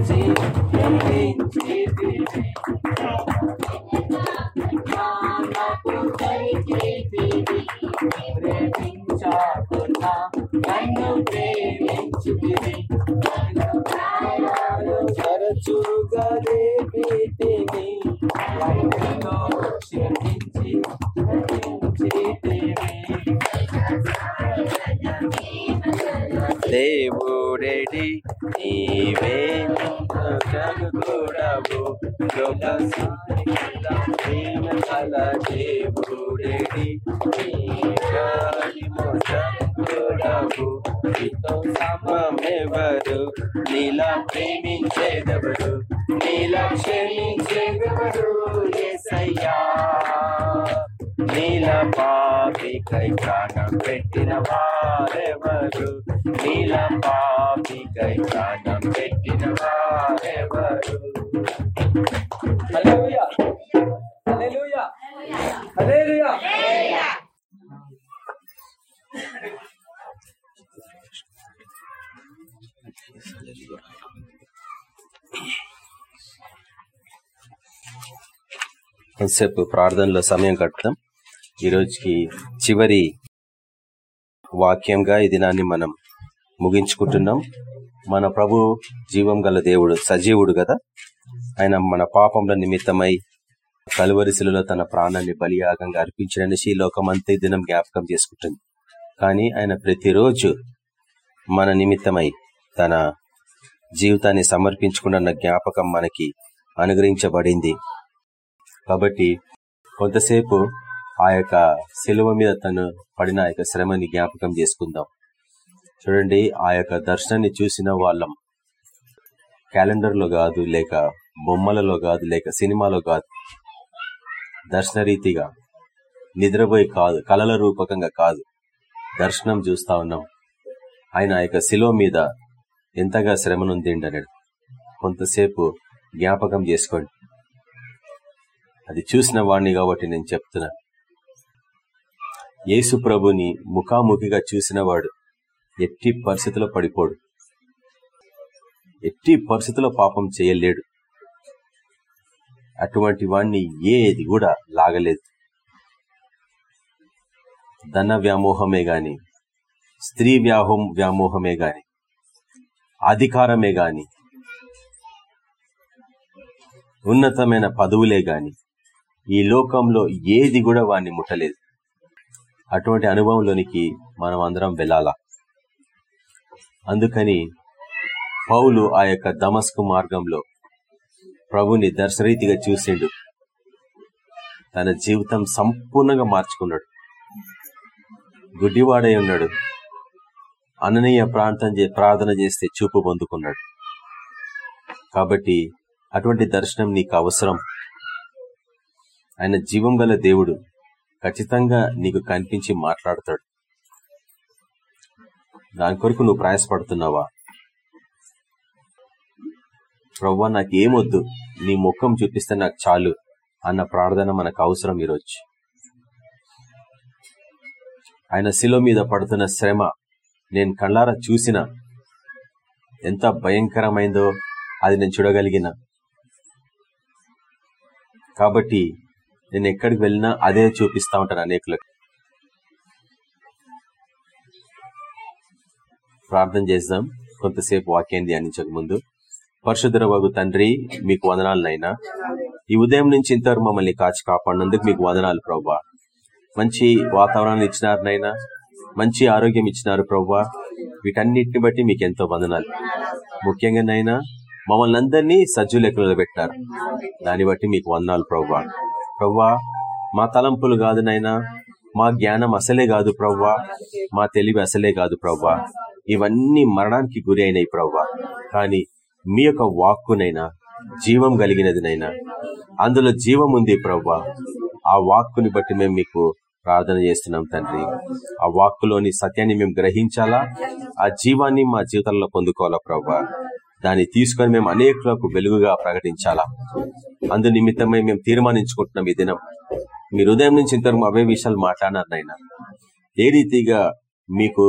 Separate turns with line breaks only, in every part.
ప్రేమించి ప్రేమించి నాకు దొరికితివి. ప్రేమించకున్నా నన్ను ప్రేమించితివి. ప్రాణాలు తరచుగా లేపితివి. దేవుడేడి నీవే జగకూడవు లోక ప్రేమ కల దేవుడేడి జగకూడవు నీతో సమమెవరు నీలా ప్రేమించేదెవరు? నీలా క్షమించేదెవరు? ఎసయ్యా నీల పాపికై ప్రాణం పెట్టిన వారెవరు నీల పాపికై ప్రాణం పెట్టిన వారెవరు హల్లెలూయా హల్లెలూయా హల్లెలూయా కొంతసేపు ప్రార్థనలో సమయం గడుపుతాం ఈరోజుకి చివరి వాక్యంగా ఈ దినాన్ని మనం ముగించుకుంటున్నాం. మన ప్రభు జీవం గల దేవుడు సజీవుడు కదా? ఆయన మన పాపముల నిమిత్తమై కలువరిశిలలో తన ప్రాణాన్ని బలియాగంగా అర్పించడానికి ఈ లోకమంతా దినం జ్ఞాపకం చేసుకుంటుంది. కానీ ఆయన ప్రతిరోజు మన నిమిత్తమై తన జీవితాన్ని సమర్పించుకున్న జ్ఞాపకం మనకి అనుగ్రహించబడింది. కాబట్టి కొంతసేపు ఆ యొక్క శిలువ మీద తను పడిన ఆ యొక్క శ్రమని జ్ఞాపకం చేసుకుందాం. చూడండి ఆ యొక్క దర్శనాన్ని చూసిన వాళ్ళం క్యాలెండర్లో కాదు లేక బొమ్మలలో కాదు లేక సినిమాలో కాదు దర్శనరీతిగా నిద్రపోయి కాదు కళల రూపకంగా కాదు దర్శనం చూస్తా ఉన్నాం. ఆయన ఆ యొక్క శిలువ మీద ఎంతగా శ్రమనుందిండన్నాడు కొంతసేపు జ్ఞాపకం చేసుకోండి. అది చూసిన వాడిని కాబట్టి నేను చెప్తున్నా. యేసు ప్రభుని ముఖాముఖిగా చూసిన వాడు ఎట్టి పరిస్థితిలో పడిపోడు. ఎట్టి పరిస్థితిలో పాపం చేయలేడు. అటువంటి వాణ్ణి ఏది కూడా లాగలేదు. ధన వ్యామోహమే గాని స్త్రీ వ్యాహం వ్యామోహమే గాని అధికారమే గాని ఉన్నతమైన పదవులే గాని ఈ లోకంలో ఏది కూడా వాణ్ణి ముట్టలేదు. అటువంటి అనుభవంలోనికి మనం అందరం వెళ్ళాలా. అందుకని పౌలు ఆ యొక్క దమస్కు మార్గంలో ప్రభుని దర్శరీతిగా చూసిండు. తన జీవితం సంపూర్ణంగా మార్చుకున్నాడు. గుడ్డివాడై ఉన్నాడు. అననీయ ప్రాంతం ప్రార్థన చేస్తే చూపు పొందుకున్నాడు. కాబట్టి అటువంటి దర్శనం నీకు అవసరం. ఆయన జీవం గల దేవుడు. ఖచ్చితంగా నీకు కనిపించి మాట్లాడతాడు. దాని కొరకు నువ్వు ప్రయాసపడుతున్నావా? ప్రవ్వా నాకేమొద్దు. నీ ముఖం చూపిస్తే నాకు చాలు అన్న ప్రార్థన మనకు అవసరం ఈరోజు. ఆయన శిలో మీద పడుతున్న శ్రమ నేను కళ్ళారా చూసిన ఎంత భయంకరమైందో అది నేను చూడగలిగిన. కాబట్టి నేను ఎక్కడికి వెళ్ళినా అదే చూపిస్తా ఉంటాను అనేకులకు. ప్రార్థన చేద్దాం. కొంతసేపు వాక్యాన్ని ధ్యానించక ముందు. పరశుధర వగు తండ్రి మీకు వదనాలనైనా ఈ ఉదయం నుంచి ఇంతవరకు మమ్మల్ని కాచి కాపాడినందుకు మీకు వదనాలు ప్రవ్వా. మంచి వాతావరణాన్ని ఇచ్చినారనైనా మంచి ఆరోగ్యం ఇచ్చినారు ప్రవ్వా. వీటన్నిటిని బట్టి మీకు ఎంతో వందనాలు. ముఖ్యంగానైనా మమ్మల్ని అందరినీ సజ్జు లెక్కలలో పెట్టారు దాన్ని బట్టి మీకు వందనాలు ప్రవ్వా. ప్రవ్వా మా తలంపులు కాదు నైనా మా జ్ఞానం అసలే కాదు ప్రవ్వా మా తెలివి అసలే కాదు ప్రవ్వా. ఇవన్నీ మరణానికి గురి అయినాయి ప్రవ్వా. కానీ మీ యొక్క వాక్కునైనా జీవం కలిగినదినైనా అందులో జీవం ఉంది ప్రవ్వా. ఆ వాక్కుని బట్టి మేము మీకు ప్రార్థన చేస్తున్నాం తండ్రి. ఆ వాక్కులోని సత్యాన్ని మేము గ్రహించాలా? ఆ జీవాన్ని మా జీవితంలో పొందుకోవాలా ప్రవ్వా? దాన్ని తీసుకొని మేము అనేకులకు వెలుగుగా ప్రకటించాలా? అందు నిమిత్తమై మేము తీర్మానించుకుంటున్నాం ఈ దినం. మీరు ఉదయం నుంచి ఇంతవరకు అవే విషయాలు మాట్లాడినారు నాయన. ఏ రీతిగా మీకు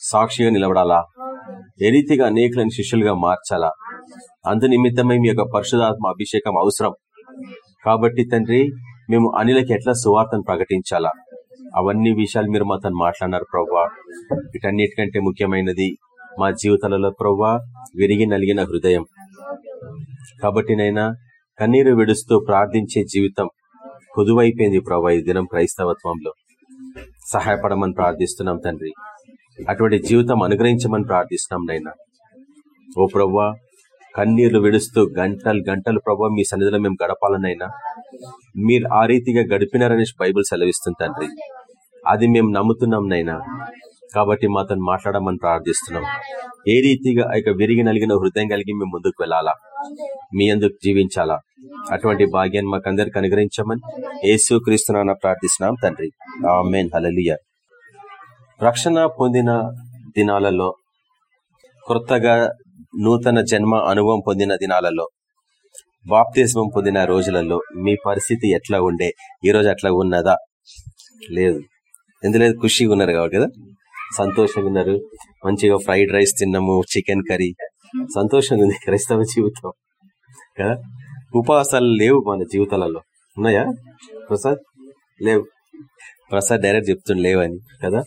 సాక్షిగా నిలబడాలా? ఏ రీతిగా అనేకులను శిష్యులుగా మార్చాలా? అందు నిమిత్తమై మీ యొక్క పరిశుధాత్మ అభిషేకం అవసరం. కాబట్టి తండ్రి మేము అనిలకి ఎట్లా సువార్తను ప్రకటించాలా? అవన్నీ విషయాలు మీరు మాతో మాట్లాడినారు ప్రభావ వీటన్నిటికంటే ముఖ్యమైనది మా జీవితాలలో ప్రవ్వా విరిగి నలిగిన హృదయం. కాబట్టి నైనా కన్నీరు విడుస్తూ ప్రార్థించే జీవితం కుదువైపోయింది ప్రవ్వా ఈ దినం క్రైస్తవత్వంలో. సహాయపడమని ప్రార్థిస్తున్నాం తండ్రి. అటువంటి జీవితం అనుగ్రహించమని ప్రార్థిస్తున్నాం నైనా. ఓ ప్రవ్వా కన్నీళ్ళు విడుస్తూ గంటలు గంటలు ప్రభావ మీ సన్నిధిలో మేము గడపాలనైనా మీరు ఆ రీతిగా గడిపినారని బైబుల్ సెలవిస్తుంది తండ్రి. అది మేము నమ్ముతున్నాం నైనా. కాబట్టి మాతను మాట్లాడమని ప్రార్థిస్తున్నాం. ఏ రీతిగా ఇక విరిగి నలిగిన హృదయం కలిగి మేము ముందుకు వెళ్ళాలా? మీ ఎందుకు జీవించాలా? అటువంటి భాగ్యాన్ని మాకు అందరికి అనుగ్రహించమని యేసు క్రీస్తున్నా ప్రార్థిస్తున్నాం తండ్రి. ఆమెన్. హలలియ రక్షణ పొందిన దినాలలో కొత్తగా నూతన జన్మ అనుభవం పొందిన దినాలలో బాప్తిజమం పొందిన రోజులలో మీ పరిస్థితి ఎట్లా ఉండే? ఈ రోజు అట్లా ఉన్నదా? లేదు. ఎందులేదు ఖుషిగా ఉన్నారు కాబట్టి కదా. సంతోషంగా ఉన్నారు. మంచిగా ఫ్రైడ్ రైస్ తిన్నాము చికెన్ కర్రీ. సంతోషంగా ఉంది క్రైస్తవ జీవితం. కదా? ఉపవాసాలు లేవు మన జీవితాలలో. ఉన్నాయా? ప్రసాద్? లేవు. ప్రసాద్ డైరెక్ట్ చెప్తుండే లేవని. కదా?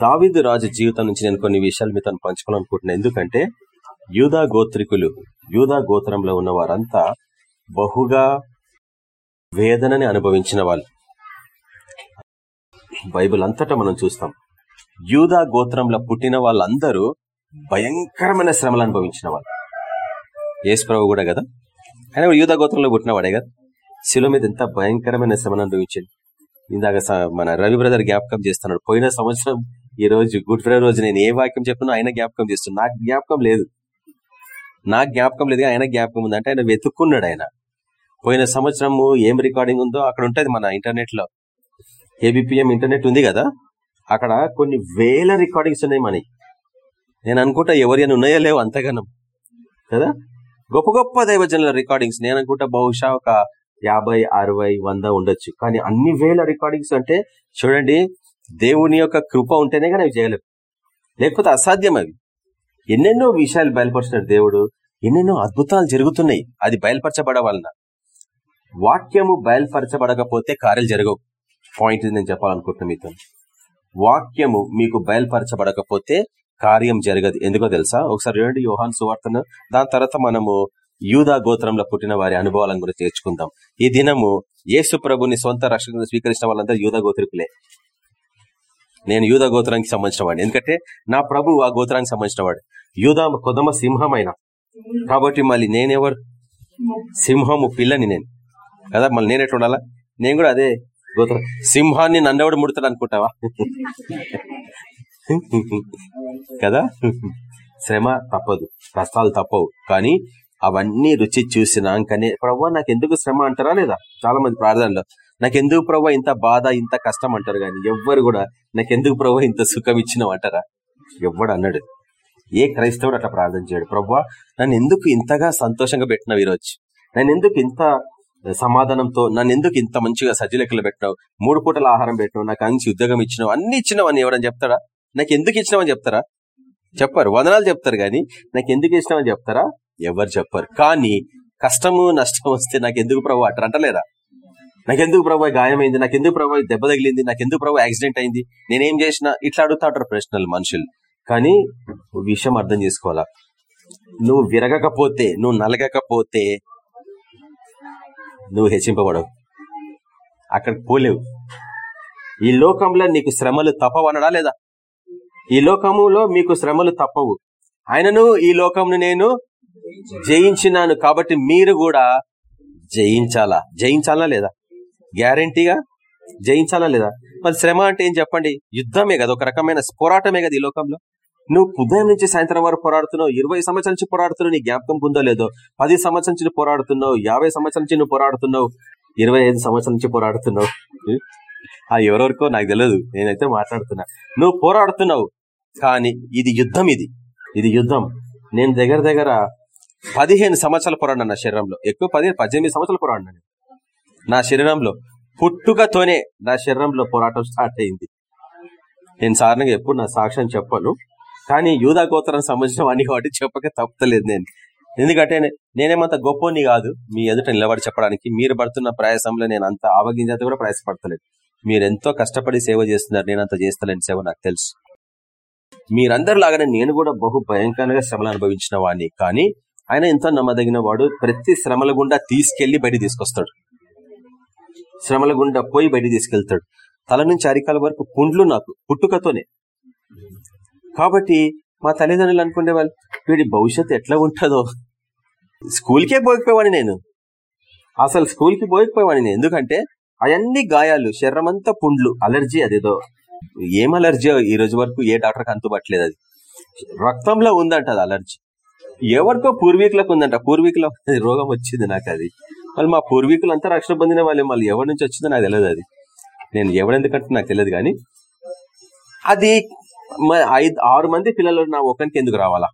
దావిదు రాజు జీవితం నుంచి నేను కొన్ని విషయాలు మీతో పంచుకోవాలనుకుంటున్నాను ఎందుకంటే యూదా గోత్రికులు యూదా గోత్రంలో ఉన్న వారంతా బహుగా వేదనని అనుభవించిన వాళ్ళు. బైబిల్ అంతటా మనం చూస్తాం. యూదా గోత్రంలో పుట్టిన వాళ్ళందరూ భయంకరమైన శ్రమలు అనుభవించిన వాళ్ళు. యేసుప్రభు కూడా కదా? ఆయన యూదా గోత్రంలో పుట్టినవాడే కదా? శిలో మీద ఎంత భయంకరమైన శ్రమను అనుభవించింది ఇందాక మన రవి బ్రదర్ జ్ఞాపకం చేస్తున్నాడు పోయిన సంవత్సరం ఈ రోజు గుడ్ ఫ్రైడే రోజు నేను ఏ వాక్యం చెప్పినా ఆయన జ్ఞాపకం చేస్తున్నా నాకు జ్ఞాపకం లేదు. నాకు జ్ఞాపకం లేదు ఆయన జ్ఞాపకం ఉంది అంటే ఆయన వెతుక్కున్నాడు ఆయన. పోయిన సంవత్సరము ఏం రికార్డింగ్ ఉందో అక్కడ ఉంటుంది మన ఇంటర్నెట్లో ఏబిపిఎం ఇంటర్నెట్ ఉంది కదా అక్కడ కొన్ని వేల రికార్డింగ్స్ ఉన్నాయి మనకి నేను అనుకుంటా ఎవరి ఉన్నాయో లేవు అంతగానం కదా? గొప్ప గొప్ప దైవజనుల రికార్డింగ్స్. నేను అనుకుంటా బహుశా ఒక యాభై అరవై వంద ఉండొచ్చు. కానీ అన్ని వేల రికార్డింగ్స్ అంటే చూడండి దేవుని యొక్క కృప ఉంటేనే కానీ అవి చేయలేవు లేకపోతే అసాధ్యం అవి. ఎన్నెన్నో విషయాలు బయలుపరిచిన దేవుడు. ఎన్నెన్నో అద్భుతాలు జరుగుతున్నాయి. అది బయలుపరచబడవలన. వాక్యము బయలుపరచబడకపోతే కార్యాలు జరగవు. పాయింట్ నేను చెప్పాలనుకుంటున్నాను మీతో. వాక్యము మీకు బయలుపరచబడకపోతే కార్యం జరగదు. ఎందుకో తెలుసా? ఒకసారి చూడండి యోహాన్ సువార్తను. దాని తర్వాత మనము యూదా గోత్రంలో పుట్టిన వారి అనుభవాలను గురించి నేర్చుకుందాం ఈ దినము యేసు ప్రభుని సొంత రక్షణ స్వీకరించిన వాళ్ళందరూ యూదా గోత్రికులే. నేను యూదా గోత్రానికి సంబంధించిన వాడిని. ఎందుకంటే నా ప్రభు ఆ గోత్రానికి సంబంధించిన వాడు. యూదా కొదమ సింహమైన. కాబట్టి మళ్ళీ నేనెవరు? సింహము పిల్లని నేను. కదా మళ్ళీ నేను ఎట్లా ఉండాలా నేను కూడా అదే గోత్రం. సింహాన్ని నన్నెవడు ముడతాడు అనుకుంటావా? కదా? శ్రమ తప్పదు. కష్టాలు తప్పవు. కానీ అవన్నీ రుచి చూసినాకనే ప్రభు నాకు ఎందుకు శ్రమ అంటారా లేదా? చాలా మంది ప్రార్థనలో నాకెందుకు ప్రభు ఇంత బాధ ఇంత కష్టం అంటారు కానీ ఎవ్వరు కూడా నాకెందుకు ప్రభు ఇంత సుఖం ఇచ్చినావు అంటారా? ఎవ్వడు అన్నాడు ఏ క్రైస్తవుడు అట్లా ప్రార్థన చేయడు. ప్రభు నన్ను ఎందుకు ఇంతగా సంతోషంగా పెట్టినావు ఈరోజు? నన్ను ఎందుకు ఇంత సమాధానంతో నన్ను ఎందుకు ఇంత మంచిగా సజ్జలెక్కలు పెట్టినావు? మూడు పూటల ఆహారం పెట్టినావు నాకు మంచి ఉద్యోగం ఇచ్చినావు అన్ని ఇచ్చినావు అని ఎవరని చెప్తారా? నాకు ఎందుకు ఇచ్చినావని చెప్తారా? చెప్పారు వదనాలు చెప్తారు కానీ నాకు ఎందుకు ఇచ్చినావని చెప్తారా? ఎవరు చెప్పారు. కానీ కష్టము నష్టం వస్తే నాకు ఎందుకు ప్రభు అట్లా అంటలేరా నాకెందుకు ప్రభు గాయమైంది? నాకెందుకు ప్రభు దెబ్బ తగిలింది? నాకెందుకు ప్రభు యాక్సిడెంట్ అయింది? నేనేం చేసినా? ఇట్లా అడుగుతాడు ప్రశ్నలు మనుషులు. కానీ విషయం అర్థం చేసుకోవాలా? నువ్వు విరగకపోతే నువ్వు నలగకపోతే నువ్వు హెచ్చింపబడవు. అక్కడికి పోలేవు. ఈ లోకంలో నీకు శ్రమలు తప్పవనడా లేదా? ఈ లోకములో మీకు శ్రమలు తప్పవు. ఆయనను ఈ లోకంను నేను జయించినాను కాబట్టి మీరు కూడా జయించాలా? జయించాలా లేదా? గ్యారంటీగా జయించాలా లేదా? మరి శ్రమ అంటే ఏం చెప్పండి? యుద్ధమే కదా ఒక రకమైన పోరాటమే కదా ఈ లోకంలో. నువ్వు ఉదయం నుంచి సాయంత్రం వరకు పోరాడుతున్నావు ఇరవై సంవత్సరాల నుంచి పోరాడుతున్నావు నీ జ్ఞాపకం పొందో లేదో? పది సంవత్సరాల నుంచి పోరాడుతున్నావు యాభై సంవత్సరాల నుంచి నువ్వు పోరాడుతున్నావు ఇరవై ఐదు సంవత్సరాల నుంచి పోరాడుతున్నావు. ఆ ఎవరెవరికో నాకు తెలియదు నేనైతే మాట్లాడుతున్నా. నువ్వు పోరాడుతున్నావు కానీ ఇది యుద్ధం ఇది. ఇది యుద్ధం. నేను దగ్గర దగ్గర పదిహేను సంవత్సరాలు పోరాడినా నా శరీరంలో. ఎక్కువ పదిహేను పద్దెనిమిది సంవత్సరాలు పోరాడినా నా శరీరంలో పుట్టుకతోనే నా శరీరంలో పోరాటం స్టార్ట్ అయింది. నేను సాధారణంగా ఎప్పుడు నా సాక్ష్యం చెప్పను. కానీ యూదా గోత్రానికి సంబంధించిన వాడిని వాటి చెప్పక తప్పలేదు నేను. ఎందుకంటే నేనేమంత గొప్పని కాదు. మీ ఎదుట నిలబడి చెప్పడానికి మీరు పడుతున్న ప్రయాసంలో నేను అంత ఆవగించేది కూడా ప్రయాసపడతలేదు. మీరు ఎంతో కష్టపడి సేవ చేస్తున్నారు నేను అంత చేస్తలేని సేవ నాకు తెలుసు. మీరందరూ లాగానే నేను కూడా బహు భయంకరంగా శ్రమలు అనుభవించిన వాడిని కానీ ఆయన ఎంతో నమ్మదగిన వాడు. ప్రతి శ్రమల గుండా తీసుకెళ్ళి బయట తీసుకొస్తాడు. శ్రమల గుండా పోయి బయట తీసుకెళ్తాడు. తల నుంచి అరికాల వరకు పుండ్లు నాకు పుట్టుకతోనే. కాబట్టి మా తల్లిదండ్రులు అనుకునే వాళ్ళు వీడి భవిష్యత్తు ఎట్లా ఉంటుందో? స్కూల్కే పోయిపోయేవాడిని నేను. అసలు స్కూల్కి పోయిపోయేవాడిని నేను. ఎందుకంటే అవన్నీ గాయాలు శరీరమంతా పుండ్లు అలర్జీ అదేదో. ఏం అలర్జీ? ఈ రోజు వరకు ఏ డాక్టర్కి అంతుపట్టలేదు అది. రక్తంలో ఉందంట అది అలర్జీ. ఎవరికో పూర్వీకులకు ఉందంట. పూర్వీకుల రోగం వచ్చింది నాకు అది. వాళ్ళు మా పూర్వీకులు అంతా రక్షణ పొందిన వాళ్ళు. మళ్ళీ ఎవరి నుంచి వచ్చిందో నాకు తెలియదు అది. నేను ఎవడెందుకంటే నాకు తెలియదు కానీ అది ఐదు ఆరు మంది పిల్లలు నా ఒక్కరికి ఎందుకు రావాలా?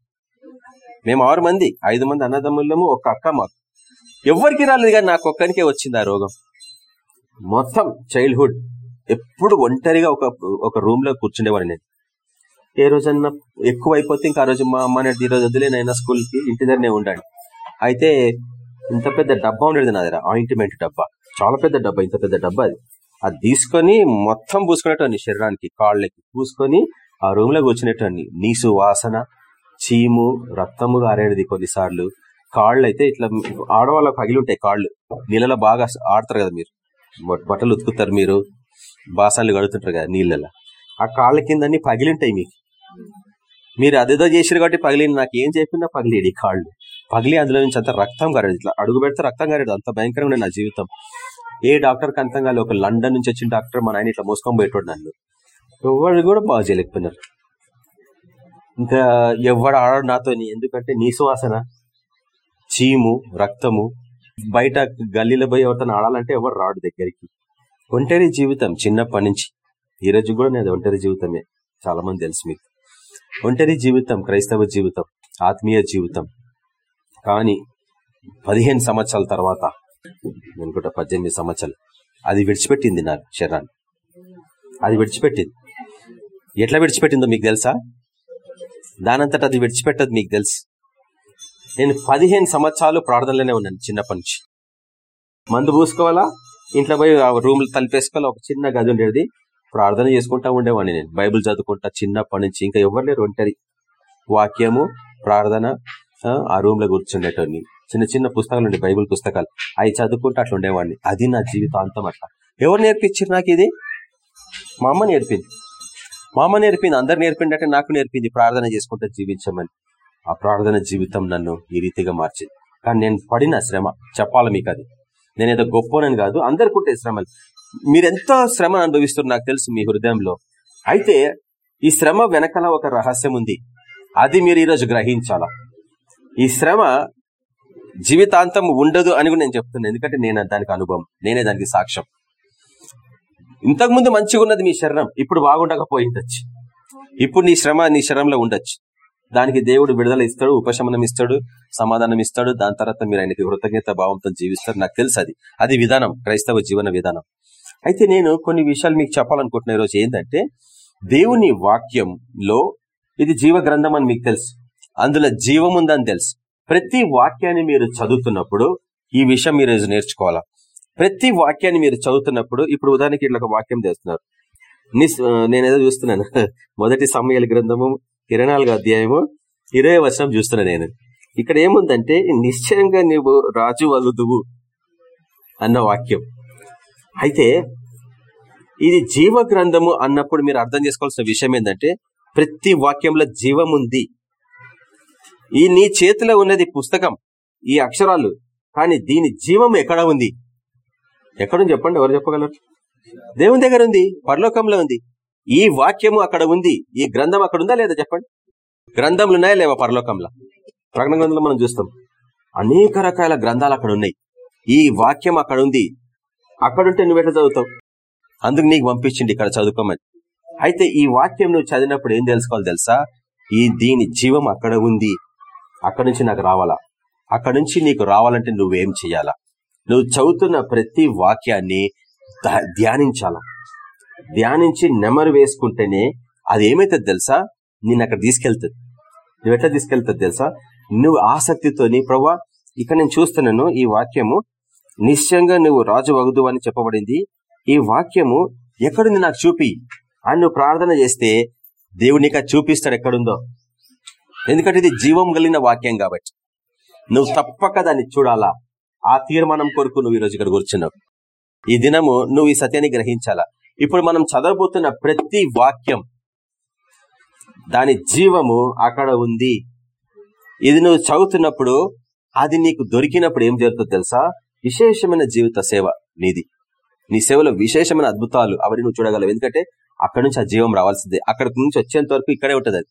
మేము ఆరు మంది ఐదు మంది అన్నదమ్ములము ఒక అక్క మాకు ఎవరికి రాలేదు కానీ నాకు ఒక్కరికే వచ్చింది ఆ రోగం. మొత్తం చైల్డ్హుడ్ ఎప్పుడు ఒంటరిగా ఒక ఒక రూమ్లో కూర్చుండేవాడిని నేను. ఏ రోజన్నా ఎక్కువ అయిపోతే ఇంకా ఆ రోజు మా అమ్మ అనేది ఈ రోజు వదిలేనైనా స్కూల్కి ఇంటి దగ్గరనే ఉండండి. అయితే ఇంత పెద్ద డబ్బా ఉండేది నా దగ్గర ఆయింట్మెంట్ డబ్బా. చాలా పెద్ద డబ్బా ఇంత పెద్ద డబ్బా అది. అది తీసుకొని మొత్తం పూసుకునేటండి శరీరానికి కాళ్ళకి పూసుకొని ఆ రూమ్లో కూర్చునేటండి నీసు వాసన చీము రక్తము గారేది కొన్నిసార్లు కాళ్ళు అయితే ఇట్లా ఆడవాళ్ళకి పగిలి ఉంటాయి కాళ్ళు. నీళ్ళలో బాగా ఆడతారు కదా మీరు. బట్టలు ఉతుకుతారు మీరు. బాసాలు కడుతుంటారు కదా నీళ్ళలో. ఆ కాళ్ళ కింద అన్ని పగిలింటాయి మీకు. మీరు అదేదో చేసారు కాబట్టి పగిలింది. నాకు ఏం చెప్పినా పగిలేడు ఈ కాళ్ళు. పగిలి అందులో నుంచి అంత రక్తం గారేది ఇట్లా అడుగు పెడితే రక్తం గారేది. అంత భయంకరంగా నా జీవితం. ఏ డాక్టర్ కంతంగా ఒక లండన్ నుంచి వచ్చిన డాక్టర్ మా నాయన ఇట్లా మోసుకొని పోయేటోడు నన్ను. ఎవరు కూడా బాగా చేయలేకపోయినారు. ఇంకా ఎవడు ఆడాడు నాతో ఎందుకంటే నీ సువాసన చీము రక్తము బయట గల్లీలో పోయి ఎవరితో ఆడాలంటే ఎవరు రాడు దగ్గరికి. ఒంటరి జీవితం చిన్నప్పటి నుంచి. ఈ రోజు కూడా నేను ఒంటరి జీవితమే. చాలా మంది తెలుసు మీకు. ఒంటరి జీవితం క్రైస్తవ జీవితం ఆత్మీయ జీవితం. కానీ పదిహేను సంవత్సరాల తర్వాత అనుకుంటా పద్దెనిమిది సంవత్సరాలు అది విడిచిపెట్టింది నా శరీరాన్ని. అది విడిచిపెట్టింది. ఎట్లా విడిచిపెట్టిందో మీకు తెలుసా? దానంతట అది విడిచిపెట్టదు మీకు తెలుసు. నేను పదిహేను సంవత్సరాలు ప్రార్థనలోనే ఉన్నాను చిన్నప్పటి నుంచి. మందు పూసుకోవాలా? ఇంట్లో పోయి రూమ్ తలిపేసుకోవాలా? ఒక చిన్న గది ఉండేది. ప్రార్థన చేసుకుంటా ఉండేవాడిని నేను. బైబుల్ చదువుకుంటా చిన్నప్పటి నుంచి. ఇంకా ఎవరు లేరు ఒంటరి. వాక్యము ప్రార్థన ఆ రూమ్లో చిన్న చిన్న పుస్తకాలు ఉండే బైబుల్ పుస్తకాలు. అవి చదువుకుంటూ అట్లా ఉండేవాడిని. అది నా జీవితాంతం అట్లా. ఎవరు నేర్పించారు నాకు ఇది? మా అమ్మ నేర్పింది. మా అమ్మ నేర్పింది అందరు నేర్పిండే నాకు నేర్పింది ప్రార్థన చేసుకుంటూ జీవించమని. ఆ ప్రార్థన జీవితం నన్ను ఈ రీతిగా మార్చింది. కానీ నేను పడిన శ్రమ చెప్పాలి మీకు అది నేను ఏదో గొప్పనని కాదు అందరికుంటే శ్రమలు మీరెంతో శ్రమ అనుభవిస్తున్నారు నాకు తెలుసు మీ హృదయంలో. అయితే ఈ శ్రమ వెనకల ఒక రహస్యం ఉంది. అది మీరు ఈరోజు గ్రహించాలా? ఈ శ్రమ జీవితాంతం ఉండదు అని కూడా నేను చెప్తున్నాను ఎందుకంటే నేను దానికి అనుభవం నేనే దానికి సాక్ష్యం. ఇంతకుముందు మంచిగా ఉన్నది మీ శరణం ఇప్పుడు బాగుండకపోయిండొచ్చు ఇప్పుడు నీ శ్రమ నీ శరంలో ఉండొచ్చు. దానికి దేవుడు విడుదల ఇస్తాడు ఉపశమనం ఇస్తాడు సమాధానం ఇస్తాడు దాని తర్వాత మీరు ఆయనకి కృతజ్ఞత భావంతో జీవిస్తారు. నాకు తెలుసు అది. అది విధానం క్రైస్తవ జీవన విధానం. అయితే నేను కొన్ని విషయాలు మీకు చెప్పాలనుకుంటున్న ఈరోజు ఏంటంటే దేవుని వాక్యంలో ఇది జీవ గ్రంథం అని మీకు తెలుసు. అందులో జీవం ఉందని తెలుసు. ప్రతి వాక్యాన్ని మీరు చదువుతున్నప్పుడు ఈ విషయం మీరు నేర్చుకోవాలా? ప్రతి వాక్యాన్ని మీరు చదువుతున్నప్పుడు ఇప్పుడు ఉదాహరణకి ఇట్లా ఒక వాక్యం చేస్తున్నారు. నేనేదో చూస్తున్నాను. మొదటి సమయాల గ్రంథము ఇరవై నాలుగు అధ్యాయము ఇరవై వర్షం చూస్తున్నా నేను. ఇక్కడ ఏముందంటే నిశ్చయంగా నువ్వు రాజు వలుదువు అన్న వాక్యం. అయితే ఇది జీవ గ్రంథము అన్నప్పుడు మీరు అర్థం చేసుకోవాల్సిన విషయం ఏంటంటే ప్రతి వాక్యంలో జీవం ఉంది. ఈ నీ చేతిలో ఉన్నది పుస్తకం ఈ అక్షరాలు కానీ దీని జీవం ఎక్కడ ఉంది? ఎక్కడుంది చెప్పండి ఎవరు చెప్పగలరు? దేవుని దగ్గర ఉంది పరలోకంలో ఉంది. ఈ వాక్యము అక్కడ ఉంది ఈ గ్రంథం అక్కడ ఉందా లేదా చెప్పండి? గ్రంథంలు ఉన్నాయా లేవా పరలోకంలో? ప్రకటన గ్రంథంలో మనం చూస్తాం. అనేక రకాల గ్రంథాలు అక్కడ ఉన్నాయి. ఈ వాక్యం అక్కడ ఉంది. అక్కడుంటే నువ్వు ఎట్లా చదువుతావు? అందుకు నీకు పంపించింది ఇక్కడ చదువుకోమని. అయితే ఈ వాక్యం నువ్వు చదివినప్పుడు ఏం తెలుసుకోవాలి తెలుసా? ఈ దీని జీవం అక్కడ ఉంది. అక్కడ నుంచి నాకు రావాలా? అక్కడ నుంచి నీకు రావాలంటే నువ్వేం చేయాలా? నువ్వు చదువుతున్న ప్రతి వాక్యాన్ని ధ్యానించాలా? ధ్యానించి నెమరు వేసుకుంటేనే అది ఏమైతుంది తెలుసా? నేను అక్కడ తీసుకెళ్తుంది. నువ్వు ఎట్లా తీసుకెళ్తుంది తెలుసా? నువ్వు ఆసక్తితోని ప్రభా ఇక్కడ నేను చూస్తున్నాను ఈ వాక్యము. నిశ్చయంగా నువ్వు రాజు వగదు అని చెప్పబడింది. ఈ వాక్యము ఎక్కడుంది నాకు చూపి. అని నువ్వు ప్రార్థన చేస్తే దేవుడు నీకు చూపిస్తాడు ఎక్కడుందో. ఎందుకంటే ఇది జీవం కలిగిన వాక్యం కాబట్టి. నువ్వు తప్పక దాన్ని చూడాలా? ఆ తీర్మానం కొరకు నువ్వు ఈరోజు ఇక్కడ కూర్చున్నావు. ఈ దినము నువ్వు ఈ సత్యాన్ని గ్రహించాలా? ఇప్పుడు మనం చదవబోతున్న ప్రతి వాక్యం దాని జీవము అక్కడ ఉంది. ఇది నువ్వు చదువుతున్నప్పుడు అది నీకు దొరికినప్పుడు ఏం జరుగుతుందో తెలుసా? విశేషమైన జీవిత సేవ నీది. నీ సేవలో విశేషమైన అద్భుతాలు అవన్నీ నువ్వు చూడగలవు. ఎందుకంటే అక్కడ నుంచి ఆ జీవం రావాల్సిందే. అక్కడ నుంచి వచ్చేంత వరకు ఇక్కడే ఉంటది అది.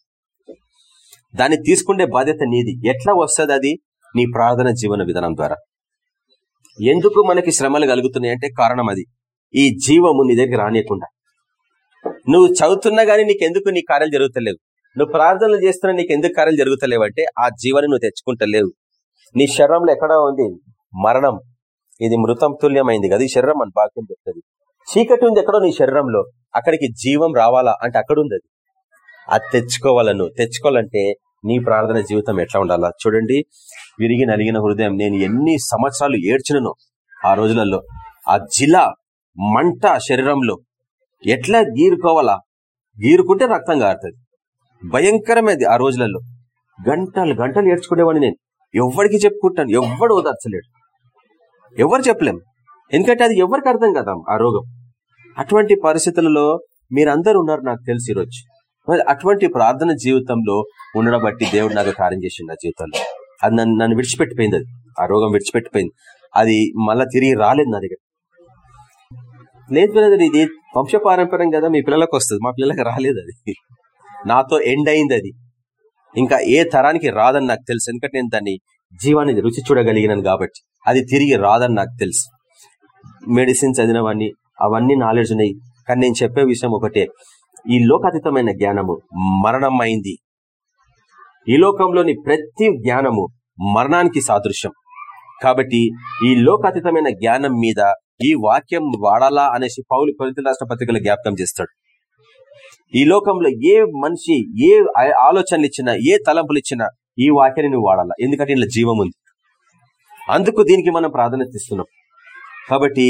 దాన్ని తీసుకునే బాధ్యత నీది. ఎట్లా వస్తుంది అది? నీ ప్రార్థన జీవన విధానం ద్వారా. ఎందుకు మనకి శ్రమలు కలుగుతున్నాయి అంటే కారణం అది. ఈ జీవము నీ దగ్గర రానియకుండా. నువ్వు చదువుతున్నా గానీ నీకెందుకు నీ కార్యాలు జరుగుతలేవు. నువ్వు ప్రార్థనలు చేస్తున్నా నీకు ఎందుకు కార్యాలు జరుగుతలేవు అంటే ఆ జీవాన్ని నువ్వు తెచ్చుకుంటలేవు. నీ శరీరంలో ఎక్కడ ఉంది? మరణం. ఇది మృతం తుల్యమైంది కదా. ఈ శరీరం అని వాక్యం చెప్తుంది. చీకటి ఉంది ఎక్కడో నీ శరీరంలో. అక్కడికి జీవం రావాలా అంటే అక్కడ ఉంది అది అది తెచ్చుకోవాలను తెచ్చుకోవాలంటే నీ ప్రార్థన జీవితం ఎట్లా ఉండాలా? చూడండి. విరిగి నలిగిన హృదయం. నేను ఎన్ని సంవత్సరాలు ఏడ్చినను ఆ రోజులలో. ఆ జిల మంట శరీరంలో ఎట్లా గీరుకోవాలా? గీరుకుంటే రక్తం కారుతుంది భయంకరమైనది ఆ రోజులలో. గంటలు గంటలు ఏడ్చుకునేవాడిని నేను. ఎవరికి చెప్పుకుంటాను. ఎవ్వడు ఓదార్చలేడు. ఎవరు చెప్పలేం. ఎందుకంటే అది ఎవరికి అర్థం కదా ఆ రోగం. అటువంటి పరిస్థితులలో మీరందరూ ఉన్నారు నాకు తెలిసి ఈరోజు. మరి అటువంటి ప్రార్థన జీవితంలో ఉండడం బట్టి దేవుడు నాకు కార్యం చేసిండు నా జీవితంలో. అది నన్ను నన్ను విడిచిపెట్టిపోయింది అది. ఆ రోగం విడిచిపెట్టిపోయింది. అది మళ్ళా తిరిగి రాలేదు నా దగ్గర. లేదు బ్రదర్ ఇది వంశపారంపర్యం కదా మీ పిల్లలకు వస్తుంది. మా పిల్లలకు రాలేదు అది. నాతో ఎండ్ అయింది అది. ఇంకా ఏ తరానికి రాదని నాకు తెలుసు. ఎందుకంటే నేను దాన్ని జీవాన్ని రుచి చూడగలిగినాను కాబట్టి. అది తిరిగి రాదని నాకు తెలుసు. మెడిసిన్స్ చదివినవన్నీ అవన్నీ నాలెడ్జ్ ఉన్నాయి. కానీ నేను చెప్పే విషయం ఒకటే. ఈ లోకాతీతమైన జ్ఞానము మరణం అయింది. ఈ లోకంలోని ప్రతి జ్ఞానము మరణానికి సాదృశ్యం. కాబట్టి ఈ లోకాతీతమైన జ్ఞానం మీద ఈ వాక్యం వాడాలా అనేసి పౌలు కొరింత రాష్ట్ర పత్రికలు జ్ఞాపకం చేస్తాడు. ఈ లోకంలో ఏ మనిషి ఏ ఆలోచనలు ఇచ్చినా ఏ తలంపులు ఇచ్చినా ఈ వాక్యాన్ని నువ్వు వాడాలా? ఎందుకంటే ఇంట్లో జీవం ఉంది. అందుకు దీనికి మనం ప్రాధాన్యత ఇస్తున్నాం. కాబట్టి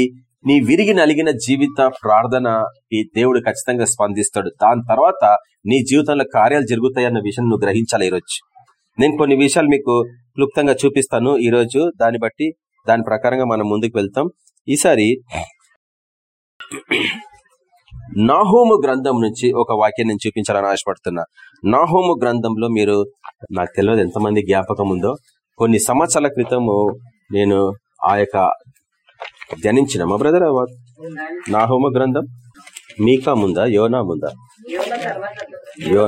నీ విరిగి నలిగిన జీవిత ప్రార్థన ఈ దేవుడు ఖచ్చితంగా స్పందిస్తాడు. దాని తర్వాత నీ జీవితంలో కార్యాలు జరుగుతాయన్న విషయం నువ్వు గ్రహించాలి ఈరోజు. నేను కొన్ని విషయాలు మీకు క్లుప్తంగా చూపిస్తాను. ఈరోజు దాన్ని బట్టి దాని ప్రకారంగా మనం ముందుకు వెళ్తాం. ఈసారి నాహోము గ్రంథం నుంచి ఒక వాక్యం నేను చూపించాలని ఆశపడుతున్నా. నాహోము గ్రంథంలో మీరు నాకు తెలియదు ఎంతమంది జ్ఞాపకం ఉందో కొన్ని సంవత్సరాల క్రితము నేను ఆ యొక్క ధ్యానించిన మా బ్రదర్ నాహోమ గ్రంథం మీకా ముందా యోనా ముందా? యో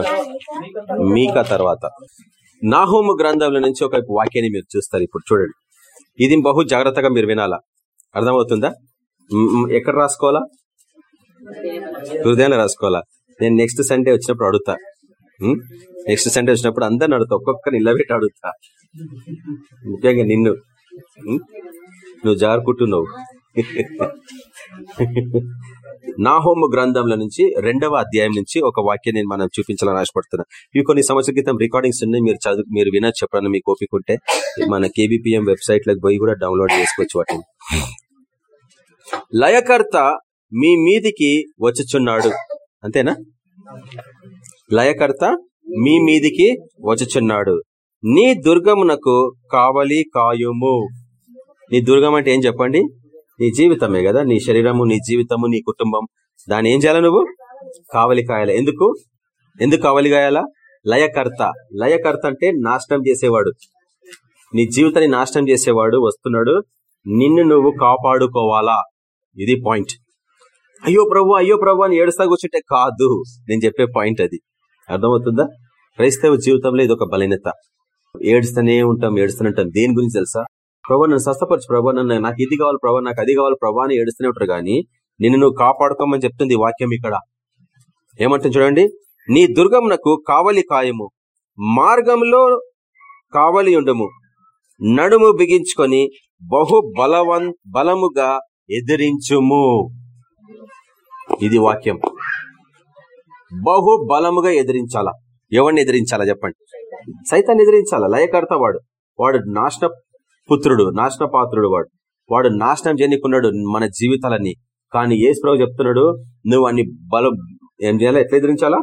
మీకా తర్వాత. నాహోము గ్రంథంలో నుంచి ఒక వాక్యాన్ని మీరు చూస్తారు ఇప్పుడు చూడండి. ఇది బహు జాగ్రత్తగా మీరు వినాలా? అర్థమవుతుందా? ఎక్కడ రాసుకోవాలా? హృదయాన్ని రాసుకోవాలా? నేను నెక్స్ట్ సండే వచ్చినప్పుడు అడుగుతా. నెక్స్ట్ సండే వచ్చినప్పుడు అందరిని అడుగుతా ఒక్కొక్క నిలబెట్టి అడుగుతా. ముఖ్యంగా నిన్ను. నువ్వు జారుకుంటున్నావు. నాహోము గ్రంథంలో నుంచి రెండవ అధ్యాయం నుంచి ఒక వాక్యాన్ని మనం చూపించాలని ఆశపడుతున్నా. ఇవి కొన్ని సంవత్సరాల క్రితం రికార్డింగ్స్ ఉన్నాయి. మీరు చదువు మీరు వినొచ్చు చెప్పడానికి మీకు ఓపికంటే మన కేబిపిఎం వెబ్సైట్లకు పోయి కూడా డౌన్లోడ్ చేసుకోవచ్చు వాటిని. లయకర్త మీ మీదికి వచ్చుచున్నాడు. అంతేనా? లయకర్త మీ మీదికి వచ్చుచున్నాడు. నీ దుర్గమునకు కావలి కాయుము. నీ దుర్గం అంటే ఏం చెప్పండి? నీ జీవితమే కదా? నీ శరీరము నీ జీవితము నీ కుటుంబం. దాన్ని ఏం చేయాలి నువ్వు? కావలి కాయాలి. ఎందుకు? ఎందుకు కావలి కాయాలా? లయకర్త. లయకర్త అంటే నాశనం చేసేవాడు. నీ జీవితాన్ని నాశనం చేసేవాడు వస్తున్నాడు. నిన్ను నువ్వు కాపాడుకోవాలా? ఇది పాయింట్. అయ్యో ప్రభు అయ్యో ప్రభు అని ఏడుస్తా కూర్చుంటే కాదు. నేను చెప్పే పాయింట్ అది. అర్థమవుతుందా? క్రైస్తవ జీవితంలో ఇది ఒక బలహీనత. ఏడుస్తూనే ఉంటాం ఏడుస్తూనే ఉంటాం. దేని గురించి తెలుసా? ప్రభా నన్ను స్వస్థపరచు ప్రభా నన్ను నాకు ఇది కావాలి ప్రభా నాకు అది కావాలి ప్రభా అని ఏడుస్తూనే ఉంటారు కానీ నిన్ను నువ్వు కాపాడుకోమని చెప్తుంది వాక్యం ఇక్కడ. ఏమంటుంది చూడండి? నీ దుర్గమునకు కావలి కాయము మార్గంలో కావలి ఉండము. నడుము బిగించుకొని బహు బలవన్ బలముగా ఎదిరించుము. ఇది వాక్యం. బహు బలముగా ఎదిరించాలా? ఎవరిని ఎదిరించాలా చెప్పండి? సైతాన్ని ఎదిరించాలా? లయకర్త వాడు. వాడు నాశన పుత్రుడు నాశన పాత్రుడు వాడు. వాడు నాశనం చేయనికున్నాడు మన జీవితాలని కానీ ఏసు ప్రభు చెప్తున్నాడు నువ్వు అన్ని బలం ఏం చేయాలా? ఎట్లా ఎదిరించాలా?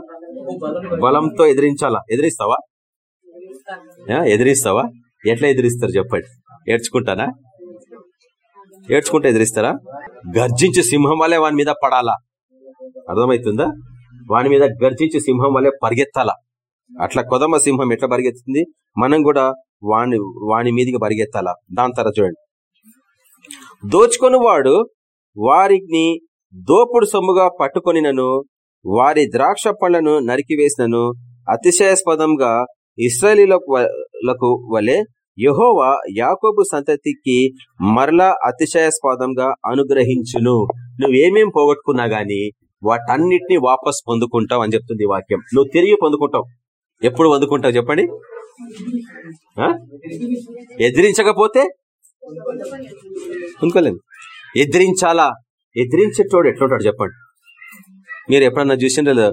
బలంతో ఎదిరించాలా? ఎదిరిస్తావా? ఎదిరిస్తావా? ఎట్లా ఎదిరిస్తారు చెప్పండి. ఏడ్చుకుంటానా? ఏడ్చుకుంటే ఎదిరిస్తారా? గర్జించి సింహం వల్లే వాని మీద పడాలా? అర్థమవుతుందా వాని మీద గర్జించి సింహం వల్లే పరిగెత్తాలా? అట్లా కొదమ సింహం ఎట్లా పరిగెత్తుంది? మనం కూడా వాని వాని మీదకి పరిగెత్తాలా? దాని తర్వాత చూడండి. దోచుకొని వాడు వారిని దోపుడు సొమ్ముగా పట్టుకొనినను వారి ద్రాక్ష పళ్ళను నరికివేసినను అతిశయాస్పదంగా ఇస్రాయలీలకు వలె యహోవా యాకోబు సంతతికి మరలా అతిశయాస్పదంగా అనుగ్రహించును. నువ్వేమేం పోగొట్టుకున్నా గాని వాటన్నిటిని వాపస్ పొందుకుంటావు అని చెప్తుంది వాక్యం. నువ్వు తిరిగి పొందుకుంటావు. ఎప్పుడు పొందుకుంటావు చెప్పండి? ఎదిరించకపోతే? పొందుకోలేము ఎదిరించాలా? ఎదిరించేటోడు ఎట్లుంటాడు చెప్పండి. మీరు ఎప్పుడన్నా చూసిన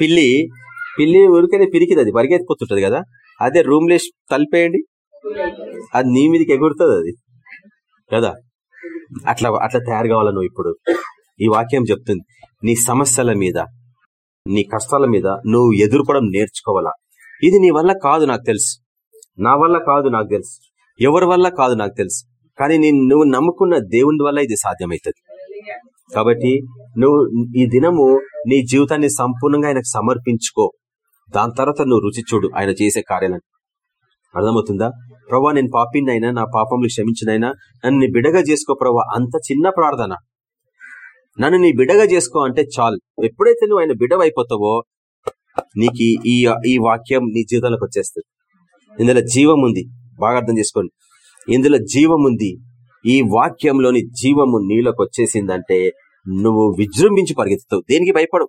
పిల్లి పిల్లి ఊరికైతే పిరికిది అది పరిగెత్తిపోతుంటది కదా. అదే రూమ్ లేసి తలిపేయండి. అది నీ మీదకి ఎగురుతుంది అది. కదా? అట్లా అట్లా తయారు కావాలా నువ్వు ఇప్పుడు? ఈ వాక్యం చెప్తుంది. నీ సమస్యల మీద నీ కష్టాల మీద నువ్వు ఎదుర్కోవడం నేర్చుకోవాలా? ఇది నీ వల్ల కాదు నాకు తెలుసు. నా వల్ల కాదు నాకు తెలుసు. ఎవరి వల్ల కాదు నాకు తెలుసు. కానీ నేను నువ్వు నమ్ముకున్న దేవుని వల్ల ఇది సాధ్యమవుతుంది కాబట్టి నువ్వు ఈ దినము నీ జీవితాన్ని సంపూర్ణంగా ఆయనకు సమర్పించుకో. దాని తర్వాత నువ్వు రుచి చూడు ఆయన చేసే కార్యాలను. అర్థమవుతుందా? ప్రభా నేను పాపిన్నైనా నా పాపములు క్షమించినైనా నన్ను నీ బిడగా చేసుకో ప్రభా అంత చిన్న ప్రార్థన. నన్ను నీ బిడగా చేసుకో అంటే చాలు. ఎప్పుడైతే నువ్వు ఆయన బిడవైపోతావో నీకు ఈ ఈ వాక్యం నీ జీవితంలోకి వచ్చేస్తుంది. ఇందులో జీవం ఉంది. బాగా అర్థం చేసుకోండి. ఇందులో జీవం ఉంది. ఈ వాక్యంలోని జీవము నీలోకి వచ్చేసిందంటే నువ్వు విజృంభించి పరిగెత్తుతావు. దేనికి భయపడు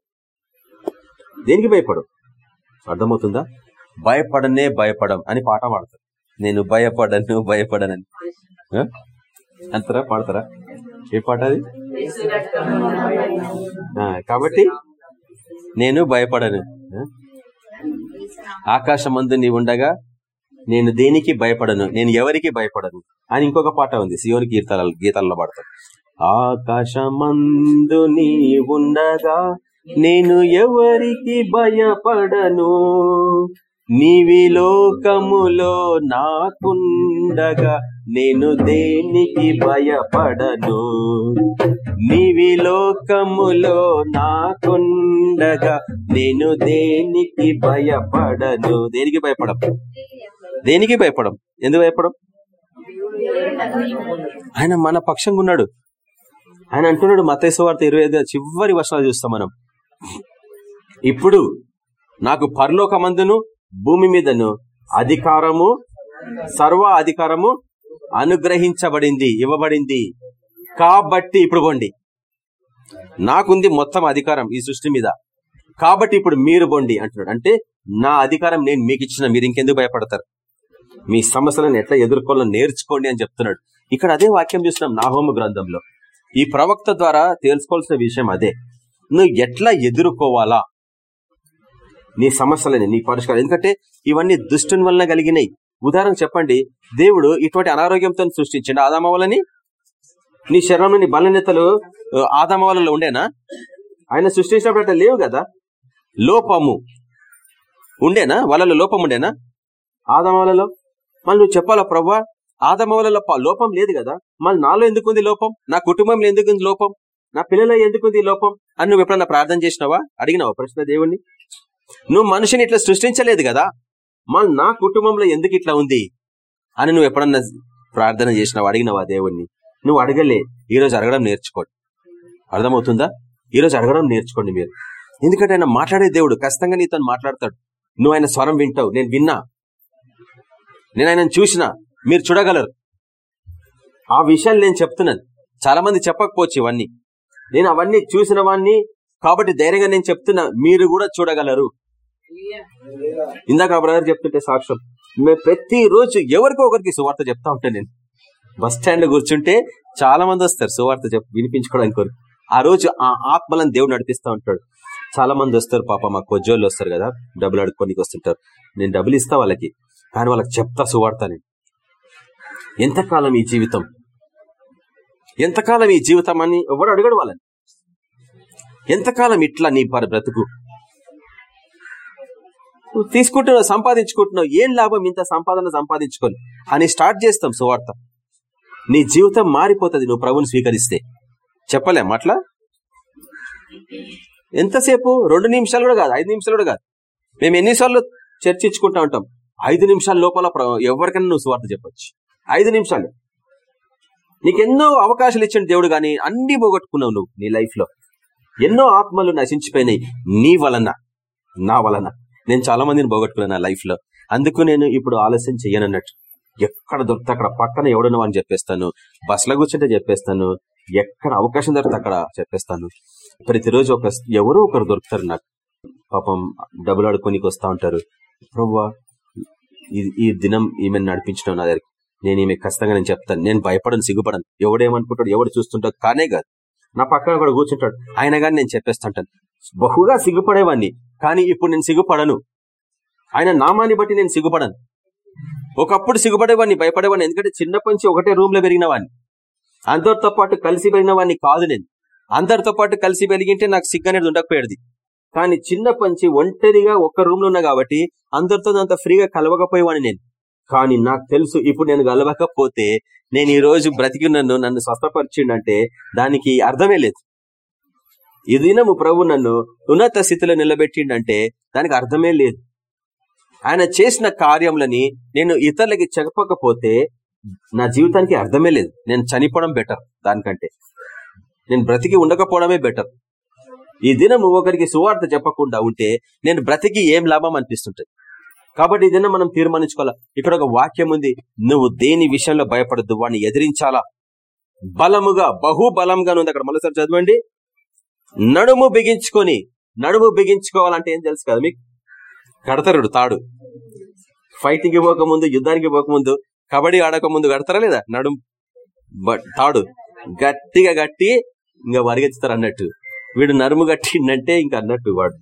దేనికి భయపడు అర్థమవుతుందా? భయపడనే భయపడం అని పాట పాడతారు. నేను భయపడను భయపడనని. అంతరా పాడతారా? ఏ పాట అది? ఆ, కాబట్టి నేను భయపడను. ఆకాశమందు నీ ఉండగా నేను దేనికి భయపడను? నేను ఎవరికి భయపడను? అని ఇంకొక పాట ఉంది సియోని కీర్తన గీతాల్లో పాడతారు. ఆకాశమందు నీ ఉండగా నేను ఎవరికి భయపడను? నీవి లోకములో నాకుండగా నేను దేనికి భయపడను? నీవి లోకములో నాకుండగా నేను దేనికి భయపడను? దేనికి భయపడను దేనికి భయపడం? ఎందుకు భయపడం? ఆయన మన పక్షంగా ఉన్నాడు. ఆయన అంటున్నాడు మతేశ్వార్త ఇరవై ఐదు చివరి వర్షాలు చూస్తాం మనం. ఇప్పుడు నాకు పరలోకమందును భూమి మీదను అధికారము సర్వ అధికారము అనుగ్రహించబడింది ఇవ్వబడింది. కాబట్టి ఇప్పుడు బొండి నాకుంది మొత్తం అధికారం ఈ సృష్టి మీద. కాబట్టి ఇప్పుడు మీరు బొండి అంటున్నాడు. అంటే నా అధికారం నేను మీకు ఇచ్చిన మీరు ఇంకెందుకు భయపడతారు? మీ సమస్యలను ఎట్లా ఎదుర్కోవాలో నేర్చుకోండి అని చెప్తున్నాడు. ఇక్కడ అదే వాక్యం చూసినాం నాహోము గ్రంథంలో. ఈ ప్రవక్త ద్వారా తెలుసుకోవాల్సిన విషయం అదే. నువ్వు ఎట్లా ఎదుర్కోవాలా? నీ సమస్యలని నీ పరిష్కారం ఎందుకంటే ఇవన్నీ దుష్టుని వలన కలిగినాయి. ఉదాహరణ చెప్పండి. దేవుడు ఇటువంటి అనారోగ్యంతో సృష్టించండి ఆదామవలని నీ శరీరంలోని నీ ఆదామ ఆదామవలలో ఉండేనా? ఆయన సృష్టించినప్పుడు లేవు కదా? లోపము ఉండేనా? వాళ్ళలో లోపం ఉండేనా? ఆదామవలలో మళ్ళీ నువ్వు చెప్పాలా ప్రవ్వా ఆదమవల లోపం లేదు కదా? మళ్ళీ నాలో ఎందుకుంది లోపం? నా కుటుంబంలో ఎందుకుంది లోపం? నా పిల్లల ఎందుకుంది లోపం? అని నువ్వు ఎప్పుడన్నా ప్రార్థన చేసినావా? అడిగినావా ప్రశ్న దేవుణ్ణి? నువ్వు మనిషిని ఇట్లా సృష్టించలేదు కదా? మళ్ళీ నా కుటుంబంలో ఎందుకు ఇట్లా ఉంది? అని నువ్వు ఎప్పుడన్నా ప్రార్థన చేసినావా? అడిగినావా దేవుణ్ణి? నువ్వు అడగలే. ఈరోజు అడగడం నేర్చుకోండి. అర్థమవుతుందా? ఈరోజు అడగడం నేర్చుకోండి మీరు. ఎందుకంటే ఆయన మాట్లాడే దేవుడు ఖచ్చితంగా నీతో మాట్లాడతాడు. నువ్వు ఆయన స్వరం వింటావు. నేను విన్నా. నేను ఆయన చూసిన మీరు చూడగలరు. ఆ విషయాలు నేను చెప్తున్నాను. చాలా మంది చెప్పకపోవచ్చు ఇవన్నీ. నేను అవన్నీ చూసిన వాడిని కాబట్టి ధైర్యంగా నేను చెప్తున్నా మీరు కూడా చూడగలరు. ఇందాక బ్రదర్ చెప్తుంటే సాక్ష్యం. మేము ప్రతి రోజు ఎవరికో ఒకరికి సువార్త చెప్తా ఉంటాను నేను. బస్ స్టాండ్లో కూర్చుంటే చాలా మంది వస్తారు సువార్త చెప్ వినిపించుకోవడానికి కోరు ఆ రోజు ఆ ఆత్మలను దేవుడు నడిపిస్తా ఉంటాడు. చాలా మంది వస్తారు పాప మా కొజ్జోళ్ళు వస్తారు కదా డబ్బులు అడుక్కోనికి వస్తుంటారు. నేను డబ్బులు ఇస్తా వాళ్ళకి. కానీ వాళ్ళకి చెప్తా సువార్తని ఎంతకాలం ఈ జీవితం? ఎంతకాలం ఈ జీవితం అని ఎవడు అడగడు వాళ్ళని. ఎంతకాలం ఇట్లా నీ పరి బ్రతుకు? నువ్వు తీసుకుంటున్నావు సంపాదించుకుంటున్నావు ఏం లాభం ఇంత సంపాదన సంపాదించుకొని? అని స్టార్ట్ చేస్తాం సువార్త. నీ జీవితం మారిపోతుంది నువ్వు ప్రభుని స్వీకరిస్తే. చెప్పలేం అట్లా ఎంతసేపు? రెండు నిమిషాలు కూడా కాదు ఐదు నిమిషాలు కూడా కాదు. మేము ఎన్నిసార్లు చర్చించుకుంటా ఉంటాం. ఐదు నిమిషాల లోపల ఎవరికైనా నువ్వు సువార్త చెప్పొచ్చు. ఐదు నిమిషాలు. నీకెన్నో అవకాశాలు ఇచ్చిన దేవుడు కానీ అన్ని పోగొట్టుకున్నావు నువ్వు నీ లైఫ్లో ఎన్నో ఆత్మలు నశించిపోయినాయి నీ వలన నా వలన. నేను చాలా మందిని పోగొట్టుకున్నాను నా లైఫ్లో అందుకు నేను ఇప్పుడు ఆలస్యం చెయ్యనన్నట్టు. ఎక్కడ దొరికితే అక్కడ పక్కన ఎవడన్నా అని చెప్పేస్తాను. బస్సులో కూర్చుంటే చెప్పేస్తాను. ఎక్కడ అవకాశం దొరికితే అక్కడ చెప్పేస్తాను. ప్రతిరోజు ఒక ఎవరో ఒకరు దొరుకుతారు నాకు. పాపం డబ్బులు ఆడుకోనికి వస్తా ఉంటారు. ప్రవ్వా ఈ- ఈ దినం ఈమెను నడిపించడం నా దగ్గరికి. నేను ఈమె ఖచ్చితంగా నేను చెప్తాను. నేను భయపడను సిగ్గుపడను. ఎవడేమనుకుంటాడు ఎవడు చూస్తుంటాడు కానే కాదు. నా పక్కన కూడా కూర్చుంటాడు. ఆయన కానీ నేను చెప్పేస్తుంటాను. బహుగా సిగ్గుపడేవాడిని కానీ ఇప్పుడు నేను సిగ్గుపడను. ఆయన నామాన్ని బట్టి నేను సిగ్గుపడను. ఒకప్పుడు సిగ్గుపడేవాడిని భయపడేవాడిని ఎందుకంటే చిన్నప్పటి నుంచి ఒకటే రూమ్లో పెరిగిన వాడిని అందరితో పాటు కలిసి పెరిగిన వాడిని కాదు నేను. అందరితో పాటు కలిసి పెరిగింటే నాకు సిగ్గు అనేది ఉండకపోయేది. కానీ చిన్నప్పటి నుంచి ఒంటరిగా ఒక్క రూమ్లో ఉన్నా కాబట్టి అందరితో అంత ఫ్రీగా కలవకపోయేవాడిని నేను. కానీ నాకు తెలుసు ఇప్పుడు నేను కలవకపోతే నేను ఈ రోజు బ్రతికి నన్ను నన్ను స్వస్థపరిచిండంటే దానికి అర్థమే లేదు. ఈ దినము ప్రభు నన్ను ఉన్నత స్థితిలో నిలబెట్టిండంటే దానికి అర్థమే లేదు. ఆయన చేసిన కార్యములని నేను ఇతరులకి చెప్పకపోతే నా జీవితానికి అర్థమే లేదు. నేను చనిపోవడం బెటర్ దానికంటే. నేను బ్రతికి ఉండకపోవడమే బెటర్. ఈ దినము ఒకరికి సువార్త చెప్పకుండా ఉంటే నేను బ్రతికి ఏం లాభం అనిపిస్తుంటది? కాబట్టి ఈ దినం మనం తీర్మానించుకోవాలా? ఇక్కడ ఒక వాక్యం ఉంది. నువ్వు దేని విషయంలో భయపడద్దు? వాడిని ఎదిరించాలా? బలముగా బహుబలంగా ఉంది అక్కడ. మరోసారి చదవండి. నడుము బిగించుకొని నడుము బిగించుకోవాలంటే ఏం తెలుసు కదా మీకు? కడతరుడు తాడు. ఫైటింగ్ పోకముందు యుద్ధానికి పోకముందు కబడ్డీ ఆడక ముందు కడతారా లేదా? నడుము తాడు. గట్టిగా గట్టి ఇంకా వరిగెత్తుతారు అన్నట్టు. వీడు నడుము కట్టిండంటే ఇంకా అన్నట్టు వాడు.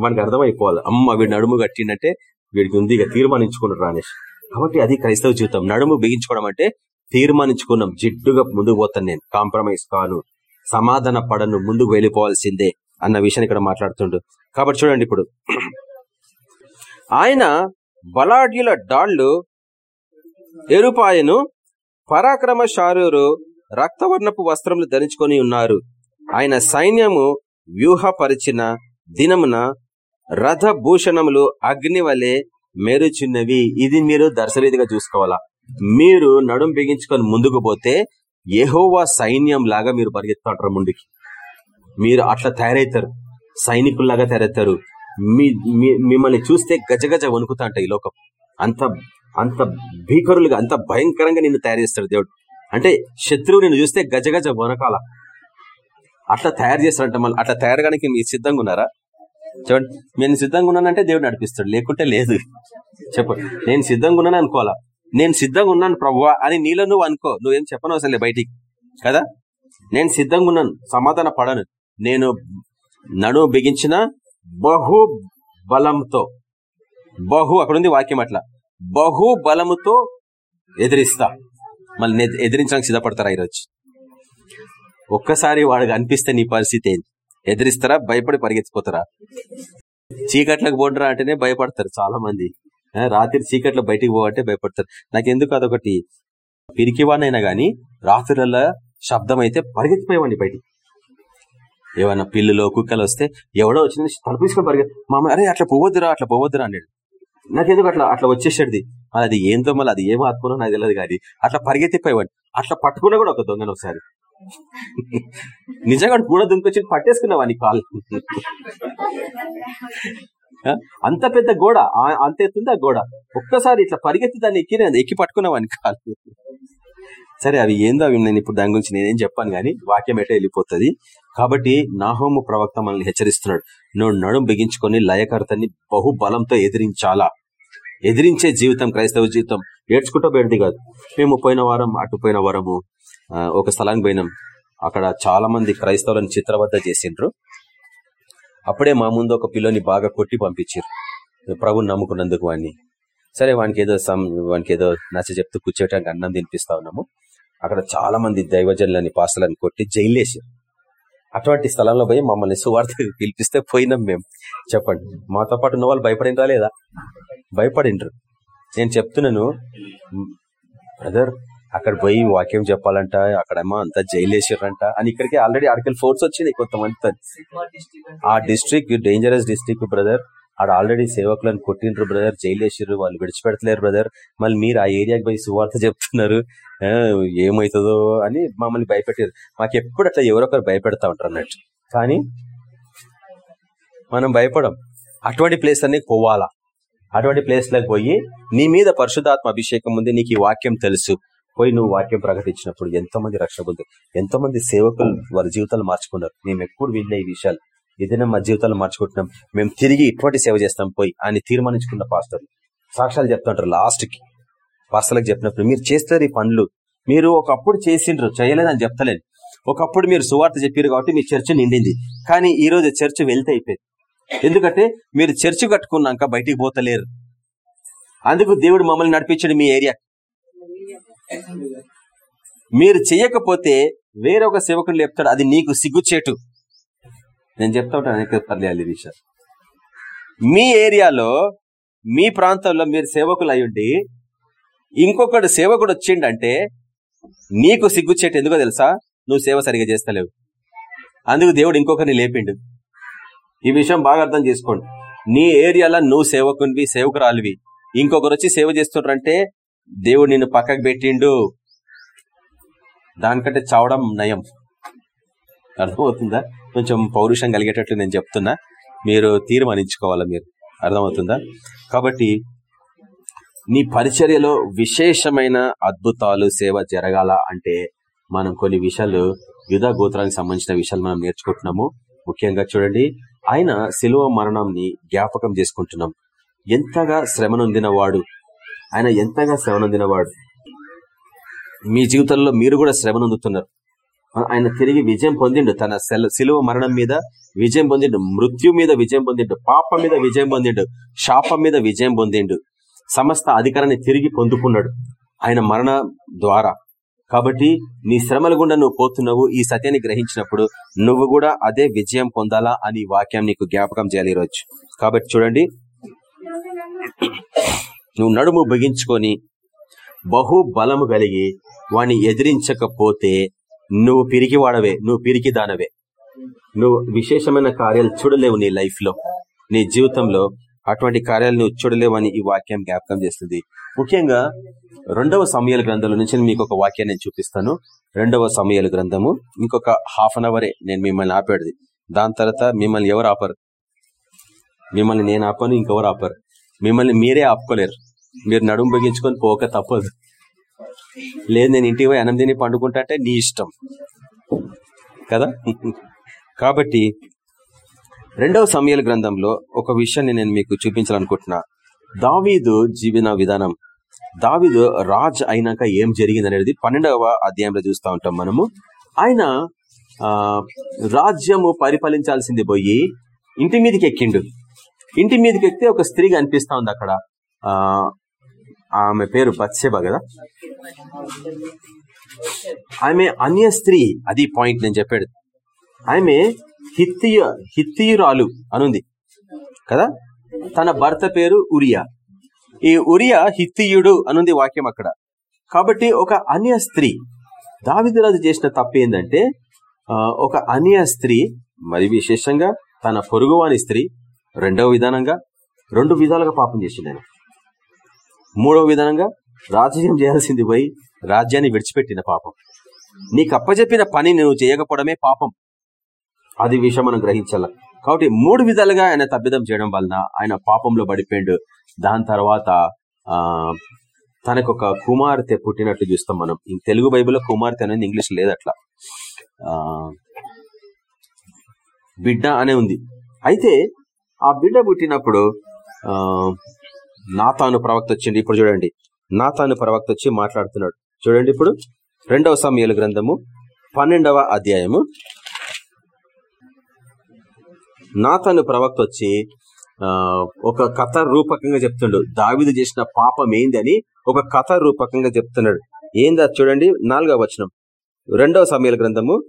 మనకు అర్థమైపోవాలి. అమ్మ వీడు నడుము కట్టిండంటే వీడికి ఉంది ఇక తీర్మానించుకున్నాడు రానేష్ కాబట్టి అది క్రైస్తవ జీవితం. నడుము బిగించుకోవడం అంటే తీర్మానించుకున్నాం. జిడ్డుగా ముందుకు పోతాను నేను. కాంప్రమైజ్ కాను. సమాధాన పడను. ముందుకు వెళ్ళిపోవాల్సిందే అన్న విషయాన్ని ఇక్కడ మాట్లాడుతుండు. కాబట్టి చూడండి ఇప్పుడు. ఆయన బలాఢ్యుల డాళ్ళు ఎరుపాయను పరాక్రమశారురు రక్తవర్ణపు వస్త్రములు ధరించుకొని ఉన్నారు. ఆయన సైన్యము వ్యూహపరిచిన దినమున రథభూషణములు అగ్ని వలె మెరుచున్నవి. ఇది మీరు దర్శరీతిగా చూసుకోవాలా. మీరు నడుం బిగించుకొని ముందుకు పోతే యెహోవా సైన్యం లాగా మీరు పరిగెత్తుంటారు ముందుకి. మీరు అట్లా తయారవుతారు. సైనికుల్లాగా తయారవుతారు. మీ- మిమ్మల్ని చూస్తే గజగజ వణుకుతా ఈ లోకం. అంత అంత భీకరులుగా అంత భయంకరంగా నిన్ను తయారు చేస్తాడు దేవుడు. అంటే శత్రువు నిన్ను చూస్తే గజగజ వనకాల అట్లా తయారు చేస్తారంట మళ్ళీ. అట్లా తయారుగానికి మీరు సిద్ధంగా ఉన్నారా? చూడండి నేను సిద్ధంగా ఉన్నానంటే దేవుడు నడిపిస్తాడు. లేకుంటే లేదు. చెప్పు. నేను సిద్ధంగా ఉన్నాను అనుకోవాలా? నేను సిద్ధంగా ఉన్నాను ప్రభువా అని నీలో నువ్వు అనుకో. నువ్వేం చెప్పను లేదు బయటికి. కదా? నేను సిద్ధంగా ఉన్నాను. సమాధాన పడను. నేను నడుము బిగించిన బహు బలంతో బహు అక్కడ ఉంది వాక్యం అట్లా. బహు బలముతో ఎదిరిస్తా. మళ్ళీ ఎదిరించడానికి సిద్ధపడతారా ఈరోజు? ఒక్కసారి వాడికి అనిపిస్తే నీ పరిస్థితి ఏంటి? ఎదిరిస్తారా? భయపడి పరిగెత్తిపోతారా? చీకట్లకు పోండిరా అంటేనే భయపడతారు చాలా మంది రాత్రి చీకట్లో బయటికి పోవంటే భయపడతారు. నాకెందుకు అదొకటి? పిరికివానైనా గాని రాత్రులలో శబ్దం అయితే పరిగెత్తిపోయేవాడిని బయటికి. ఏమన్నా పిల్లులో కుక్కలు వస్తే ఎవడో వచ్చింది తలపించుకొని పరిగెత్తి మామ అరే అట్లా పోవద్దురా అట్లా పోవద్దురా అన్నాడు. నాకెందుకు అట్లా అట్లా వచ్చేసాడు అది ఏందో మళ్ళీ అది ఏం ఆత్మనో నాకు తెలియదు కానీ అట్లా పరిగెత్తిపోయేవాడిని. అట్లా పట్టుకున్నా కూడా ఒక దొంగను ఒకసారి. నిజంగా కూడా దుంకొచ్చి పట్టేసుకున్నావా నీ కాలు? అంత పెద్ద గోడ అంత ఎత్తుంది ఆ గోడ? ఒక్కసారి ఇట్లా పరిగెత్తి దాన్ని ఎక్కి ఎక్కి పట్టుకున్నావని కాలు? సరే అవి ఏందో అవి నేను ఇప్పుడు దాని గురించి నేనేం చెప్పాను కానీ వాక్యం ఎట్లా వెళ్ళిపోతుంది. కాబట్టి నాహోము ప్రవక్త మనల్ని హెచ్చరిస్తున్నాడు. నువ్వు నడుం బిగించుకొని లయకర్తని బహు బలంతో ఎదిరించాలా? ఎదిరించే జీవితం క్రైస్తవ జీవితం ఏడ్చుకుంటూ బయటది కాదు. మేము పోయిన వారం అటు పోయిన వారము ఒక స్థలానికి పోయినాం. అక్కడ చాలా మంది క్రైస్తవులను చిత్రబద్ధ చేసిండ్రు. అప్పుడే మా ముందు ఒక పిల్లని బాగా కొట్టి పంపించారు ప్రభుని నమ్ముకున్నందుకు వాడిని సరే వానికి ఏదో సమ్ వానికి ఏదో నచ్చ చెప్తూ కూర్చోటానికి అన్నం తినిపిస్తా ఉన్నాము. అక్కడ చాలా మంది దైవజనులని పాసలని కొట్టి జైలేసారు అటువంటి స్థలంలో పోయి మమ్మల్ని సువార్త పిలిపిస్తే పోయినాం మేము. చెప్పండి. మాతో పాటు ఉన్న వాళ్ళు భయపడినరా లేదా? భయపడిండ్రు. నేను చెప్తున్నాను బ్రదర్ అక్కడ పోయి వాక్యం చెప్పాలంట అక్కడేమో అంతా జైలేసారంట అని ఇక్కడికి ఆల్రెడీ ఆర్టికల్ ఫోర్స్ వచ్చింది కొంతమంది. ఆ డిస్ట్రిక్ట్ డేంజరస్ డిస్ట్రిక్ట్ బ్రదర్ ఆడ ఆల్రెడీ సేవకులను కొట్టిండ్రు బ్రదర్ జైలేసారు వాళ్ళు విడిచిపెడతలేరు బ్రదర్ మళ్ళీ మీరు ఆ ఏరియాకి పోయి సువార్త చెప్తున్నారు. ఏమవుతుందో అని మమ్మల్ని భయపెట్టారు మాకు ఎప్పుడు అట్లా ఎవరొకరు భయపెడతా ఉంటారు అన్నట్టు. కానీ మనం భయపడం. అటువంటి ప్లేస్ అన్ని పోవాలా. అటువంటి ప్లేస్లకు పోయి నీ మీద పరిశుధాత్మ అభిషేకం ఉంది నీకు ఈ వాక్యం తెలుసు. పోయి నువ్వు వాక్యం ప్రకటించినప్పుడు ఎంతో మంది రక్షణ ఎంతో మంది సేవకులు వారి జీవితాలు మార్చుకున్నారు. మేము ఎప్పుడు విన్న ఈ విషయాలు. ఏదైనా మా జీవితాలు మార్చుకుంటున్నాం. మేము తిరిగి ఇటువంటి సేవ చేస్తాం పోయి అని తీర్మానించుకున్న పాస్టర్. సాక్ష్యాలు చెప్తుంటారు లాస్ట్కి పాస్టర్లకు చెప్పినప్పుడు మీరు చేస్తారు ఈ పనులు. మీరు ఒకప్పుడు చేసిండ్రు చేయలేదని చెప్తలేదు ఒకప్పుడు మీరు సువార్త చెప్పారు కాబట్టి మీ చర్చ నిండింది. కానీ ఈ రోజు చర్చ వెళ్తే అయిపోయింది. ఎందుకంటే మీరు చర్చ్ కట్టుకున్నాక బయటికి పోతలేరు. అందుకు దేవుడు మమ్మల్ని నడిపించడు మీ ఏరియా. మీరు చెయ్యకపోతే వేరొక సేవకుని లేపుతాడు. అది నీకు సిగ్గుచేటు. నేను చెప్తా ఉంటాను అనేక పర్లేదు విషయం మీ ఏరియాలో మీ ప్రాంతంలో మీరు సేవకులు అయ్యుండి ఇంకొకడు సేవకుడు వచ్చిండంటే నీకు సిగ్గుచేటు ఎందుకో తెలుసా? నువ్వు సేవ సరిగా చేస్తలేవు. అందుకు దేవుడు ఇంకొకరిని లేపిండు. ఈ విషయం బాగా అర్థం చేసుకోండి. నీ ఏరియాలో నువ్వు సేవకునివి సేవకురాలివి. ఇంకొకరు వచ్చి సేవ చేస్తుండ్రంటే దేవుడు నిన్ను పక్కకు పెట్టిండు. దానికంటే చావడం నయం. అర్థమవుతుందా? కొంచెం పౌరుషం కలిగేటట్లు నేను చెప్తున్నా. మీరు తీర్మానించుకోవాలా మీరు? అర్థమవుతుందా? కాబట్టి నీ పరిచర్యలో విశేషమైన అద్భుతాలు సేవ జరగాల అంటే మనం కొన్ని విషయాలు యుధ గోత్రానికి సంబంధించిన విషయాలు మనం నేర్చుకుంటున్నాము. ముఖ్యంగా చూడండి ఆయన శిలువ మరణంని జ్ఞాపకం చేసుకుంటున్నాం. ఎంతగా శ్రమనొందిన వాడు. ఆయన ఎంతగా శ్రవణందినవాడు మీ జీవితంలో మీరు కూడా శ్రవణందుతున్నారు ఆయన తిరిగి విజయం పొందిండు. తన సిలువ మరణం మీద విజయం పొందిండు. మృత్యు మీద విజయం పొందిండు. పాప మీద విజయం పొందిండు. శాపం మీద విజయం పొందిండు. సమస్త అధికారాన్ని తిరిగి పొందుకున్నాడు. ఆయన మరణ ద్వారా. కాబట్టి నీ శ్రమల గుండా నువ్వు పోతున్నావు. ఈ సత్యాన్ని గ్రహించినప్పుడు నువ్వు కూడా అదే విజయం పొందాలా అని వాక్యం నీకు జ్ఞాపకం చేయాలి ఈరోజు. కాబట్టి చూడండి. నువ్వు నడుము బిగించుకొని బహు బలము కలిగి వాణ్ణి ఎదిరించకపోతే నువ్వు పిరికి వాడవే నువ్వు పిరికి దానవే నువ్వు విశేషమైన కార్యాలు చూడలేవు నీ లైఫ్లో నీ జీవితంలో అటువంటి కార్యాలు నువ్వు చూడలేవని ఈ వాక్యం జ్ఞాపకం చేస్తుంది. ముఖ్యంగా రెండవ సమయాల గ్రంథంలో నుంచి మీకు ఒక వాక్యాన్ని నేను చూపిస్తాను. రెండవ సమయాల గ్రంథము ఇంకొక హాఫ్ అన్ అవరే నేను మిమ్మల్ని ఆపేది దాని తర్వాత మిమ్మల్ని ఎవరు ఆపరు? మిమ్మల్ని నేను ఆపను ఇంకెవరు ఆపరు? మిమ్మల్ని మీరే ఆపుకోలేరు. మీరు నడుము బిగించుకొని పోక తప్పదు. లేదు నేను ఇంటికి పోయి అన్నం తిని పండుకుంటా అంటే నీ ఇష్టం. కదా? కాబట్టి రెండవ సమయాల గ్రంథంలో ఒక విషయాన్ని నేను మీకు చూపించాలనుకుంటున్నా. దావీదు జీవన విధానం. దావీదు రాజ్ అయినాక ఏం జరిగింది అనేది పన్నెండవ అధ్యాయంలో చూస్తూ ఉంటాం మనము. ఆయన ఆ రాజ్యము పరిపాలించాల్సింది పోయి ఇంటి మీదకి ఎక్కిండు. ఇంటి మీదకి ఎక్కితే ఒక స్త్రీ కనిపిస్తా ఉంది అక్కడ. ఆ ఆమె పేరు బత్సేబ కదా? ఆమె అన్య స్త్రీ అది పాయింట్ నేను చెప్పాడు. ఆమె హిత్తియ హిత్తియురాలు అనుంది కదా? తన భర్త పేరు ఉరియా. ఈ ఉరియా హిత్తియుడు అనుంది వాక్యం అక్కడ. కాబట్టి ఒక అన్య స్త్రీ దావిదరాజు చేసిన తప్పు ఏంటంటే ఒక అన్య స్త్రీ మరి విశేషంగా తన పొరుగువాని స్త్రీ రెండవ విధానంగా రెండు విధాలుగా పాపం చేసింది మూడవ విధానంగా రాజకీయం చేయాల్సింది పోయి రాజ్యాన్ని విడిచిపెట్టిన పాపం. నీకు అప్పచెప్పిన పని నువ్వు చేయకపోవడమే పాపం. అది విషయం మనం గ్రహించాల. కాబట్టి మూడు విధాలుగా ఆయన తప్పిదం చేయడం వలన ఆయన పాపంలో పడిపోయిండు. దాని తర్వాత ఆ తనకు ఒక కుమార్తె పుట్టినట్టు చూస్తాం మనం. తెలుగు బైబిల్లో కుమార్తె అనేది ఇంగ్లీష్ లేదు అట్లా ఆ బిడ్డ అనే ఉంది. అయితే ఆ బిడ్డ పుట్టినప్పుడు ఆ నాతాను ప్రవక్త వచ్చింది. ఇప్పుడు చూడండి. నాతాను ప్రవక్త వచ్చి మాట్లాడుతున్నాడు. చూడండి ఇప్పుడు. రెండవ సమయాల గ్రంథము. పన్నెండవ అధ్యాయము. నాతను ప్రవక్త వచ్చి ఆ ఒక కథ రూపకంగా చెప్తుండు. దావిదు చేసిన పాపం ఏంది అని ఒక కథ రూపకంగా చెప్తున్నాడు. ఏందా? చూడండి. నాలుగవ వచనం. రెండవ సమయాల గ్రంథము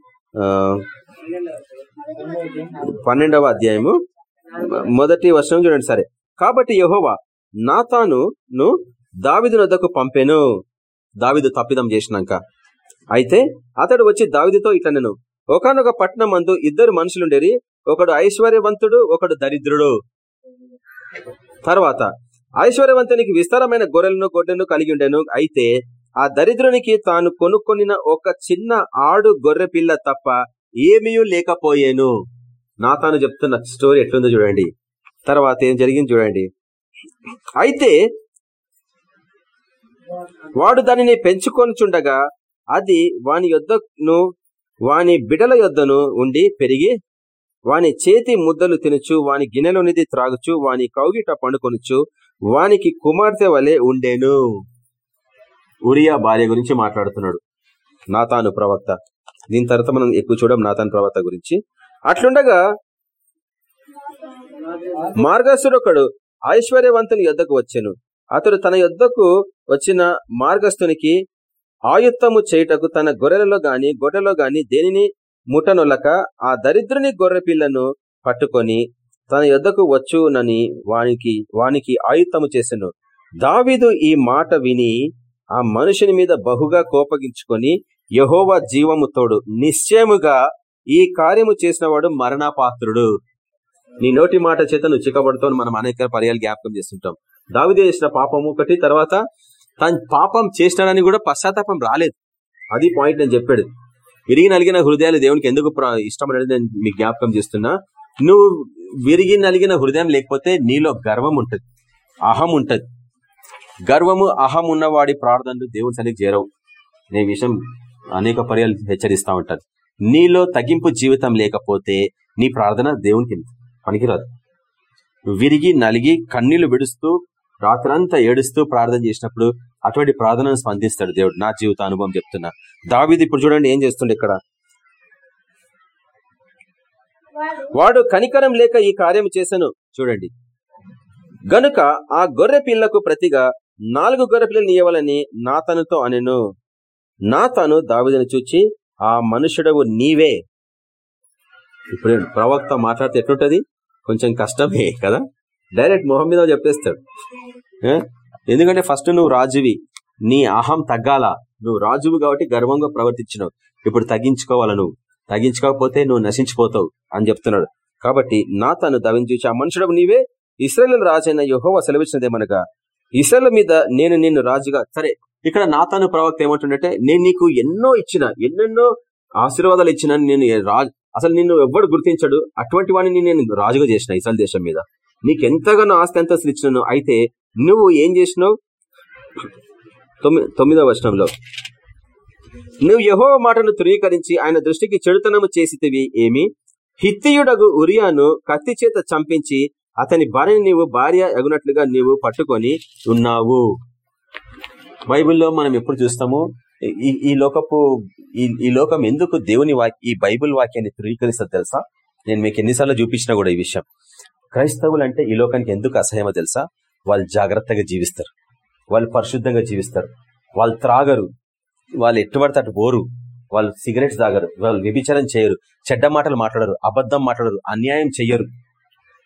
ఆ పన్నెండవ అధ్యాయము. మొదటి వచనం చూడండి సరే. కాబట్టి యహోవా నాతాను ను దావిదు నద్దకు పంపెను. దావిదు తప్పిదం చేసినాక. అయితే అతడు వచ్చి దావిదితో ఇట్లా నేను ఒకనొక పట్టణం అందు ఇద్దరు మనుషులుండేరి ఒకడు ఐశ్వర్యవంతుడు ఒకడు దరిద్రుడు. తర్వాత ఐశ్వర్యవంతునికి విస్తారమైన గొర్రెలను గొడ్డెను కలిగి ఉండెను అయితే ఆ దరిద్రునికి తాను కొనుక్కొనిన ఒక చిన్న ఆడు గొర్రె పిల్ల తప్ప ఏమీ లేకపోయేను. నా తాను చెప్తున్న స్టోరీ ఎట్లుందో చూడండి. తర్వాత ఏం జరిగింది చూడండి. అయితే వాడు దానిని పెంచుకొనిచుండగా అది వాని యొద్దను వాని బిడల యొద్దను ఉండి పెరిగి వాని చేతి ముద్దలు తినచ్చు వాని గిన్నెలోనిది త్రాగుచు వాని కౌగిట పండుకొనుచు వానికి కుమార్తె వలె ఉండేను. ఉరియా భార్య గురించి మాట్లాడుతున్నాడు నాతాను ప్రవక్త. దీని తర్వాత మనం ఎక్కువ చూడం నాతాను ప్రవక్త గురించి. అట్లుండగా మార్గస్థుడొకడు ఐశ్వర్యవంతుని యొద్దకు వచ్చెను. అతడు తన యొద్దకు వచ్చిన మార్గస్థునికి ఆయుత్తము చేయుటకు తన గొర్రెలలో గాని గొడ్డలో గాని దేనిని ముట్టనొల్లక ఆ దరిద్రుని గొర్రె పిల్లను పట్టుకొని తన యొద్దకు వచ్చునని వానికి వానికి ఆయుత్తము చేసెను. దావిదు ఈ మాట విని ఆ మనుషుని మీద బహుగా కోపగించుకొని యహోవా జీవము తోడు నిశ్చయముగా ఈ కార్యము చేసిన వాడు మరణపాత్రుడు. నీ నోటి మాట చేత నువ్వు చిక్కబడుతో మనం అనేక పర్యాలు జ్ఞాపకం చేస్తుంటాం. దావిదే చేసిన పాపం ఒకటి తర్వాత తను పాపం చేసినానని కూడా పశ్చాత్తాపం రాలేదు. అది పాయింట్ నేను చెప్పాడు. విరిగి నలిగిన హృదయాలు దేవునికి ఎందుకు ఇష్టం అనేది నేను మీకు జ్ఞాపకం చేస్తున్నా. నువ్వు విరిగి నలిగిన హృదయం లేకపోతే నీలో గర్వం ఉంటుంది. అహం ఉంటది. గర్వము అహం ఉన్నవాడి ప్రార్థనలు దేవుని సన్నిధికి చేరవు. నేను విషయం అనేక పర్యాలు హెచ్చరిస్తా ఉంటాను నీలో తగ్గింపు జీవితం లేకపోతే నీ ప్రార్థన దేవునికి పనికిరాదు. విరిగి నలిగి కన్నీళ్ళు విడుస్తూ రాత్రంతా ఏడుస్తూ ప్రార్థన చేసినప్పుడు అటువంటి ప్రార్థనను స్పందిస్తాడు దేవుడు. నా జీవిత అనుభవం చెప్తున్నా. దావిది ఇప్పుడు చూడండి ఏం చేస్తుండే ఇక్కడ? వాడు కనికరం లేక ఈ కార్యం చేశాను చూడండి. గనుక ఆ గొర్రె పిల్లకు ప్రతిగా నాలుగు గొర్రె పిల్లలు ఇవ్వాలని నాతనుతో అనెను. నాతను దావిదని చూచి ఆ మనుషుడవు నీవే. ఇప్పుడు ప్రవక్త మాట్లాడితే ఎట్లుంటది? కొంచెం కష్టమే కదా? డైరెక్ట్ మొహం మీద చెప్పేస్తాడు. ఎందుకంటే ఫస్ట్ నువ్వు రాజువి నీ అహం తగ్గాల. నువ్వు రాజువు కాబట్టి గర్వంగా ప్రవర్తించినావు. ఇప్పుడు తగ్గించుకోవాల నువ్వు? తగ్గించుకోకపోతే నువ్వు నశించిపోతావు అని చెప్తున్నాడు. కాబట్టి నా తను దవించి ఆ మనుషుడు నీవే? ఇస్రాయల్ రాజైన యుహోవ సెలవిచ్చినదేమనగా ఇస్రాయల్ మీద నేను నిన్ను రాజుగా సరే ఇక్కడ నా తను ప్రవక్త ఏమంటుండే నేను నీకు ఎన్నో ఇచ్చిన ఎన్నెన్నో ఆశీర్వాదాలు ఇచ్చిన నేను రాజు అసలు నిన్ను ఎవ్వడు గుర్తించడు? అటువంటి వాడిని నేను రాజుగా చేసిన ఇసల్ దేశం మీద. నీకెంతగానో ఆస్తి అంతస్తులు ఇచ్చినాను అయితే నువ్వు ఏం చేసినావు? తొమ్మిదవ వచనంలో. నువ్వు యహో మాటను ధృవీకరించి ఆయన దృష్టికి చెడుతనము చేసితివి ఏమి? హిత్తియుడగు ఉరియాను కత్తి చేత చంపించి అతని భార్యని నీవు భార్య ఎగునట్లుగా నీవు పట్టుకొని ఉన్నావు. బైబిల్లో మనం ఎప్పుడు చూస్తాము ఈ ఈ లోకపు ఈ లోకం ఎందుకు దేవుని ఈ బైబిల్ వాక్యాన్ని ధృవీకరిస్తుంది తెలుసా? నేను మీకు ఎన్నిసార్లు చూపించినా కూడా ఈ విషయం. క్రైస్తవులు అంటే ఈ లోకానికి ఎందుకు అసహ్యమో తెలుసా? వాళ్ళు జాగ్రత్తగా జీవిస్తారు. వాళ్ళు పరిశుద్ధంగా జీవిస్తారు. వాళ్ళు త్రాగరు. వాళ్ళు ఎట్టుబడితే అటు బోరు. వాళ్ళు సిగరెట్స్ తాగరు. వాళ్ళు వ్యభిచారం చేయరు. చెడ్డ మాటలు మాట్లాడరు. అబద్ధం మాట్లాడరు. అన్యాయం చెయ్యరు.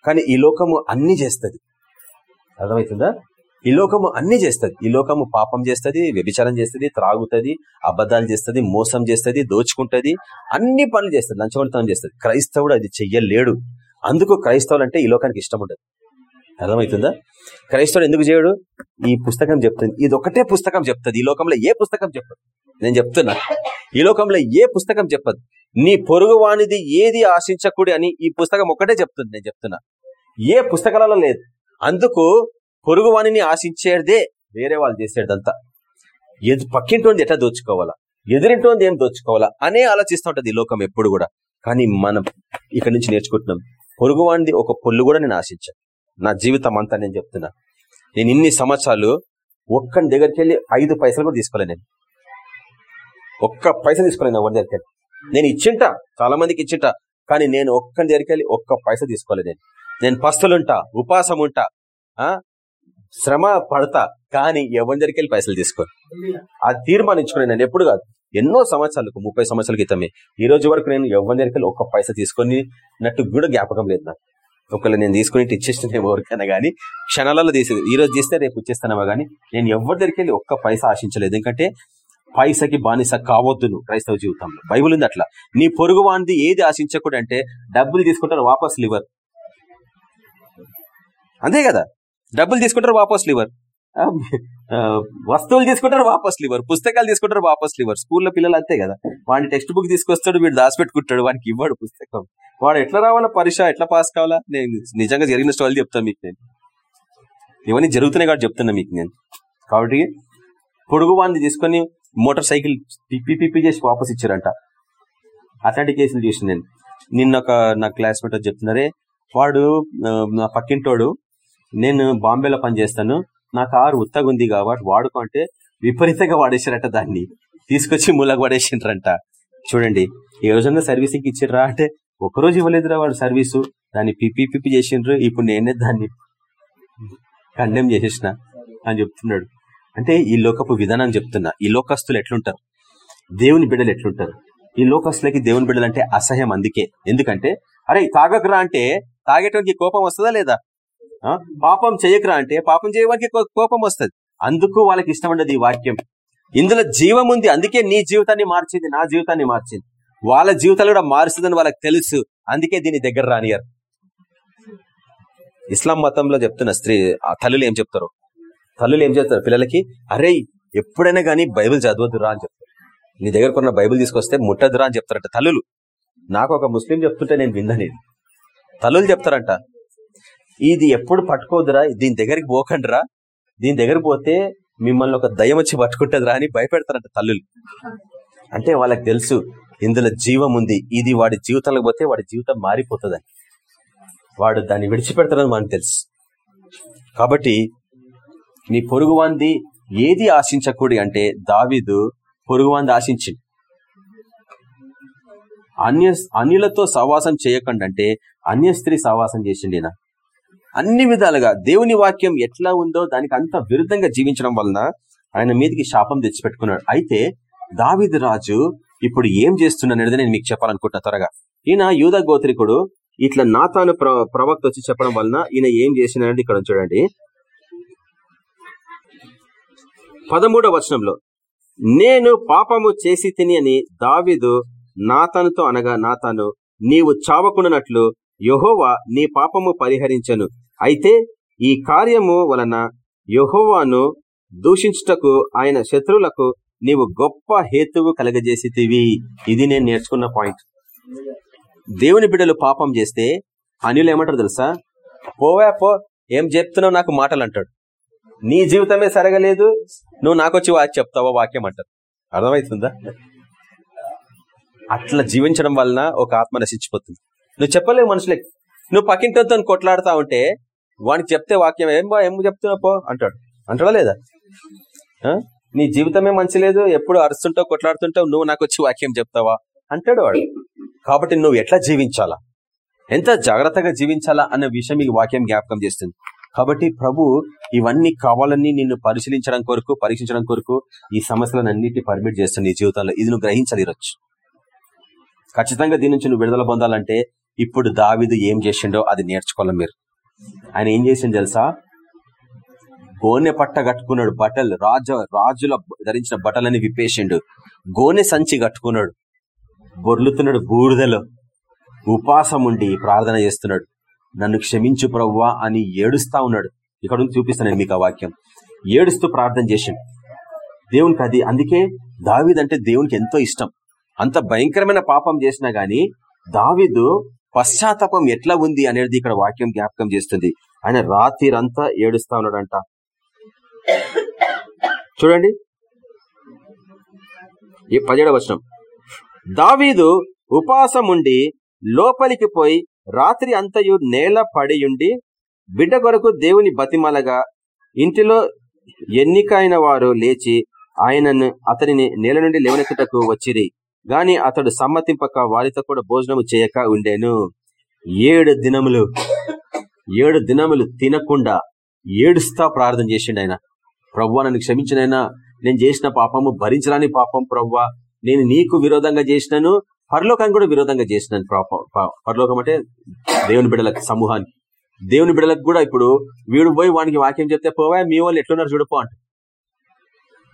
కానీ ఈ లోకము అన్ని చేస్తుంది. అర్థమవుతుందా? ఈ లోకము అన్ని చేస్తుంది. ఈ లోకము పాపం చేస్తుంది వ్యభిచారం చేస్తుంది త్రాగుతుంది అబద్ధాలు చేస్తుంది మోసం చేస్తుంది దోచుకుంటది అన్ని పనులు చేస్తుంది లంచగొడతనం చేస్తుంది. క్రైస్తవుడు అది చెయ్యలేడు. అందుకు క్రైస్తవులు అంటే ఈ లోకానికి ఇష్టం ఉండదు. అర్థమవుతుందా? క్రైస్తవుడు ఎందుకు చేయడు? ఈ పుస్తకం చెప్తుంది. ఇది ఒకటే పుస్తకం చెప్తుంది. ఈ లోకంలో ఏ పుస్తకం చెప్పదు? నేను చెప్తున్నా. ఈ లోకంలో ఏ పుస్తకం చెప్పదు? నీ పొరుగు వానిది ఏది ఆశించకూడి అని ఈ పుస్తకం ఒకటే చెప్తుంది. నేను చెప్తున్నా. ఏ పుస్తకాలలో లేదు. అందుకు పొరుగు వాణిని ఆశించేదే వేరే వాళ్ళు చేసేదంతా. ఎదు పక్కింటోంది ఎట్లా దోచుకోవాలా? ఎదురింటోంది ఏం దోచుకోవాలా? అనే ఆలోచిస్తుంటది ఈ లోకం ఎప్పుడు కూడా. కానీ మనం ఇక్కడ నుంచి నేర్చుకుంటున్నాం. పొరుగువాడిది ఒక పొల్లు కూడా నేను ఆశించాను. నా జీవితం అంతా నేను చెప్తున్నా. నేను ఇన్ని సంవత్సరాలు ఒక్కని దగ్గరికి వెళ్ళి ఐదు పైసలు కూడా తీసుకోలే నేను. ఒక్క పైసలు తీసుకోలేను ఎవరి దగ్గరికి నేను ఇచ్చింట చాలా మందికి ఇచ్చింట కానీ నేను ఒక్కని దగ్గరికి వెళ్ళి ఒక్క పైస తీసుకోలేదు నేను. నేను పస్తులుంటా ఉపాసం ఉంటా శ్రమ పడతా కానీ ఎవరి దగ్గరికి వెళ్ళి పైసలు తీసుకో అది తీర్మానించుకుని నేను ఎప్పుడు కాదు. ఎన్నో సంవత్సరాలకు ముప్పై సంవత్సరాల క్రితమే ఈ రోజు వరకు నేను ఎవరి దగ్గరికి ఒక్క పైస తీసుకొని నట్టు కూడా జ్ఞాపకం లేదు నాకు. ఒకవేళ నేను తీసుకుని ఇచ్చేస్తున్నాను ఎవరికైనా కానీ క్షణాలలో తీసేది. ఈ రోజు తీస్తే రేపు ఇచ్చేస్తానేమో కానీ నేను ఎవరి దగ్గరికి వెళ్ళి ఒక్క పైస ఆశించలేదు. ఎందుకంటే పైసకి బానిస కావద్దు నువ్వు క్రైస్తవ జీవితంలో. బైబుల్ ఉంది అట్లా. నీ పొరుగు వాంది ఏది ఆశించకూడంటే అంటే డబ్బులు తీసుకుంటారు వాపస్ లివర్ అంతే కదా? డబ్బులు తీసుకుంటారు వాపస్ లివర్. వస్తువులు తీసుకుంటారు వాపస్ లివర్. పుస్తకాలు తీసుకుంటారు వాపస్ లివర్. స్కూల్లో పిల్లలు అంతే కదా. వాడిని టెక్స్ట్ బుక్ తీసుకొస్తాడు వీడు దాచిపెట్టుకుంటాడు వానికి ఇవ్వడు పుస్తకం. వాడు ఎట్లా రావాలా? పరీక్ష ఎట్లా పాస్ కావాలా? నేను నిజంగా జరిగిన స్టోరీ చెప్తాను మీకు నేను. ఇవన్నీ జరుగుతున్నాయి కాబట్టి చెప్తున్నా మీకు నేను. కాబట్టి పొడుగు వాడిని తీసుకొని మోటార్ సైకిల్ పిప్పి చేసి వాపస్ ఇచ్చారంట. అట్లాంటి కేసులు నేను. నిన్న ఒక నా క్లాస్మేట్ చెప్తున్నారే వాడు నా పక్కింటోడు నేను బాంబేలో పనిచేస్తాను. నా కారు ఉత్తగా ఉంది కాబట్టి వాడుకో అంటే విపరీతంగా వాడేసారట దాన్ని. తీసుకొచ్చి మూలకు పడేసిండ్రంట. చూడండి ఏ రోజన్నా సర్వీసింగ్ ఇచ్చిర్రా అంటే ఒకరోజు ఇవ్వలేదురా వాడు సర్వీసు. దాన్ని పిప్పి పిప్పి చేసిండ్రు. ఇప్పుడు నేనే దాన్ని కండెమ్ చేసేసిన అని చెప్తున్నాడు. అంటే ఈ లోకపు విధానం చెప్తున్నా. ఈ లోకస్తులు ఎట్లుంటారు? దేవుని బిడ్డలు ఎట్లుంటారు? ఈ లోకస్తులకి దేవుని బిడ్డలు అంటే అసహ్యం అందుకే. ఎందుకంటే అరే తాగకరా అంటే తాగేటానికి కోపం వస్తుందా లేదా? పాపం చేయకరా అంటే పాపం చేయడానికి కోపం వస్తుంది. అందుకు వాళ్ళకి ఇష్టం ఉండదు ఈ వాక్యం. ఇందులో జీవం ఉంది అందుకే నీ జీవితాన్ని మార్చింది నా జీవితాన్ని మార్చింది. వాళ్ళ జీవితాలు కూడా మారుస్తుందని వాళ్ళకి తెలుసు అందుకే దీని దగ్గర రానియరు ఇస్లాం మతంలో చెప్తున్న స్త్రీ ఆ తల్లులు ఏం చెప్తారు? తల్లులు ఏం చెప్తారు పిల్లలకి? అరే ఎప్పుడైనా కానీ బైబిల్ చదవద్దురా అని చెప్తారు. నీ దగ్గర కొన్న బైబిల్ తీసుకొస్తే ముట్టదురా అని చెప్తారంట తల్లులు. నాకు ఒక ముస్లిం చెప్తుంటే నేను విందనేది తల్లులు చెప్తారంట ఇది ఎప్పుడు పట్టుకోదురా దీని దగ్గరికి పోకండిరా. దీని దగ్గర పోతే మిమ్మల్ని ఒక దయ్యం వచ్చి పట్టుకుంటుందిరా అని భయపెడతారంట తల్లులు. అంటే వాళ్ళకి తెలుసు ఇందులో జీవం ఉంది. ఇది వాడి జీవితంలో పోతే వాడి జీవితం మారిపోతుందని. వాడు దాన్ని విడిచిపెడతాడని మనకు తెలుసు. కాబట్టి నీ పొరుగువాంది ఏది ఆశించకూడి అంటే దావీదు పొరుగువాంది ఆశించింది. అన్య అన్యులతో సహవాసం చేయకుండా అంటే అన్య స్త్రీ సహవాసం చేసిండి ఈయన. అన్ని విధాలుగా దేవుని వాక్యం ఎట్లా ఉందో దానికి అంత విరుద్ధంగా జీవించడం వలన ఆయన మీదకి శాపం తెచ్చిపెట్టుకున్నాడు. అయితే దావిద్ రాజు ఇప్పుడు ఏం చేస్తున్నాడు అనేది నేను మీకు చెప్పాలనుకుంటున్నా త్వరగా. ఈయన యూద గోత్రికుడు ఇట్లా నాతాను ప్ర ప్రవక్త వచ్చి చెప్పడం వలన ఈయన ఏం చేసినాడంటే ఇక్కడ చూడండి. పదమూడవ వచనంలో నేను పాపము చేసి తిని అని దావిదు నాతనుతో అనగా నాతాను నీవు చావకుండానట్లు యహోవా నీ పాపము పరిహరించను. అయితే ఈ కార్యము వలన యహోవాను దూషించుటకు ఆయన శత్రువులకు నీవు గొప్ప హేతువు కలగజేసితివి. ఇది నేను నేర్చుకున్న పాయింట్. దేవుని బిడ్డలు పాపం చేస్తే అనిలు ఏమంటారు తెలుసా? పోవా పో ఏం చెప్తున్నావు నాకు మాటలు అంటాడు నీ జీవితమే సరగలేదు నువ్వు నాకొచ్చి వాకి చెప్తావా వాక్యం అంటారు. అర్థమవుతుందా? అట్లా జీవించడం వలన ఒక ఆత్మ నశించిపోతుంది. నువ్వు చెప్పలేవు మనుషులకి. నువ్వు పక్కింటితో కొట్లాడుతా ఉంటే వానికి చెప్తే వాక్యం ఏం బా ఏం చెప్తున్నావు పో? అంటాడు. అంటాడా లేదా? ఆ? నీ జీవితమే మంచి లేదు ఎప్పుడు అరుస్తుంటావు కొట్లాడుతుంటావు నువ్వు నాకు వచ్చి వాక్యం చెప్తావా? అంటాడు వాడు. కాబట్టి నువ్వు ఎట్లా జీవించాలా? ఎంత జాగ్రత్తగా జీవించాలా అన్న విషయం ఈ వాక్యం జ్ఞాపకం చేస్తుంది. కాబట్టి ప్రభు ఇవన్నీ కావాలని నిన్ను పరిశీలించడం కొరకు పరీక్షించడం కొరకు ఈ సమస్యలను అన్నిటి పర్మిట్ చేస్తుంది నీ జీవితంలో. ఇది నువ్వు గ్రహించాలి ఈరోజు ఖచ్చితంగా దీని నుంచి నువ్వు విడుదల పొందాలంటే ఇప్పుడు దావిదు ఏం చేసిండో అది నేర్చుకోవాలి మీరు. ఆయన ఏం చేసిండు తెలుసా? గోనె పట్ట కట్టుకున్నాడు బట్టలు రాజ రాజుల ధరించిన బట్టలని విప్పేసిండు. గోనె సంచి కట్టుకున్నాడు బొర్లుతున్నాడు బూడిదలో. ఉపాసం ఉండి ప్రార్థన చేస్తున్నాడు. నన్ను క్షమించు ప్రవ్వా అని ఏడుస్తా ఉన్నాడు. ఇక్కడ చూపిస్తాను మీకు ఆ వాక్యం. ఏడుస్తూ ప్రార్థన చేసిండు. దేవునికి అది అందుకే దావిదంటే దేవునికి ఎంతో ఇష్టం. అంత భయంకరమైన పాపం చేసినా గాని దావిదు పశ్చాత్తాపం ఎట్లా ఉంది అనేది ఇక్కడ వాక్యం జ్ఞాపకం చేస్తుంది. ఆయన రాత్రిరంతా ఏడుస్తా ఉన్నాడంట. చూడండి. ఈ పదిహేడవ వచనం. దావీదు ఉపవాసం ఉండి లోపలికి పోయి రాత్రి అంతయు నేల పడియుండి బిడ్డ కొరకు దేవుని బతిమలగా ఇంటిలో ఎన్నికైన వారు లేచి ఆయనను అతనిని నేల నుండి లేవనెత్తుటకు వచ్చిరి. గాని అతడు సమ్మతింపక వారితో కూడా భోజనము చేయక ఉండేను. ఏడు దినములు ఏడు దినములు తినకుండా ఏడుస్తా ప్రార్థన చేసిండు ఆయన. ప్రవ్వా నన్ను క్షమించినైనా నేను చేసిన పాపము భరించరాని పాపం ప్రవ్వా. నేను నీకు విరోధంగా చేసినాను పరలోకానికి కూడా విరోధంగా చేసినాను పరలోకం అంటే దేవుని బిడ్డలకు సమూహానికి దేవుని బిడ్డలకు కూడా ఇప్పుడు వీడు పోయి వానికి వాక్యం చెప్తే పోవా మీ వాళ్ళు ఎట్లున్నారు చూడపో అంట.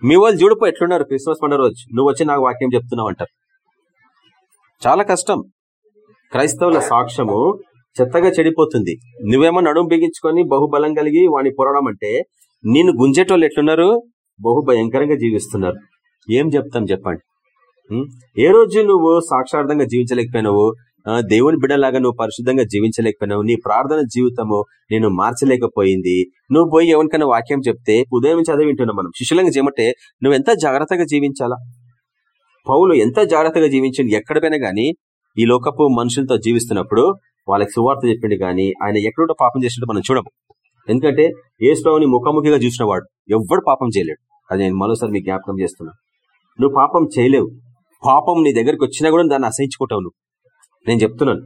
మీ వాళ్ళు చూడపో ఎట్లున్నారు క్రిస్మస్ పండుగ రోజు? నువ్వు వచ్చి నాకు వాక్యం చెప్తున్నావు అంటారు. చాలా కష్టం. క్రైస్తవుల సాక్ష్యము చెత్తగా చెడిపోతుంది. నువ్వేమో నడుము బిగించుకొని బహుబలం కలిగి వాడిని పొరడం అంటే నేను గుంజేటోళ్ళు ఎట్లున్నారు? బహు భయంకరంగా జీవిస్తున్నారు. ఏం చెప్తాం చెప్పండి. ఏ రోజు నువ్వు సాక్షార్థంగా జీవించలేకపోయినావు? దేవుని బిడ్డలాగా నువ్వు పరిశుద్ధంగా జీవించలేకపోయినావు? నీ ప్రార్థన జీవితము నేను మార్చలేకపోయింది. నువ్వు పోయి ఎవరికైనా వాక్యం చెప్తే ఉదయం చదివింటున్నావు మనం. శిష్యులంగా చేయమంటే నువ్వు ఎంత జాగ్రత్తగా జీవించాలా? పౌలు ఎంత జాగ్రత్తగా జీవించండి ఎక్కడపైనా పోయినా గానీ ఈ లోకపు మనుషులతో జీవిస్తున్నప్పుడు వాళ్ళకి సువార్త చెప్పిండు గాని ఆయన ఎక్కడో పాపం చేసినట్టు మనం చూడము. ఎందుకంటే ఏసుని ముఖాముఖిగా చూసిన వాడు ఎవ్వడు పాపం చేయలేడు. అది నేను మరోసారి మీకు జ్ఞాపకం చేస్తున్నా. నువ్వు పాపం చేయలేవు. పాపం నీ దగ్గరికి వచ్చినా కూడా దాన్ని అసహించుకుంటావు నువ్వు. నేను చెప్తున్నాను.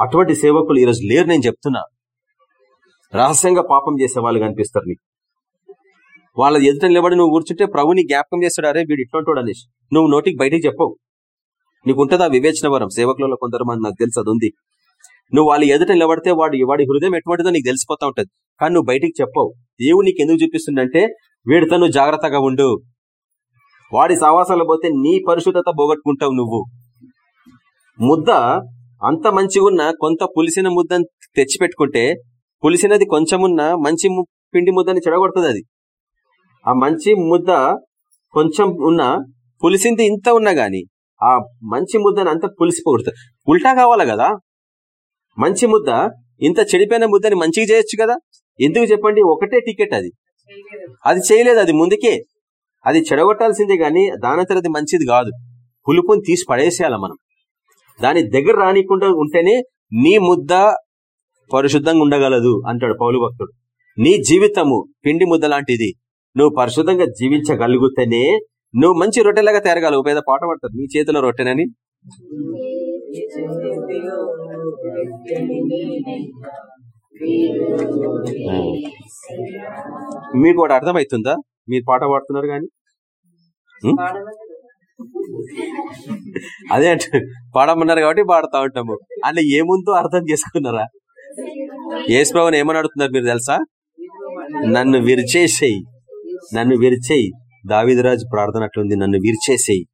అటువంటి సేవకులు ఈరోజు లేరు నేను చెప్తున్నా. రహస్యంగా పాపం చేసే వాళ్ళు కనిపిస్తారు నీకు. వాళ్ళ ఎదుట నిలబడి నువ్వు కూర్చుంటే ప్రభుని జ్ఞాపకం చేస్తాడు. అరే వీడు ఇట్లాంటి అనేసి. నువ్వు నోటికి బయటికి చెప్పవు. నీకు ఉంటుందా వివేచన వరం? సేవకులలో కొందరు మంది నాకు తెలుసు అది ఉంది నువ్వు వాళ్ళు ఎదుట నిలబడితే వాడు వాడి హృదయం ఎటువంటిదో నీకు తెలిసిపోతా ఉంటుంది. కానీ నువ్వు బయటికి చెప్పవు. దేవుడు నీకు ఎందుకు చూపిస్తుందంటే వీడితో నువ్వు జాగ్రత్తగా ఉండు. వాడి సావాసాలు పోతే నీ పరిశుద్ధత పోగొట్టుకుంటావు నువ్వు. ముద్ద అంత మంచిగున్న కొంత పులిసిన ముద్దని తెచ్చిపెట్టుకుంటే పులిసినది కొంచెమున్న మంచి పిండి ముద్దని చెడగొడుతుంది అది. ఆ మంచి ముద్ద కొంచెం ఉన్న పులిసింది ఇంత ఉన్నా గాని ఆ మంచి ముద్దని అంత పులిసిపోగొడుతుంది ఉల్టా కావాలా కదా? మంచి ముద్ద ఇంత చెడిపోయిన ముద్దని మంచిగా చేయొచ్చు కదా? ఎందుకు చెప్పండి? ఒకటే టికెట్ అది. అది చేయలేదు అది ముందుకే. అది చెడగొట్టాల్సిందే గాని దానంతరం అది మంచిది కాదు. పులుపుని తీసి పడేసేయాల మనం. దాని దగ్గర రానికుండా ఉంటేనే నీ ముద్ద పరిశుద్ధంగా ఉండగలదు అంటాడు పౌలు భక్తుడు. నీ జీవితము పిండి ముద్ద లాంటిది. నువ్వు పరిశుద్ధంగా జీవించగలుగుతేనే నువ్వు మంచి రొట్టెలాగా తయారగలవు పేద పాట పడతారు. నీ చేతిలో రొట్టెనని? మీకు కూడా అర్థమవుతుందా మీరు పాట పాడుతున్నారు కానీ? అదే అంటే పాడమన్నారు కాబట్టి పాడుతా ఉంటాము. అంటే ఏముందో అర్థం చేసుకున్నారా? ఏసుప్రభుని ఏమని అడుగుతున్నారు మీరు తెలుసా? నన్ను విరిచేసేయి. నన్ను విరిచేయి. దావిదరాజు ప్రార్థన అట్లుంది నన్ను విరిచేసేయి.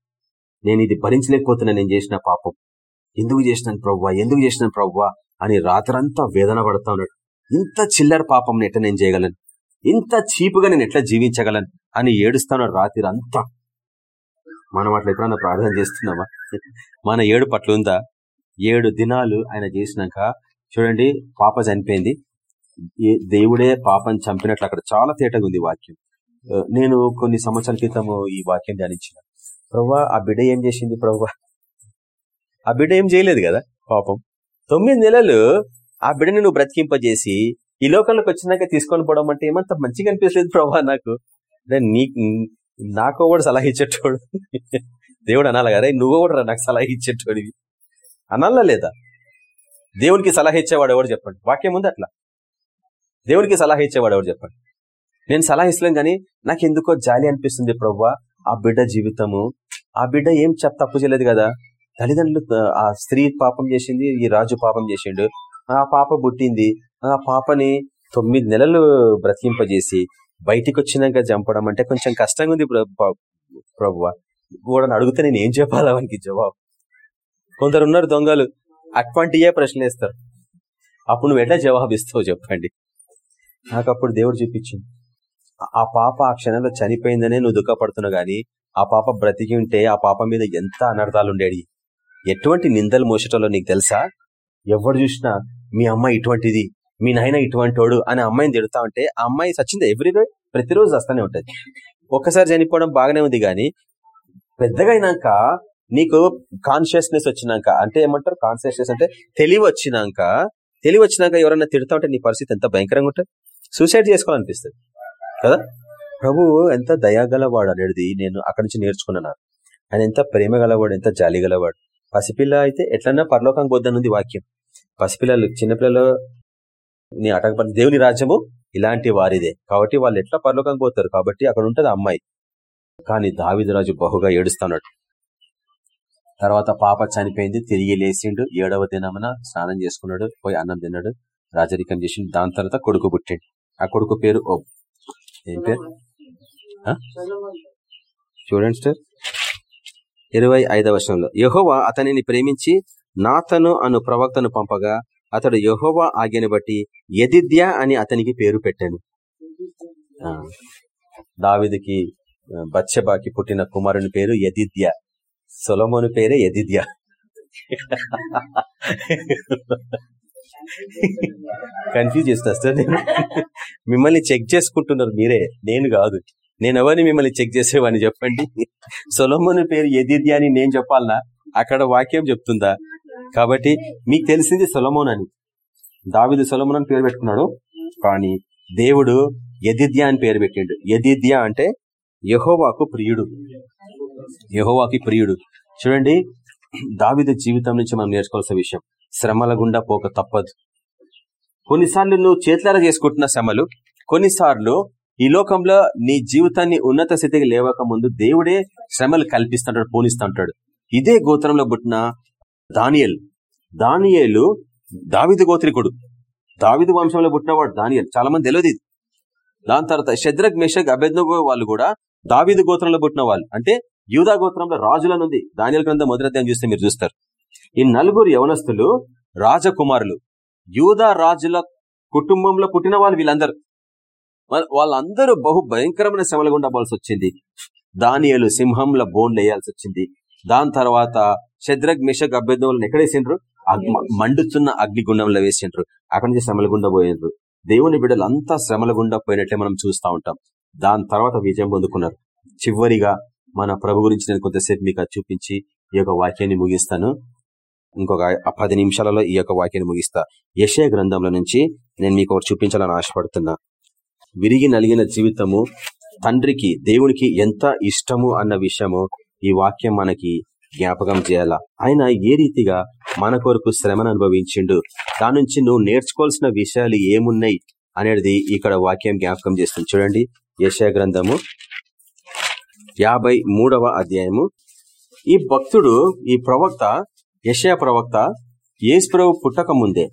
నేను ఇది భరించలేకపోతున్నా నేను చేసిన పాపం. ఎందుకు చేసినాను ప్రవ్వా? ఎందుకు చేసినాను ప్రవ్వా? అని రాత్రంతా వేదన పడతా ఉన్నాడు. ఇంత చిల్లర పాపం ఎట్లా నేను చేయగలను? ఇంత చీపుగా నేను ఎట్లా జీవించగలను? అని ఏడుస్తున్నాడు రాత్రి అంతా మనం అట్లా ఎప్పుడన్నా ప్రార్థన చేస్తున్నామా? మన ఏడు పట్ల ఉందా ఏడు దినాలు ఆయన చేసినాక చూడండి పాప చనిపోయింది. దేవుడే పాపం చంపినట్లు అక్కడ చాలా తేటగా ఉంది వాక్యం. నేను కొన్ని సంవత్సరాల క్రితము ఈ వాక్యం ధ్యానించిన. ప్రవ్వా ఆ బిడ్డ ఏం చేసింది ప్రవ్వా? ఆ బిడ్డ ఏం చేయలేదు కదా పాపం. తొమ్మిది నెలలు ఆ బిడ్డని నువ్వు బ్రతికింపజేసి ఈ లోకంలోకి వచ్చినాక తీసుకొని పోవడం అంటే ఏమంత మంచిగా అనిపించలేదు ప్రభా నాకు? నీ నాకు కూడా సలహా ఇచ్చేటోడు. దేవుడు అనాలి కదా నువ్వు కూడా నాకు సలహా ఇచ్చేటోడివి. అనాలా లేదా? దేవునికి సలహా ఇచ్చేవాడు ఎవరు చెప్పండి? వాక్యం ఉంది అట్లా. దేవునికి సలహా ఇచ్చేవాడు ఎవరు చెప్పండి? నేను సలహా ఇస్తలేం కానీ నాకు ఎందుకో జాలి అనిపిస్తుంది ప్రవ్వా. ఆ బిడ్డ జీవితము. ఆ బిడ్డ ఏం తప్పు చేయలేదు కదా. తల్లిదండ్రులు ఆ స్త్రీ పాపం చేసింది ఈ రాజు పాపం చేసిండు. ఆ పాప పుట్టింది. ఆ పాపని తొమ్మిది నెలలు బ్రతికింపజేసి బయటికి వచ్చినాక చంపడం అంటే కొంచెం కష్టంగా ఉంది ప్రభువ కూడా అడిగితే నేను ఏం చెప్పాలా వానికి జవాబు? కొందరు ఉన్నారు దొంగలు. అటువంటియే ప్రశ్నలు వేస్తారు అప్పుడు నువ్వు ఎట్లా జవాబిస్తావు చెప్పండి. నాకు అప్పుడు దేవుడు చూపించింది ఆ పాప ఆ క్షణంలో చనిపోయిందనే నువ్వు దుఃఖపడుతున్నావు గాని ఆ పాప బ్రతికి ఉంటే ఆ పాప మీద ఎంత అనర్థాలు ఉండేవి? ఎటువంటి నిందలు మోసటంలో నీకు తెలుసా? ఎవడు చూసినా మీ అమ్మాయి ఇటువంటిది మీ నాయన ఇటువంటి వాడు అని అమ్మాయిని తిడుతా ఉంటే ఆ అమ్మాయి సచ్చింది ఎవ్రీ ప్రతిరోజు వస్తానే ఉంటది. ఒక్కసారి చనిపోవడం బాగానే ఉంది కానీ పెద్దగా అయినాక నీకు కాన్షియస్నెస్ వచ్చినాక అంటే ఏమంటారు? కాన్షియస్నెస్ అంటే తెలివి వచ్చినాక తెలివి వచ్చినాక ఎవరన్నా తిడతా ఉంటే నీ పరిస్థితి ఎంత భయంకరంగా ఉంటుంది? సూసైడ్ చేసుకోవాలనిపిస్తుంది. కదా? ప్రభు ఎంత దయాగలవాడు అనేది నేను అక్కడి నుంచి నేర్చుకున్నాను. ఆయన ఎంత ప్రేమ గలవాడు ఎంత జాలి గలవాడు. పసిపిల్ల అయితే ఎట్లన్నా పరలోకం పోద్దనుంది వాక్యం. పసిపిల్లలు చిన్నపిల్లలు నీ అటకపడి దేవుని రాజ్యము ఇలాంటి వారిదే. కాబట్టి వాళ్ళు ఎట్లా పరలోకం పోతారు? కాబట్టి అక్కడ ఉంటది అమ్మాయి. కానీ దావిదరాజు బహుగా ఏడుస్తున్నాడు. తర్వాత పాప చనిపోయింది తిరిగి లేచిండు. ఏడవ దినమున స్నానం చేసుకున్నాడు పోయి అన్నం తిన్నాడు. రాజరికం చేసిండు. దాని తర్వాత కొడుకు పుట్టిండు. ఆ కొడుకు పేరు ఏం పేరు? చూడండి సార్. ఇరవై ఐదవ వర్షంలో యహోవా అతనిని ప్రేమించి నాతను అను ప్రవక్తను పంపగా అతడు యహోవా ఆజ్ఞని బట్టి ఎదిద్య అని అతనికి పేరు పెట్టాను. దావిదికి బచ్చబాకి పుట్టిన కుమారుని పేరు యదిద్య. సొలమోను పేరే యదిద్య. కన్ఫ్యూజ్ చేస్తా సార్ నేను. మిమ్మల్ని చెక్ చేసుకుంటున్నారు మీరే. నేను కాదు. నేను ఎవరిని మిమ్మల్ని చెక్ చేసేవాడిని చెప్పండి. సొలమోను పేరు ఎదిర్ది అని నేను చెప్పాలనా? అక్కడ వాక్యం చెప్తుందా? కాబట్టి మీకు తెలిసింది సొలమోన్ అని. దావిదు సొలమోన్ అని పేరు పెట్టుకున్నాడు. కానీ దేవుడు ఎదిద్య అని పేరు పెట్టిండు. ఎదిద్య అంటే యహోవాకు ప్రియుడు. యహోవాకి ప్రియుడు. చూడండి దావిద జీవితం నుంచి మనం నేర్చుకోవాల్సిన విషయం. శ్రమల గుండా పోక తప్పదు. కొన్నిసార్లు నువ్వు చేతులారా చేసుకుంటున్న శ్రమలు కొన్నిసార్లు ఈ లోకంలో నీ జీవితాన్ని ఉన్నత స్థితికి లేవక ముందు దేవుడే శ్రమలు కల్పిస్తుంటాడు పోనిస్తుంటాడు. ఇదే గోత్రంలో పుట్టిన దానియల్. దానియేలు దావిదు గోత్రికుడు దావిదు వంశంలో పుట్టినవాడు దానియల్. చాలా మంది తెలియదు దాని తర్వాత శద్రగ్ మెషక్ అభెజ్ఞ వాళ్ళు కూడా దావిదు గోత్రంలో పుట్టిన వాళ్ళు అంటే యూదా గోత్రంలో రాజులనుంది దానియల్ గ్రంథం మొదటి చూస్తే మీరు చూస్తారు. ఈ నలుగురు యవనస్తులు రాజకుమారులు. యూదా రాజుల కుటుంబంలో పుట్టిన వాళ్ళు వీళ్ళందరూ. వాళ్ళందరూ బహు భయంకరమైన శ్రమలు గుండా వచ్చింది. దానియలు సింహంల బోన్లు వేయాల్సి వచ్చింది దాని తర్వాత శద్రగ్ మిషక్ అభ్యర్థులను ఎక్కడేసిండ్రు మండుతున్న అగ్నిగుండంలో వేసిండ్రు. అక్కడి నుంచి శ్రమల గుండా పోయిండ్రు దేవుని బిడ్డలు అంతా శ్రమల గుండా పోయినట్లే మనం చూస్తూ ఉంటాం. దాని తర్వాత విజయం పొందుకున్నారు. చివరిగా మన ప్రభు గురించి నేను కొంతసేపు మీకు చూపించి ఈ యొక్క వాక్యాన్ని ముగిస్తాను. ఇంకొక పది నిమిషాలలో ఈ యొక్క వాక్యాన్ని ముగిస్తా. యశయ గ్రంథంలో నుంచి నేను మీకు ఒకటి చూపించాలని ఆశపడుతున్నా. విరిగి నలిగిన జీవితము తండ్రికి దేవునికి ఎంత ఇష్టము అన్న విషయము ఈ వాక్యం మనకి జ్ఞాపకం చేయాలా? ఆయన ఏ రీతిగా మన కొరకు శ్రమను అనుభవించిండు? దాని నుంచి నువ్వు నేర్చుకోవాల్సిన విషయాలు ఏమున్నాయి అనేది ఇక్కడ వాక్యం జ్ఞాపకం చేస్తుంది. చూడండి యశయ గ్రంథము యాభై అధ్యాయము. ఈ భక్తుడు ఈ ప్రవక్త యశయ ప్రవక్త ఏసుప్రభు పుట్టక ముందే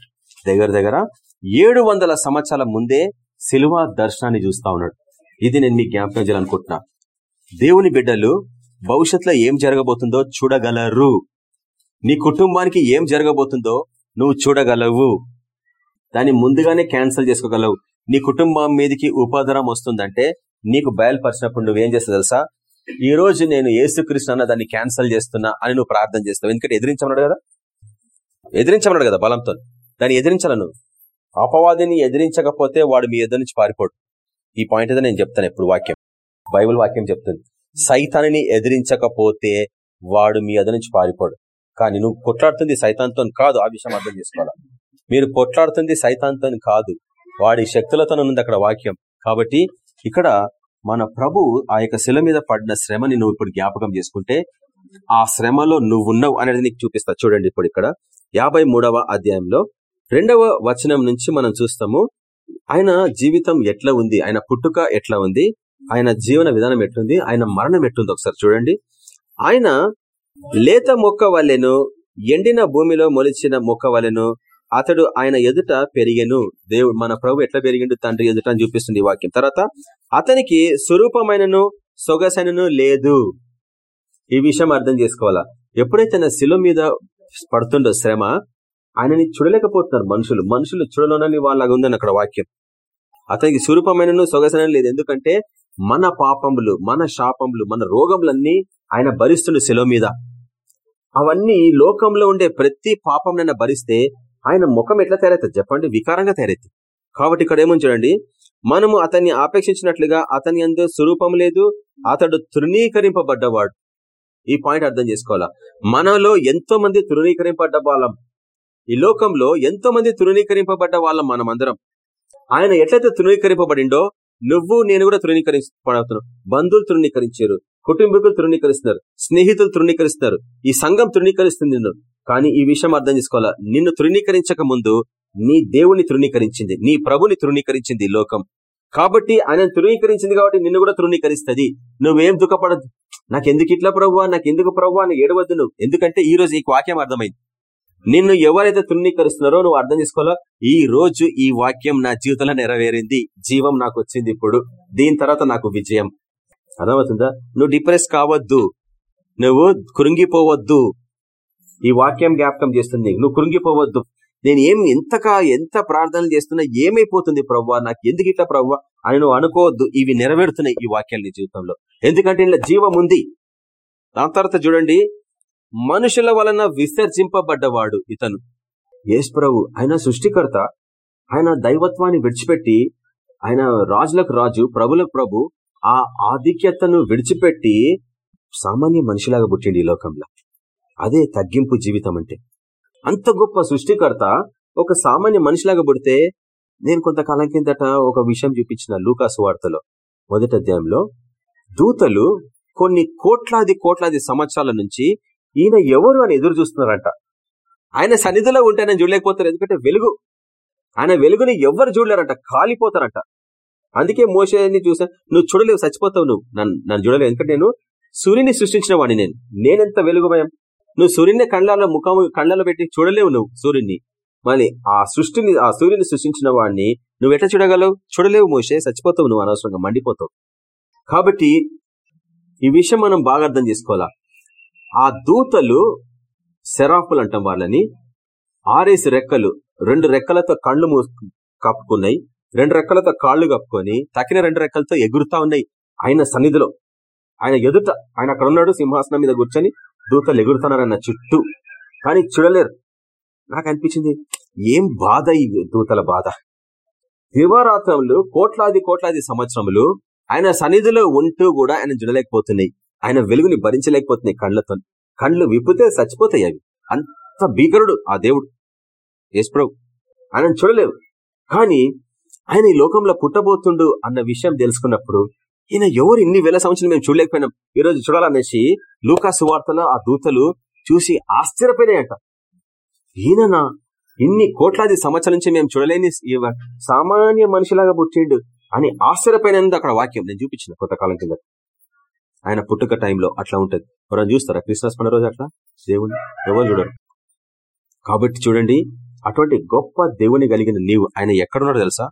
దగ్గర దగ్గర ఏడు వందల సంవత్సరాల ముందే సిలువ దర్శనాన్ని చూస్తా ఉన్నాడు. ఇది నేను మీకు జ్ఞాపకం చేయాలనుకుంటున్నా. దేవుని బిడ్డలు భవిష్యత్తులో ఏం జరగబోతుందో చూడగలరు. నీ కుటుంబానికి ఏం జరగబోతుందో నువ్వు చూడగలవు. దాన్ని ముందుగానే క్యాన్సిల్ చేసుకోగలవు. నీ కుటుంబం మీదకి ఉపద్రం వస్తుందంటే నీకు బయలుపరిచినప్పుడు నువ్వేం చేస్తావు తెలుసా? ఈ రోజు నేను ఏసుకృష్ణ అన్న దాన్ని క్యాన్సిల్ చేస్తున్నా అని నువ్వు ప్రార్థన చేస్తావు ఎందుకంటే ఎదిరించమన్నాడు కదా? ఎదిరించమన్నాడు కదా బలంతో. దాన్ని ఎదిరించాలను అపవాదిని ఎదిరించకపోతే వాడు మీ ఎదురు నుంచి పారిపోడు. ఈ పాయింట్ అయితే నేను చెప్తాను ఎప్పుడు వాక్యం. బైబుల్ వాక్యం చెప్తుంది. సైతాన్ని ఎదిరించకపోతే వాడు మీ ఎదురు నుంచి పారిపోడు. కానీ నువ్వు కొట్లాడుతుంది సైతాంతో కాదు ఆ విషయం అర్థం చేసుకోవాలా? మీరు కొట్లాడుతుంది సైతాంతో కాదు. వాడి శక్తులతో ఉంది అక్కడ వాక్యం. కాబట్టి ఇక్కడ మన ప్రభు ఆ యొక్క శిల మీద పడిన శ్రమని నువ్వు ఇప్పుడు జ్ఞాపకం చేసుకుంటే ఆ శ్రమలో నువ్వు ఉన్నావు అనేది నీకు చూపిస్తా. చూడండి ఇప్పుడు ఇక్కడ. యాభై అధ్యాయంలో రెండవ వచనం నుంచి మనం చూస్తాము ఆయన జీవితం ఎట్లా ఉంది? ఆయన పుట్టుక ఎట్లా ఉంది? ఆయన జీవన విధానం ఎట్లుంది? ఆయన మరణం ఎట్లుంది ఒకసారి చూడండి. ఆయన లేత మొక్క వల్లెను ఎండిన భూమిలో మొలిచిన మొక్క వలెను అతడు ఆయన ఎదుట పెరిగెను. దేవుడు మన ప్రభు ఎట్లా పెరిగిండు? తండ్రి ఎదుట అని చూపిస్తుంది వాక్యం. తర్వాత అతనికి స్వరూపమైనను సొగసైనను లేదు. ఈ విషయం అర్థం చేసుకోవాలా? ఎప్పుడైతే నా శిలో మీద పడుతుండో శ్రమ ఆయనని చూడలేకపోతున్నారు మనుషులు. మనుషులు చూడలోనని వాళ్ళగా ఉందని అక్కడ వాక్యం. అతనికి స్వరూపమైనను సొగసైన లేదు. ఎందుకంటే మన పాపములు మన శాపములు మన రోగములన్నీ ఆయన భరిస్తుండే శిలో మీద. అవన్నీ లోకంలో ఉండే ప్రతి పాపం భరిస్తే ఆయన ముఖం ఎట్లా తయారవుతుంది చెప్పండి వికారంగా తయారైతుంది కాబట్టి ఇక్కడ ఏమని చూడండి మనము అతన్ని ఆపేక్షించినట్లుగా అతని అందు స్వరూపం లేదు అతడు తృణీకరింపబడ్డవాడు. ఈ పాయింట్ అర్థం చేసుకోవాలా? మనలో ఎంతో మంది తృణీకరింపబడ్డ వాళ్ళం ఈ లోకంలో ఎంతో మంది తృణీకరింపబడ్డ వాళ్ళం మనం అందరం ఆయన ఎట్లయితే తృణీకరింపబడిండో నువ్వు నేను కూడా తృణీకరించబడుతున్నావు బంధువులు తృణీకరించారు కుటుంబీకులు తృణీకరిస్తున్నారు స్నేహితులు తృణీకరిస్తున్నారు ఈ సంఘం తృణీకరిస్తుంది కానీ ఈ విషయం అర్థం చేసుకోవాలా? నిన్ను తృణీకరించక ముందు నీ దేవుని తృణీకరించింది నీ ప్రభుని తృణీకరించింది లోకం. కాబట్టి ఆయన తృణీకరించింది కాబట్టి నిన్ను కూడా తృణీకరిస్తుంది. నువ్వేం దుఃఖపడద్దు నాకెందుకు ఇట్లా ప్రవ్వా? నాకెందుకు ప్రవ్వా? అని ఏడవద్దు నువ్వు. ఎందుకంటే ఈ రోజు ఈ వాక్యం అర్థమైంది. నిన్ను ఎవరైతే తృణీకరిస్తున్నారో నువ్వు అర్థం చేసుకోవాలో? ఈ రోజు ఈ వాక్యం నా జీవితంలో నెరవేరింది. జీవం నాకు వచ్చింది ఇప్పుడు. దీని తర్వాత నాకు విజయం. అర్థమవుతుందా? నువ్వు డిప్రెస్ కావద్దు. నువ్వు కృంగిపోవద్దు. ఈ వాక్యం జ్ఞాపకం చేస్తుంది. నువ్వు కృంగిపోవద్దు. నేను ఏం ఎంతగా ఎంత ప్రార్థనలు చేస్తున్నా ఏమైపోతుంది ప్రవ్వా? నాకు ఎందుకు ఇట్లా ప్రవ్వా? అని నువ్వు అనుకోవద్దు. ఇవి నెరవేరుతున్నాయి ఈ వాక్యాలు నీ జీవితంలో. ఎందుకంటే ఇలా జీవం ఉంది. దాని తర్వాత చూడండి. మనుషుల వలన విసర్జింపబడ్డవాడు ఇతను. యేసు ప్రభు ఆయన సృష్టికర్త. ఆయన దైవత్వాన్ని విడిచిపెట్టి ఆయన రాజులకు రాజు ప్రభులకు ప్రభు ఆ ఆధిక్యతను విడిచిపెట్టి సామాన్య మనిషిలాగా పుట్టిండి ఈ లోకంలో. అదే తగ్గింపు జీవితం అంటే అంత గొప్ప సృష్టికర్త ఒక సామాన్య మనిషిలాగా పుడితే నేను కొంతకాలం కిందట ఒక విషయం చూపించిన లూకాసు వార్తలో. మొదటి అధ్యాయంలో దూతలు కొన్ని కోట్లాది కోట్లాది సంవత్సరాల నుంచి ఈయన ఎవరు అని ఎదురు చూస్తున్నారంట. ఆయన సన్నిధిలో ఉంటే ఆయన చూడలేకపోతారు. ఎందుకంటే వెలుగు. ఆయన వెలుగుని ఎవరు చూడలేరంట. కాలిపోతారంట. అందుకే మోసేని చూసా నువ్వు చూడలేవు చచ్చిపోతావు నువ్వు. నన్ను నన్ను చూడలేవు. ఎందుకంటే నేను సూర్యుని సృష్టించిన వాడిని నేను. నేనెంత వెలుగుమయం? నువ్వు సూర్యుని కళ్ళలో ముఖం కళ్ళలో పెట్టి చూడలేవు నువ్వు సూర్యుని. మళ్ళీ ఆ సృష్టిని ఆ సూర్యుని సృష్టించిన వాడిని నువ్వు ఎట్లా చూడగలవు? చూడలేవు మోసే చచ్చిపోతావు నువ్వు అనవసరంగా మండిపోతావు. కాబట్టి ఈ విషయం మనం బాగా అర్థం చేసుకోవాలా? ఆ దూతలు శరాఫులు అంటాం వాళ్ళని. ఆరేసి రెక్కలు రెండు రెక్కలతో కళ్ళు కప్పుకున్నాయి. రెండు రెక్కలతో కాళ్ళు కప్పుకొని తక్కిన రెండు రెక్కలతో ఎగురుతా ఉన్నాయి. ఆయన సన్నిధిలో. ఆయన ఎదుట ఆయన అక్కడ ఉన్నాడు సింహాసనం మీద కూర్చొని. దూతలు ఎగురుతున్నారన్న చుట్టూ. కానీ చూడలేరు. నాకు అనిపించింది ఏం బాధ ఈ దూతల బాధ? దివారాత్రములు కోట్లాది కోట్లాది సంవత్సరములు ఆయన సన్నిధిలో ఉంటూ కూడా ఆయన చూడలేకపోతున్నాయి. ఆయన వెలుగుని భరించలేకపోతున్నాయి కళ్ళతో. కళ్ళు విప్పితే చచ్చిపోతాయి అవి. అంత భీకరుడు ఆ దేవుడు. యశ్ప్రభు ఆయన చూడలేవు. కానీ ఆయన ఈ లోకంలో పుట్టబోతుండు అన్న విషయం తెలుసుకున్నప్పుడు ఈయన ఎవరు ఇన్ని వేల సంవత్సరాలు మేము చూడలేకపోయినాం. ఈ రోజు చూడాలనేసి లూకా సువార్తలో ఆ దూతలు చూసి ఆశ్చర్యపోయినాయంట. ఈయననా? ఇన్ని కోట్లాది సంవత్సరాల నుంచి మేము చూడలేని సామాన్య మనిషిలాగా పుట్టిండు అని ఆశ్చర్యపోయినందు అక్కడ వాక్యం నేను చూపించిన కొంతకాలం కింద ఆయన పుట్టుక టైంలో అట్లా ఉంటది. ఎవరైనా చూస్తారా? క్రిస్మస్ పండుగ రోజు అట్లా? దేవుని ఎవరు చూడరు? కాబట్టి చూడండి అటువంటి గొప్ప దేవుని కలిగిన నీవు ఆయన ఎక్కడున్నాడో తెలుసా?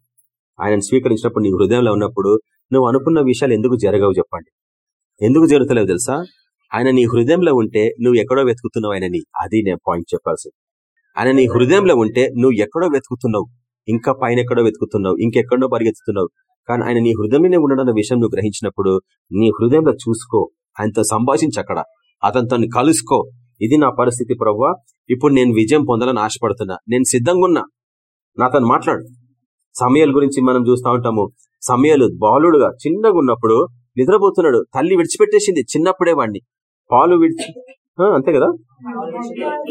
ఆయన స్వీకరించినప్పుడు నీ హృదయంలో ఉన్నప్పుడు నువ్వు అనుకున్న విషయాలు ఎందుకు జరగవు చెప్పండి. ఎందుకు జరుగుతలేవు తెలుసా? ఆయన నీ హృదయంలో ఉంటే నువ్వు ఎక్కడో వెతుకుతున్నావు ఆయనని. అది నేను పాయింట్ చెప్పాల్సి ఆయన నీ హృదయంలో ఉంటే నువ్వు ఎక్కడో వెతుకుతున్నావు. ఇంకా పైన ఎక్కడో వెతుకుతున్నావు. ఇంకెక్కడో పరిగెత్తుతున్నావు. కానీ ఆయన నీ హృదయంలోనే ఉండడం విషయం నువ్వు గ్రహించినప్పుడు నీ హృదయంలో చూసుకో. ఆయనతో సంభాషించి అక్కడ. అతనితో కలుసుకో. ఇది నా పరిస్థితి ప్రవ్వా. ఇప్పుడు నేను విజయం పొందాలని ఆశపడుతున్నా. నేను సిద్ధంగా ఉన్నా. నాతో మాట్లాడు. సమయాల గురించి మనం చూస్తూ ఉంటాము. సమయాలు బాలుడుగా చిన్నగా ఉన్నప్పుడు నిద్రపోతున్నాడు. తల్లి విడిచిపెట్టేసింది చిన్నప్పుడే వాడిని పాలు విడిచి అంతే కదా?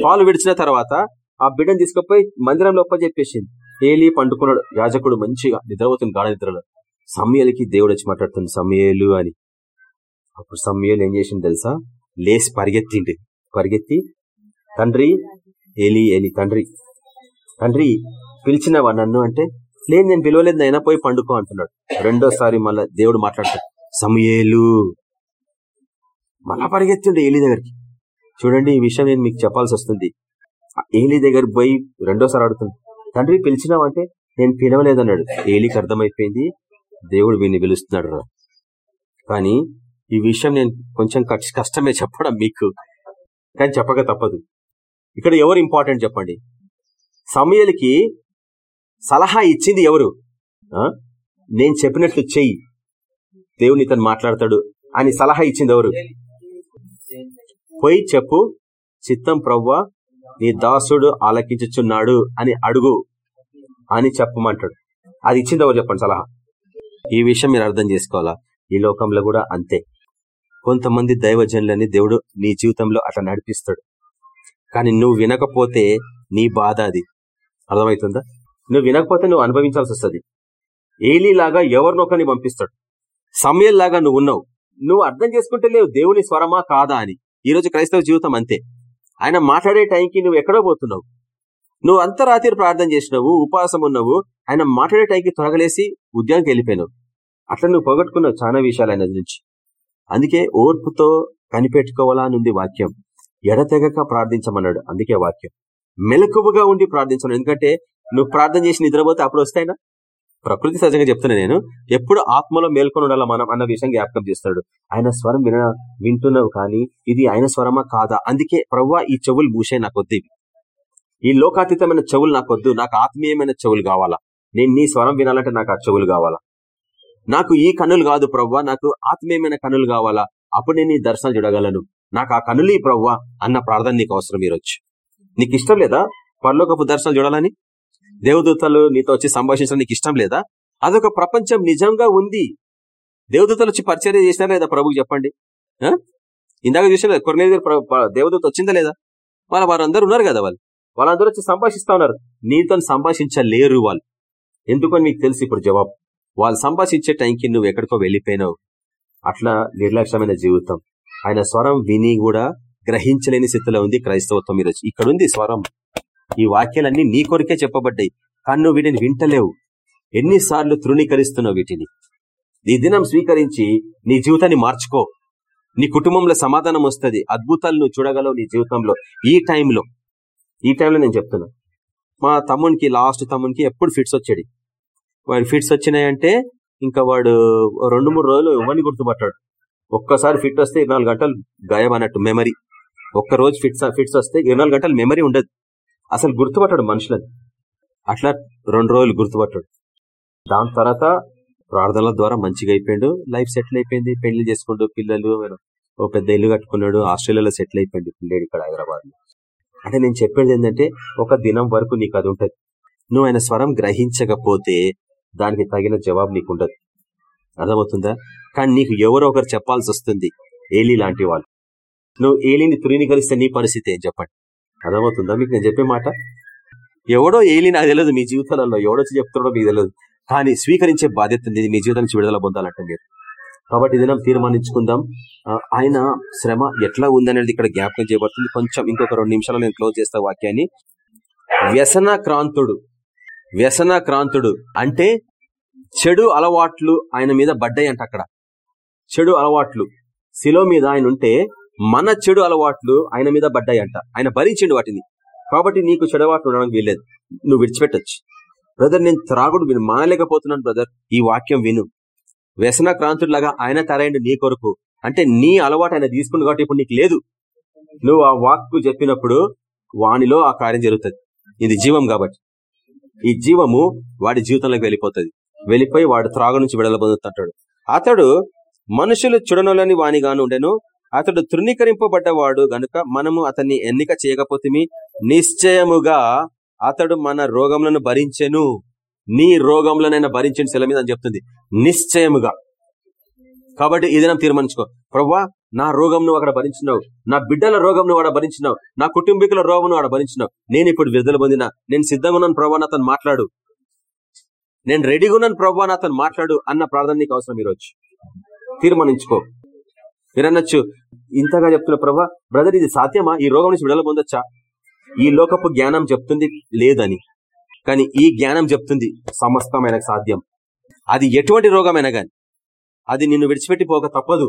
పాలు విడిచిన తర్వాత ఆ బిడ్డను తీసుకుపోయి మందిరంలో చెప్పేసింది ఏలి పండుకున్నాడు. యాజకుడు మంచిగా నిద్రపోతుంది గాఢ నిద్రలో. సమయాలకి దేవుడు వచ్చి మాట్లాడుతుంది సమయాలు అని. అప్పుడు సమయాలు ఏం చేసింది తెలుసా? లేసి పరిగెత్తిండి. పరిగెత్తి తండ్రి ఏలి ఏలి తండ్రి తండ్రి పిలిచినవా నన్ను? అంటే లేదు నేను పిలవలేదు అయినా పోయి పండుకో అంటున్నాడు. రెండోసారి మళ్ళా దేవుడు మాట్లాడతాడు. సమయేలు. మళ్ళా పరిగెత్తుండే ఏలి దగ్గరికి. చూడండి ఈ విషయం నేను మీకు చెప్పాల్సి వస్తుంది. ఏలి దగ్గర పోయి రెండోసారి అడుగుతుంది తండ్రి పిలిచినావంటే నేను పిలవలేదన్నాడు. ఏలికి అర్థమైపోయింది దేవుడు వీడిని పిలుస్తున్నాడు కానీ ఈ విషయం నేను కొంచెం కష్టమే చెప్పడం మీకు. కానీ చెప్పక తప్పదు. ఇక్కడ ఎవరు ఇంపార్టెంట్ చెప్పండి? సమయలకి సలహా ఇచ్చింది ఎవరు? నేను చెప్పినట్లు చెయ్యి. దేవుని తను మాట్లాడతాడు అని సలహా ఇచ్చింది ఎవరు? పోయి చెప్పు చిత్తం ప్రవ్వా నీ దాసుడు ఆలకించుచున్నాడు అని అడుగు అని చెప్పమంటాడు. అది ఇచ్చింది ఎవరు చెప్పండి సలహా? ఈ విషయం మీరు అర్థం చేసుకోవాలా? ఈ లోకంలో కూడా అంతే. కొంతమంది దైవజనులని దేవుడు నీ జీవితంలో అట్లా నడిపిస్తాడు. కానీ నువ్వు వినకపోతే నీ బాధ అది. అర్థమవుతుందా? నువ్వు వినకపోతే నువ్వు అనుభవించాల్సి వస్తుంది. ఏలీలాగా ఎవరినొకరిని పంపిస్తాడు. సమయంలాగా నువ్వు ఉన్నావు. నువ్వు అర్థం చేసుకుంటే లేవు దేవుని స్వరమా కాదా అని. ఈ రోజు క్రైస్తవ జీవితం అంతే. ఆయన మాట్లాడే టైంకి నువ్వు ఎక్కడో పోతున్నావు. నువ్వు అంత రాత్రి ప్రార్థన చేసినావు ఉపవాసం ఉన్నావు ఆయన మాట్లాడే టైంకి త్వరగలేసి ఉద్యోగంకి వెళ్ళిపోయినావు. అట్లా నువ్వు పొగట్టుకున్నావు చాలా విషయాలు ఆయన నుంచి. అందుకే ఓర్పుతో కనిపెట్టుకోవాలా అని ఉంది వాక్యం. ఎడతెగక ప్రార్థించమన్నాడు. అందుకే వాక్యం. మెలకువగా ఉండి ప్రార్థించను ఎందుకంటే నువ్వు ప్రార్థన చేసి నిద్రపోతే అప్పుడు వస్తాయినా? ప్రకృతి సహజంగా చెప్తున్నా నేను ఎప్పుడు ఆత్మలో మేల్కొని ఉండాలా మనం అన్న విషయం జ్ఞాపకం చేస్తాడు. ఆయన స్వరం విన వింటున్నావు కానీ ఇది ఆయన స్వరమా కాదా? అందుకే ప్రవ్వా ఈ చెవులు మూసే నాకు ఇవి. ఈ లోకాతీతమైన చెవులు నాకొద్దు నాకు ఆత్మీయమైన చెవులు కావాలా? నేను నీ స్వరం వినాలంటే నాకు ఆ చెవులు కావాలా? నాకు ఈ కన్నులు కాదు ప్రవ్వా నాకు ఆత్మీయమైన కన్నులు కావాలా? అప్పుడు నేను నీ దర్శనం చూడగలను. నాకు ఆ కనులు ఈ ప్రవ్వా అన్న ప్రార్థన నీకు అవసరం ఈరోజు. నీకు ఇష్టం లేదా? పరలోకపు దర్శనాలు చూడాలని? దేవదూతలు నీతో వచ్చి సంభాషించడం నీకు ఇష్టం లేదా? అదొక ప్రపంచం నిజంగా ఉంది. దేవదూతలు వచ్చి పరిచర్య చేసినా లేదా ప్రభుకి చెప్పండి? ఇందాక చూసిన కొరనే దేవదూత వచ్చిందా లేదా? వాళ్ళ వారందరూ ఉన్నారు కదా వాళ్ళు. వాళ్ళందరూ వచ్చి సంభాషిస్తా ఉన్నారు. నీతో సంభాషించలేరు వాళ్ళు. ఎందుకని మీకు తెలుసు ఇప్పుడు జవాబు. వాళ్ళు సంభాషించే టైంకి నువ్వు ఎక్కడికో వెళ్ళిపోయినావు. అట్లా నిర్లక్ష్యమైన జీవితం. ఆయన స్వరం విని కూడా గ్రహించలేని స్థితిలో ఉంది క్రైస్తవత్వం ఈరోజు. ఇక్కడ ఉంది స్వరం. ఈ వాక్యాలన్నీ నీ కొరికే చెప్పబడ్డాయి కానీ నువ్వు వీటిని వింటలేవు. ఎన్నిసార్లు తృణీకరిస్తున్నావు వీటిని. ఈ దినం స్వీకరించి నీ జీవితాన్ని మార్చుకో. నీ కుటుంబంలో సమాధానం వస్తుంది. అద్భుతాలు నువ్వు చూడగలవు నీ జీవితంలో. ఈ టైంలో ఈ టైంలో నేను చెప్తున్నా. మా తమ్మునికి లాస్ట్ తమ్మునికి ఎప్పుడు ఫిట్స్ వచ్చాడు. వాడు ఫిట్స్ వచ్చినాయంటే ఇంకా వాడు రెండు మూడు రోజులు ఎవరిని గుర్తుపట్టాడు. ఒక్కసారి ఫిట్ వస్తే ఇరవై గంటలు గాయం అన్నట్టు మెమరీ. ఒక్క రోజు ఫిట్స్ ఫిట్స్ వస్తే ఇరవై గంటలు మెమరీ ఉండదు. అసలు గుర్తుపట్టాడు మనుషులని. అట్లా రెండు రోజులు గుర్తుపట్టాడు. దాని తర్వాత ప్రార్థనల ద్వారా మంచిగా అయిపోయాడు. లైఫ్ సెటిల్ అయిపోయింది. పెళ్ళి చేసుకుంటూ పిల్లలు ఓ పెద్ద ఇల్లు కట్టుకున్నాడు. ఆస్ట్రేలియాలో సెటిల్ అయిపోయింది పిల్లడు ఇక్కడ హైదరాబాద్లో అంటే నేను చెప్పేది ఏంటంటే ఒక దినం వరకు నీకు అది ఉంటుంది. నువ్వు ఆయన స్వరం గ్రహించకపోతే దానికి తగిన జవాబు నీకు ఉండదు. అర్థమవుతుందా? కానీ నీకు ఎవరో ఒకరు చెప్పాల్సి వస్తుంది. ఏలీ లాంటి వాళ్ళు. నువ్వు ఏలీని తృణీకరిస్తే నీ పరిస్థితి ఏం చెప్పండి? అర్థమవుతుందా? మీకు నేను చెప్పే మాట? ఎవడో ఏలి నాకు తెలియదు మీ జీవితాలలో. ఎవడొచ్చి చెప్తాడో మీకు తెలియదు. కానీ స్వీకరించే బాధ్యత మీ జీవితం నుంచి విడుదల పొందాలంటే మీరు. కాబట్టి దినం తీర్మానించుకుందాం. ఆయన శ్రమ ఎట్లా ఉందనేది ఇక్కడ జ్ఞాపకం చేయబడుతుంది. కొంచెం ఇంకొక రెండు నిమిషాలు నేను క్లోజ్ చేస్తా వాక్యాన్ని. వ్యసన క్రాంతుడు. వ్యసన క్రాంతుడు అంటే చెడు అలవాట్లు ఆయన మీద బడ్డాయి అంట అక్కడ. చెడు అలవాట్లు. శిలో మీద ఆయన ఉంటే మన చెడు అలవాట్లు ఆయన మీద పడ్డాయంట. అంట ఆయన భరించిండు వాటిని. కాబట్టి నీకు చెడు అలవాట్లు ఉండడానికి వీల్లేదు. నువ్వు విడిచిపెట్టొచ్చు. బ్రదర్ నేను త్రాగుడు విను. మానలేకపోతున్నాను బ్రదర్. ఈ వాక్యం విను. వ్యసన క్రాంతుడిలాగా ఆయన తరయండి నీ కొరకు. అంటే నీ అలవాటు ఆయన తీసుకుంది కాబట్టి ఇప్పుడు నీకు లేదు. నువ్వు ఆ వాక్కు చెప్పినప్పుడు వానిలో ఆ కార్యం జరుగుతుంది. ఇది జీవం కాబట్టి. ఈ జీవము వాడి జీవితంలోకి వెళ్ళిపోతుంది. వెళ్ళిపోయి వాడు త్రాగు నుంచి విడుదల పొందుతుంటాడు. అతడు మనుషులు చూడనోలని వాణిగాను ఉండెను. అతడు తృణీకరింపబడ్డవాడు గనుక మనము అతన్ని ఎన్నిక చేయకపోతే నిశ్చయముగా అతడు మన రోగములను భరించెను. నీ రోగంలోనైనా భరించిన శిల మీద అని చెప్తుంది. నిశ్చయముగా. కాబట్టి ఏదైనా తీర్మానించుకో. ప్రవ్వా నా రోగం నువ్వు అక్కడ భరించినావు. నా బిడ్డల రోగం నువ్వు అక్కడ భరించినావు. నా కుటుంబీకుల రోగం నువ్వు అక్కడ భరించినావు. నేను ఇప్పుడు విడుదల పొందిన. నేను సిద్ధంగా ఉన్నాను ప్రభా అతను మాట్లాడు. నేను రెడీగా ఉన్నాను ప్రభా అతను మాట్లాడు అన్న ప్రార్థన నీకు అవసరం ఈరోజు. తీర్మానించుకో. మీరు అనొచ్చు ఇంతగా చెప్తున్న ప్రభా బ్రదర్ ఇది సాధ్యమా? ఈ రోగం నుంచి విడుదల పొందొచ్చా? ఈ లోకపు జ్ఞానం చెప్తుంది లేదని. కానీ ఈ జ్ఞానం చెప్తుంది సమస్తమైన సాధ్యం. అది ఎటువంటి రోగమైనా గాని. అది నిన్ను విడిచిపెట్టి పోక తప్పదు.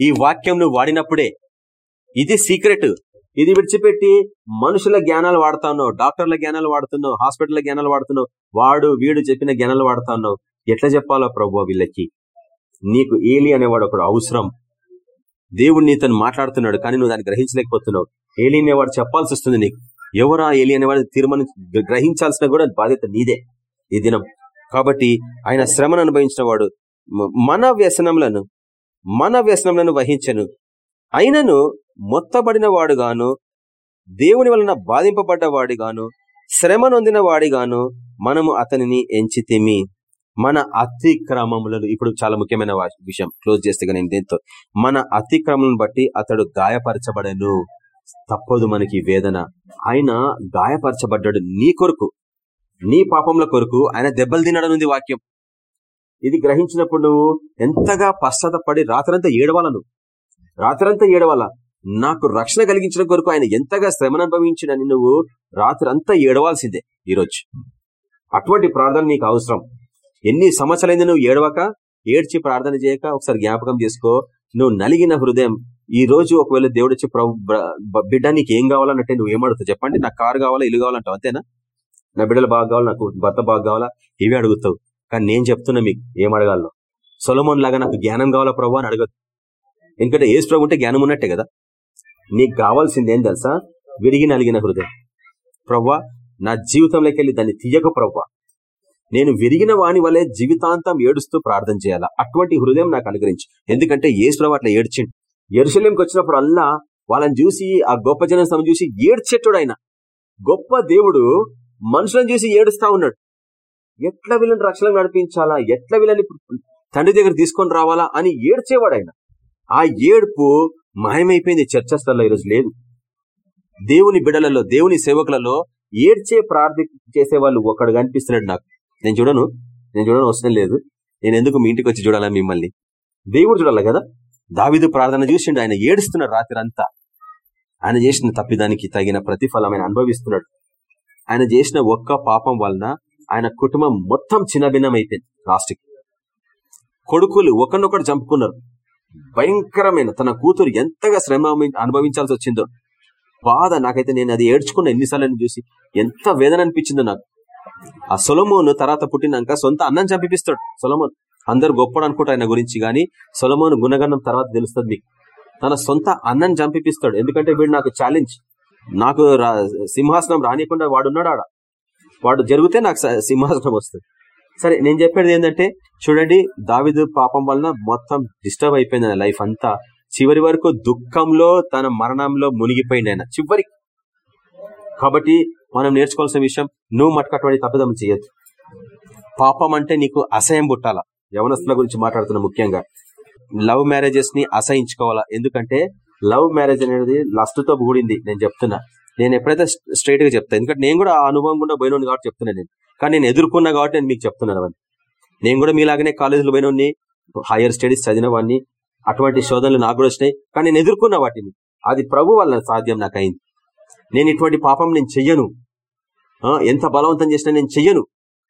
ఈ వాక్యం నువ్వు వాడినప్పుడే. ఇది సీక్రెట్. ఇది విడిచిపెట్టి మనుషుల జ్ఞానాలు వాడుతున్నావు డాక్టర్ల జ్ఞానాలు వాడుతున్నావు హాస్పిటల్ జ్ఞానాలు వాడుతున్నావు వాడు వీడు చెప్పిన జ్ఞానాలు వాడుతున్నావు. ఎట్లా చెప్పాలో ప్రభు వీళ్ళకి? నీకు ఏలి అనేవాడు ఒకడు అవసరం. దేవుడు తను మాట్లాడుతున్నాడు కానీ నువ్వు దాన్ని గ్రహించలేకపోతున్నావు. ఏలి అనేవాడు చెప్పాల్సి వస్తుంది నీకు. ఎవరా ఏలి అనేవాడు తీర్మానం గ్రహించాల్సిన కూడా బాధ్యత నీదే ఈ దినం. కాబట్టి ఆయన శ్రమను అనుభవించిన వాడు మన వ్యసనములను మన వ్యసనములను వహించను. అయినను మొత్తబడిన వాడుగాను దేవుని వలన బాధింపబడ్డ వాడిగాను శ్రమ నొందిన వాడిగాను మనము అతనిని ఎంచితిమి. మన అతిక్రమములను ఇప్పుడు చాలా ముఖ్యమైన విషయం క్లోజ్ చేస్తే నేను దీంతో మన అతిక్రమలను బట్టి అతడు గాయపరచబడను. తప్పదు మనకి వేదన. ఆయన గాయపరచబడ్డాడు నీ కొరకు నీ పాపంల కొరకు ఆయన దెబ్బలు తినడనుంది వాక్యం. ఇది గ్రహించినప్పుడు నువ్వు ఎంతగా పశ్చాత్తపడి రాత్రంతా ఏడవాలను. రాత్రంతా ఏడవాల? నాకు రక్షణ కలిగించిన కొరకు ఆయన ఎంతగా శ్రమను అనుభవించినని నువ్వు రాత్రంతా ఏడవాల్సిందే ఈరోజు. అటువంటి ప్రార్థన నీకు అవసరం. ఎన్ని సంవత్సరాలైంది నువ్వు ఏడవక? ఏడ్చి ప్రార్థన చేయక? ఒకసారి జ్ఞాపకం చేసుకో. నువ్వు నలిగిన హృదయం. ఈ రోజు ఒకవేళ దేవుడు వచ్చి ప్రభు బిడ్డ నీకు ఏం కావాలన్నట్టే నువ్వు ఏమడుగుతావు? చెప్పండి. నాకు కారు కావాలా? ఇల్లు కావాలంటావు అంతేనా? నా బిడ్డలు బాగా కావాలి? నాకు భర్త బాగా కావాలా? ఇవే అడుగుతావు. కానీ నేను చెప్తున్నా మీకు ఏం అడగాలను? సొలమోన్ లాగా నాకు జ్ఞానం కావాలా ప్రభు అని అడగదు ఎందుకంటే ఏసు ప్రభు ఉంటే జ్ఞానం ఉన్నట్టే కదా? నీకు కావాల్సింది ఏం తెలుసా? విరిగి నలిగిన హృదయం. ప్రవ్వా నా జీవితంలోకి వెళ్ళి దాన్ని తీయక ప్రవ్వా నేను విరిగిన వాని వలె జీవితాంతం ఏడుస్తూ ప్రార్థన చేయాలా? అటువంటి హృదయం నాకు అనుగ్రహించి. ఎందుకంటే ఏసు అట్లా ఏడ్చిండు. ఎరుశల్యంకి వచ్చినప్పుడు అల్లా వాళ్ళని చూసి ఆ గొప్ప జనం సమ చూసి ఏడ్చెట్టుడు ఆయన గొప్ప దేవుడు మనుషులను చూసి ఏడుస్తా ఉన్నాడు. ఎట్లా వీళ్ళని రక్షణ నడిపించాలా? ఎట్లా వీళ్ళని తండ్రి దగ్గర తీసుకొని రావాలా? అని ఏడ్చేవాడు ఆయన ఆ ఏడుపు మాయమైపోయింది చర్చస్థల్లో ఈరోజు లేదు. దేవుని బిడలలో దేవుని సేవకులలో ఏడ్చే ప్రార్థి చేసే వాళ్ళు ఒకడు కనిపిస్తున్నాడు నాకు. నేను చూడను. నేను చూడను అవసరం లేదు. నేను ఎందుకు మీ ఇంటికి వచ్చి చూడాలా మిమ్మల్ని? దేవుడు చూడాలి కదా? దావిదు ప్రార్థన చూసిండు. ఆయన ఏడుస్తున్నాడు రాత్రి అంతా ఆయన చేసిన తప్పిదానికి తగిన ప్రతిఫలం ఆయన అనుభవిస్తున్నాడు. ఆయన చేసిన ఒక్క పాపం వలన ఆయన కుటుంబం మొత్తం చిన్నభిన్నం అయిపోయింది లాస్ట్కి. కొడుకులు ఒకరినొకరు చంపుకున్నారు. భయంకరమైన తన కూతురు ఎంతగా శ్రమ అనుభవించాల్సి వచ్చిందో. బాధ నాకైతే నేను అది ఏడ్చుకున్న ఎన్నిసార్లు చూసి ఎంత వేదన అనిపించిందో నాకు. ఆ సొలమోను తర్వాత పుట్టినాక సొంత అన్నం చంపిపిస్తాడు. సొలమోన్ అందరు గొప్పడు అనుకుంటారు ఆయన గురించి కానీ సొలమోను గుణగణం తర్వాత తెలుస్తుంది మీకు తన సొంత అన్నం చంపిపిస్తాడు. ఎందుకంటే వీడు నాకు ఛాలెంజ్ నాకు సింహాసనం రానియకుండా వాడున్నాడు ఆడ. వాడు జరిగితే నాకు సింహాసనం వస్తుంది. సరే నేను చెప్పేది ఏంటంటే చూడండి దావిదు పాపం వలన మొత్తం డిస్టర్బ్ అయిపోయింది లైఫ్ అంతా. చివరి వరకు దుఃఖంలో తన మరణంలో మునిగిపోయింది ఆయన. చివరికి కాబట్టి మనం నేర్చుకోవాల్సిన విషయం నువ్వు మట్టుకటువంటి తప్పిదం చేయొద్దు. పాపం అంటే నీకు అసహ్యం పుట్టాల. యవనస్తుల గురించి మాట్లాడుతున్నా ముఖ్యంగా. లవ్ మ్యారేజెస్ని అసహించుకోవాలా? ఎందుకంటే లవ్ మ్యారేజ్ అనేది లస్ట్తో కూడింది నేను చెప్తున్నా. నేను ఎప్పుడైతే స్ట్రైట్గా చెప్తాను ఎందుకంటే నేను కూడా ఆ అనుభవం కూడా పోయినోని కాబట్టి చెప్తున్నాను నేను. కానీ నేను ఎదుర్కొన్నా కాబట్టి నేను మీకు చెప్తున్నాను అవన్నీ. నేను కూడా మీలాగనే కాలేజీలో పోయినోని హైయర్ స్టడీస్ చదివిన వాడిని అటువంటి శోధనలు నాకు కూడా వచ్చినాయి. కానీ నేను ఎదుర్కొన్న వాటిని. అది ప్రభు వల్ల సాధ్యం నాకు అయింది. నేను ఇటువంటి పాపం నేను చెయ్యను. ఎంత బలవంతం చేసినా నేను చెయ్యను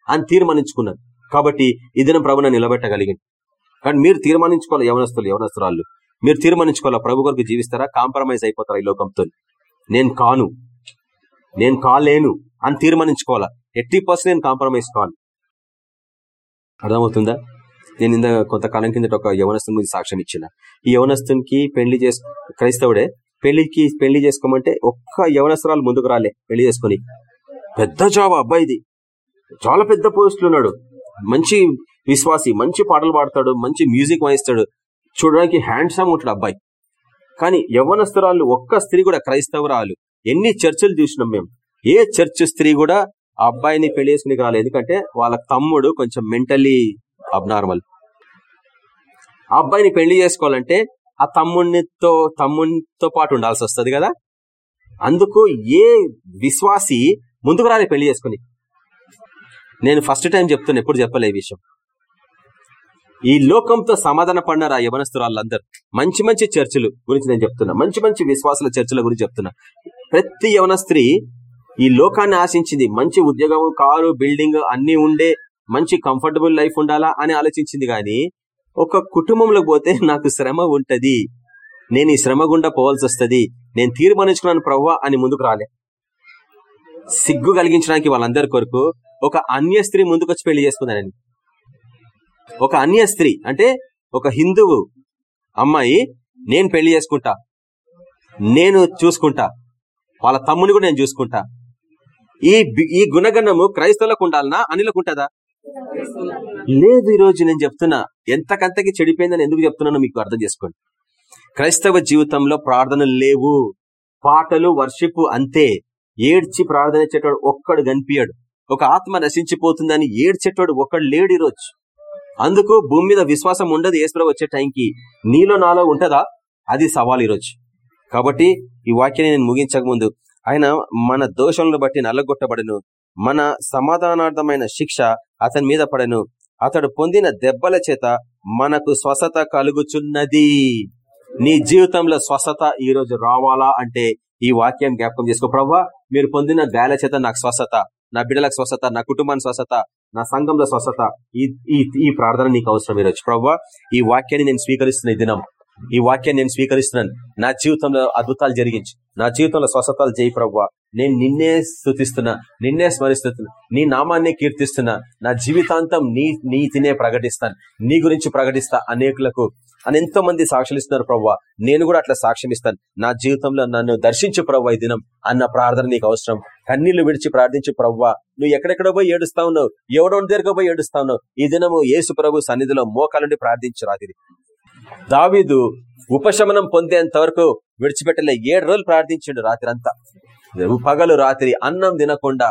అని తీర్మానించుకున్నాను. కాబట్టి ఈ ప్రభుని నిలబెట్టగలిగింది కానీ మీరు తీర్మానించుకోవాలి యవనస్తులు యవనస్తురాళ్ళు. మీరు తీర్మానించుకోవాలా ప్రభు కొరకు జీవిస్తారా? కాంప్రమైజ్ అయిపోతారా ఈ లోకంతో? నేను కాను. నేను కాలేను అని తీర్మానించుకోవాలా? ఎయిటీ పర్సెంట్ నేను కాంప్రమైజ్ కాను. అర్థమవుతుందా? నేను ఇంత కొంతకాలం కిందట ఒక యవనస్తుని గురించి సాక్ష్యం ఇచ్చిన. ఈ యవనస్తునికి పెళ్ళి చేసు క్రైస్తవుడే పెళ్ళికి పెళ్ళి చేసుకోమంటే ఒక్క యవనసరాలు ముందుకు రాలే పెళ్ళి చేసుకుని. పెద్ద జాబ్ అబ్బాయిది చాలా పెద్ద పోస్టులు ఉన్నాడు. మంచి విశ్వాసి మంచి పాటలు పాడతాడు మంచి మ్యూజిక్ వాయిస్తాడు. చూడడానికి హ్యాండ్సమ్ ఉంటాడు అబ్బాయి. కానీ యవనస్తురాలు ఒక్క స్త్రీ కూడా క్రైస్తవురాలు ఎన్ని చర్చలు చూసినాం మేము. ఏ చర్చ్ స్త్రీ కూడా ఆ అబ్బాయిని పెళ్ళి చేసుకుని రాలేదు. ఎందుకంటే వాళ్ళ తమ్ముడు కొంచెం మెంటల్లీ అబ్నార్మల్. ఆ అబ్బాయిని పెళ్ళి చేసుకోవాలంటే ఆ తమ్ముడితో తమ్ముడితో పాటు ఉండాల్సి వస్తుంది కదా? అందుకు ఏ విశ్వాసి ముందుకు రాలే పెళ్ళి చేసుకుని. నేను ఫస్ట్ టైం చెప్తున్నా ఎప్పుడు చెప్పలే ఈ విషయం. ఈ లోకంతో సమాధాన పడినారు ఆ యవనస్తురాళ్ళందరూ. మంచి మంచి చర్చలు గురించి నేను చెప్తున్నా. మంచి మంచి విశ్వాసుల చర్చల గురించి చెప్తున్నా. ప్రతి యవన స్త్రీ ఈ లోకాన్ని ఆశించింది. మంచి ఉద్యోగం కారు బిల్డింగ్ అన్ని ఉండే మంచి కంఫర్టబుల్ లైఫ్ ఉండాలా అని ఆలోచించింది కానీ ఒక కుటుంబంలో పోతే నాకు శ్రమ ఉంటది. నేను ఈ శ్రమ గుండా పోవాల్సి వస్తుంది. నేను తీర్మానించుకున్నాను ప్రవ్వా అని ముందుకు రాలే. సిగ్గు కలిగించడానికి వాళ్ళందరి కొరకు ఒక అన్య స్త్రీ ముందుకొచ్చి పెళ్ళి చేసుకుందానని. ఒక అన్య స్త్రీ అంటే ఒక హిందువు అమ్మాయి నేను పెళ్ళి చేసుకుంటా. నేను చూసుకుంటా. వాళ్ళ తమ్ముని కూడా నేను చూసుకుంటా. ఈ ఈ గుణగణము క్రైస్తవులకు ఉండాలనా? అనిలకు ఉంటుందా? లేదు ఈరోజు నేను చెప్తున్నా. ఎంతకంతకి చెడిపోయిందని ఎందుకు చెప్తున్నానో మీకు అర్థం చేసుకోండి. క్రైస్తవ జీవితంలో ప్రార్థనలు లేవు. పాటలు వర్షిప్ అంతే. ఏడ్చి ప్రార్థన చేసేటోడు ఒక్కడు కనిపించాడు ఒక ఆత్మ నశించిపోతుందని ఏడ్చేటోడు ఒక్కడు లేడు ఈరోజు అందుకు భూమి మీద విశ్వాసం ఉండదు ఏసులో వచ్చే టైంకి. నీలో నాలో ఉంటదా? అది సవాల్ ఈరోజు కాబట్టి ఈ వాక్యాన్ని నేను ముగించక ముందు ఆయన మన దోషంలో బట్టి నల్లగొట్టబడను. మన సమాధానార్థమైన శిక్ష అతని మీద పడను. అతడు పొందిన దెబ్బల చేత మనకు స్వస్థత కలుగుచున్నది. నీ జీవితంలో స్వస్థత ఈ రోజు రావాలా అంటే ఈ వాక్యం జ్ఞాపకం చేసుకో. ప్రవ్వా మీరు పొందిన గాయాల చేత నాకు స్వస్థత నా బిడ్డలకు స్వస్థత నా కుటుంబానికి స్వస్థత నా సంఘంలో స్వస్థత ఈ ఈ ప్రార్థన నీకు అవసరం ఈరోజు. ప్రవ్వా ఈ వాక్యాన్ని నేను స్వీకరిస్తున్న దినం ఈ వాక్యాన్ని నేను స్వీకరిస్తున్నాను. నా జీవితంలో అద్భుతాలు జరిగించి. నా జీవితంలో స్వస్థతలు చేయి ప్రవ్వా నేను నిన్నే స్థుతిస్తున్నా నిన్నే స్మరిస్తున్నా. నీ నామాన్నే కీర్తిస్తున్నా. నా జీవితాంతం నీ నీతినే ప్రకటిస్తాను. నీ గురించి ప్రకటిస్తా అనేకులకు. అని ఎంతో మంది సాక్షులిస్తున్నారు ప్రవ్వా నేను కూడా అట్లా సాక్ష్యం ఇస్తాను నా జీవితంలో నన్ను దర్శించు ప్రవ్వా ఈ దినం అన్న ప్రార్థన నీకు అవసరం. కన్నీళ్ళు విడిచి ప్రార్థించు ప్రవ్వా నువ్వు ఎక్కడెక్కడ పోయి ఏడుస్తా ఉన్నావు? ఎవడో దగ్గర పోయి ఏడుస్తా ఉన్నావు? ఈ దినము యేసు ప్రభు సన్నిధిలో మోకాలుండి ప్రార్థించు రాత్రి. దావీదు ఉపశమనం పొందేంత వరకు విడిచిపెట్టలే. ఏడు రోజులు ప్రార్థించిండు రాత్రి అంతా పగలు రాత్రి అన్నం తినకుండా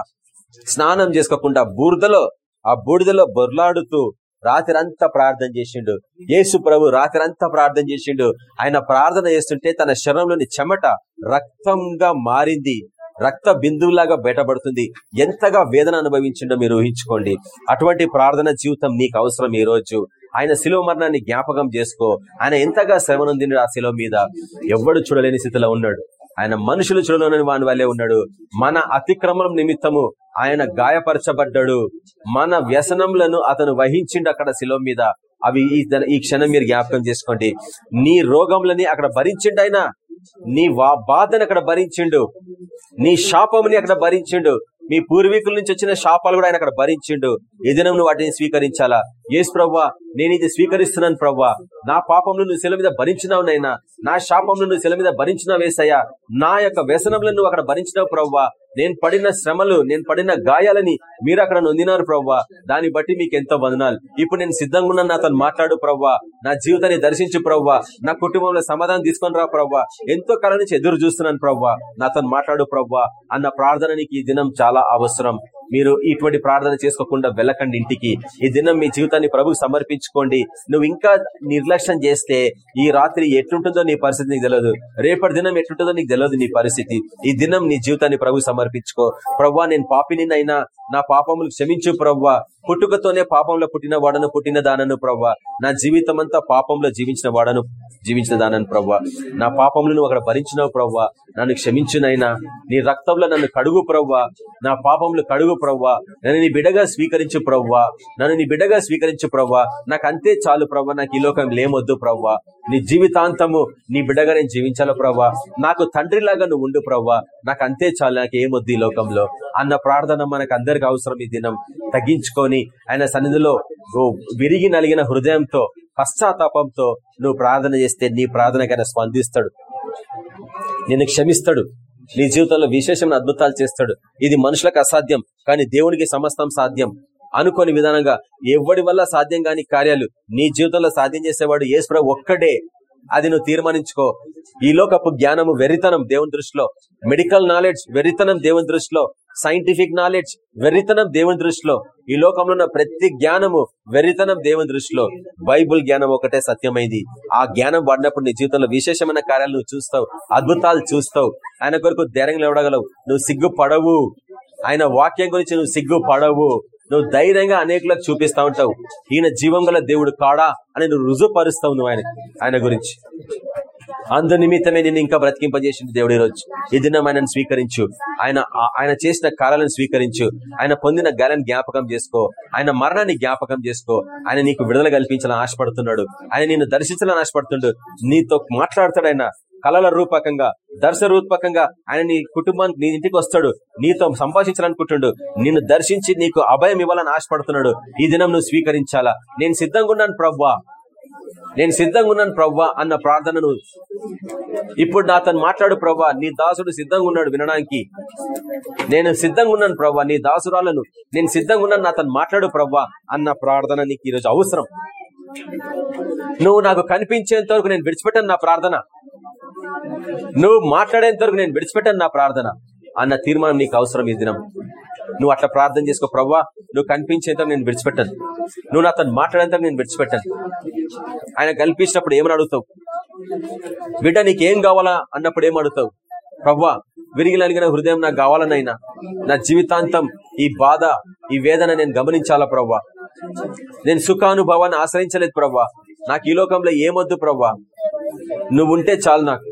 స్నానం చేసుకోకుండా బూర్దలో ఆ బూడిదలో బొర్లాడుతూ రాత్రి అంతా ప్రార్థన చేసిండు. యేసు ప్రభు రాత్రి అంతా ప్రార్థన చేసిండు. ఆయన ప్రార్థన చేస్తుంటే తన శరీరంలోని చెమట రక్తంగా మారింది. రక్త బిందువులాగా బయటపడుతుంది. ఎంతగా వేదన అనుభవించిండో మీరు ఊహించుకోండి. అటువంటి ప్రార్థన జీవితం నీకు అవసరం ఈ రోజు ఆయన శిలో మరణాన్ని జ్ఞాపకం చేసుకో. ఆయన ఎంతగా శ్రవణొందిండు ఆ శిలో మీద? ఎవడు చూడలేని స్థితిలో ఉన్నాడు. ఆయన మనుషులు చూడలేని వాని వల్లే ఉన్నాడు. మన అతిక్రమం నిమిత్తము ఆయన గాయపరచబడ్డాడు. మన వ్యసనములను అతను వహించిండు అక్కడ శిలో మీద. అవి ఈ క్షణం మీరు జ్ఞాపకం చేసుకోండి. నీ రోగములని అక్కడ భరించిండు ఆయన. నీ బాధను అక్కడ భరించిండు. నీ శాపముని అక్కడ భరించిండు. మీ పూర్వీకుల నుంచి వచ్చిన శాపాలు కూడా ఆయన అక్కడ భరించిండు. ఈ దినం నువ్వు వాటిని స్వీకరించాలా? ఏసు ప్రవ్వా నేను ఇది స్వీకరిస్తున్నాను ప్రవ్వా నా పాపంలో నువ్వు శిల మీద భరించినావు నైనా నా శాపంలో నువ్వు శిల మీద భరించినావు వేసయ్యా నా యొక్క వ్యసనంలో నువ్వు అక్కడ భరించినావు ప్రవ్వా నేను పడిన శ్రమలు నేను పడిన గాయాలని మీరు అక్కడ నొందినారు ప్రవ్వా దాన్ని బట్టి మీకు ఎంతో వదనాలు. ఇప్పుడు నేను సిద్ధంగా ఉన్నాను అతను మాట్లాడు ప్రవ్వా నా జీవితాన్ని దర్శించు ప్రవ్వా నా కుటుంబంలో సమాధానం తీసుకొని రా ప్రవ్వా ఎంతో కాలం నుంచి ఎదురు చూస్తున్నాను ప్రవ్వా నాతో మాట్లాడు ప్రవ్వా అన్న ప్రార్థన నీకు ఈ దినం చాలా అవసరం. మీరు ఇటువంటి ప్రార్థన చేసుకోకుండా వెళ్ళకండి ఇంటికి. ఈ దినం మీ జీవితాన్ని ప్రభుకు సమర్పించుకోండి. నువ్వు ఇంకా నిర్లక్ష్యం చేస్తే ఈ రాత్రి ఎట్లుంటుందో నీ పరిస్థితి నీకు తెలియదు రేపటి దినం ఎట్లుంటుందో నీకు తెలియదు నీ పరిస్థితి. ఈ దినం నీ జీవితాన్ని ప్రభు సమర్పించుకో. ప్రవ్వా నేను పాపినినైనా నా పాపములు క్షమించు ప్రవ్వా. పుట్టుకతోనే పాపంలో పుట్టిన వాడను పుట్టిన దానను ప్రవ్వా. నా జీవితం అంతా పాపంలో జీవించిన వాడను జీవించిన దానను ప్రవ్వా. నా పాపములు నువ్వు అక్కడ భరించినావు ప్రవ్వా. నన్ను క్షమించునైనా. నీ రక్తంలో నన్ను కడుగు ప్రవ్వా. నా పాపములు కడుగు ప్రవ్వా. నన్ను నీ బిడగా స్వీకరించు ప్రవ్వా. నన్ను నీ బిడగా స్వీకరించు ప్రవ్వా. నాకు అంతే చాలు ప్రవ్వా. నాకు ఈ లోకం లేమొద్దు ప్రవ్వా. నీ జీవితాంతము నీ బిడగా నేను జీవించాలో ప్రవ్వా. నాకు తండ్రిలాగా నువ్వు ఉండు ప్రవ్వా. నాకు అంతే చాలు. నాకు ఏమొద్దు ఈ లోకంలో. అన్న ప్రార్థన మనకు అందరికి అవసరం ఈ దినం. తగ్గించుకొని ఆయన సన్నిధిలో విరిగి నలిగిన హృదయంతో పశ్చాత్తాపంతో నువ్వు ప్రార్థన చేస్తే నీ ప్రార్థనకైనా స్పందిస్తాడు. నిన్ను క్షమిస్తాడు. నీ జీవితంలో విశేషమైన అద్భుతాలు చేస్తాడు. ఇది మనుషులకు అసాధ్యం కానీ దేవునికి సమస్తం సాధ్యం. అనుకోని విధానంగా ఎవడి వల్ల సాధ్యం కాని కార్యాలు నీ జీవితంలో సాధ్యం చేసేవాడు ఏసుప్ర ఒక్కడే. అది నువ్వు తీర్మానించుకో. ఈ లోకపు జ్ఞానము వెరితనం దేవుని దృష్టిలో. మెడికల్ నాలెడ్జ్ వెరితనం దేవుని దృష్టిలో. సైంటిఫిక్ నాలెడ్జ్ వెరితనం దేవుని దృష్టిలో. ఈ లోకంలో ఉన్న ప్రతి జ్ఞానము వెరితనం దేవుని దృష్టిలో. బైబుల్ జ్ఞానం ఒకటే సత్యమైంది. ఆ జ్ఞానం వాడినప్పుడు నీ జీవితంలో విశేషమైన కార్యాలు నువ్వు చూస్తావు అద్భుతాలు చూస్తావు. ఆయన కొరకు ధైర్యంగా ఇవ్వగలవు నువ్వు సిగ్గుపడవు. ఆయన వాక్యం గురించి నువ్వు సిగ్గుపడవు. నువ్వు ధైర్యంగా అనేకులకు చూపిస్తా ఉంటావు. ఈయన జీవం దేవుడు కాడా అని నువ్వు రుజుపరుస్తావు నువ్వు ఆయన ఆయన గురించి. అందు నిమిత్తమే నిన్ను ఇంకా బ్రతికింపజేసింది దేవుడు ఈరోజు. ఈ దినం ఆయనను స్వీకరించు. ఆయన ఆయన చేసిన కాలాలను స్వీకరించు. ఆయన పొందిన గాలను జ్ఞాపకం చేసుకో. ఆయన మరణాన్ని జ్ఞాపకం చేసుకో. ఆయన నీకు విడుదల కల్పించాలని ఆశపడుతున్నాడు. ఆయన నిన్ను దర్శించాలని ఆశపడుతుండు. నీతో మాట్లాడతాడు ఆయన. కళల రూపకంగా దర్శ రూపకంగా ఆయన నీ కుటుంబానికి నీ ఇంటికి వస్తాడు. నీతో సంభాషించాలనుకుంటున్నాడు నిన్ను దర్శించి నీకు అభయం ఇవ్వాలని ఆశపడుతున్నాడు. ఈ దినం నువ్వు స్వీకరించాలా? నేను సిద్ధంగా ఉన్నాను ప్రవ్వా. నేను సిద్ధంగా ఉన్నాను ప్రవ్వా అన్న ప్రార్థనను. ఇప్పుడు నా తను మాట్లాడు ప్రవ్వా నీ దాసుడు సిద్ధంగా ఉన్నాడు వినడానికి. నేను సిద్ధంగా ఉన్నాను ప్రవ్వా నీ దాసురాలను నేను సిద్ధంగా ఉన్నాను నా తను మాట్లాడు ప్రవ్వా అన్న ప్రార్థన నీకు ఈరోజు అవసరం. నువ్వు నాకు కనిపించేంత వరకు నేను విడిచిపెట్టాను నా ప్రార్థన. నువ్వు మాట్లాడేంత వరకు నేను విడిచిపెట్టాను నా ప్రార్థన అన్న తీర్మానం నీకు అవసరం ఈ దినం. నువ్వు అట్లా ప్రార్థన చేసుకో ప్రవ్వా నువ్వు కనిపించేంత నేను విడిచిపెట్టాను. నువ్వు అతను మాట్లాడేంత నేను విడిచిపెట్టాను. ఆయన కల్పించినప్పుడు ఏమని అడుగుతావు? బిడ్డ నీకేం కావాలా అన్నప్పుడు ఏం అడుగుతావు? ప్రవ్వా విరిగిలనిగిన హృదయం నాకు కావాలనైనా నా జీవితాంతం ఈ బాధ ఈ వేదన నేను గమనించాలా ప్రవ్వా? నేను సుఖానుభవాన్ని ఆశ్రయించలేదు ప్రవ్వా. నాకు ఈ లోకంలో ఏమొద్దు ప్రవ్వా? నువ్వు ఉంటే చాలు నాకు.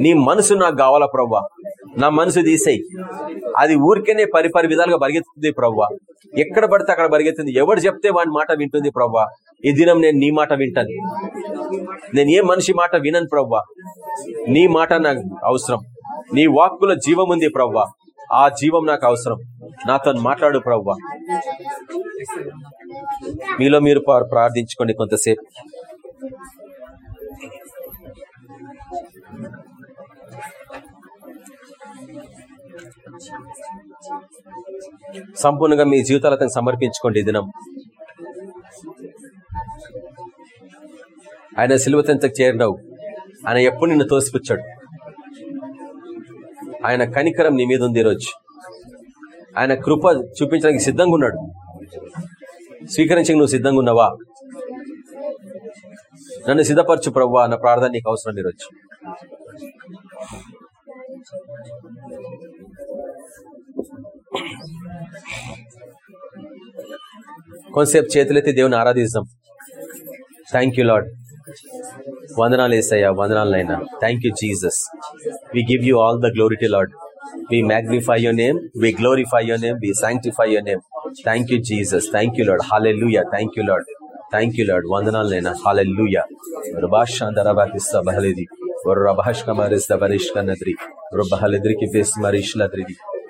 నీ మనసు నాకు కావాలా ప్రవ్వా? నా మనసు తీసేయి. అది ఊరికేనే పరిపరి విధాలుగా పరిగెత్తుంది ప్రవ్వ. ఎక్కడ పడితే అక్కడ పరిగెత్తుంది. ఎవడు చెప్తే వాని మాట వింటుంది ప్రవ్వ. ఈ దినం నేను నీ మాట వింటాను. నేను ఏ మనిషి మాట వినను ప్రవ్వ. నీ మాట నాకు అవసరం. నీ వాక్కుల జీవం ఉంది ప్రవ్వ. ఆ జీవం నాకు అవసరం. నాతో మాట్లాడు ప్రవ్వ. మీలో మీరు ప్రార్థించుకోండి కొంతసేపు. సంపూర్ణంగా మీ జీవితాలతో సమర్పించుకోండి దినం. ఆయన సిలువతంతకు చేరినావు. ఆయన ఎప్పుడు నిన్ను తోసిపుచ్చాడు? ఆయన కనికరం నీ మీద ఉంది ఈరోజు. ఆయన కృప చూపించడానికి సిద్ధంగా ఉన్నాడు. స్వీకరించక నువ్వు సిద్ధంగా ఉన్నావా? నన్ను సిద్ధపరచు ప్రవ్వా అన్న ప్రార్థన నీకు అవసరం ఈరోజు. కొంతసేపు చేతులెత్తి దేవుని ఆరాధిస్తాం. థ్యాంక్ యూ లాడ్ వందనాలు ఏసయ్యా వందనాలు నైనా thank you Jesus we give you all the glory Lord we magnify your name we glorify your name we sanctify your name thank you Jesus thank you Lord hallelujah thank you Lord thank you Lord వందనాలు నైనా హాలే లూయా والربحشكما رزدبرشكا ندري رب هلدركي فيس مريش لدري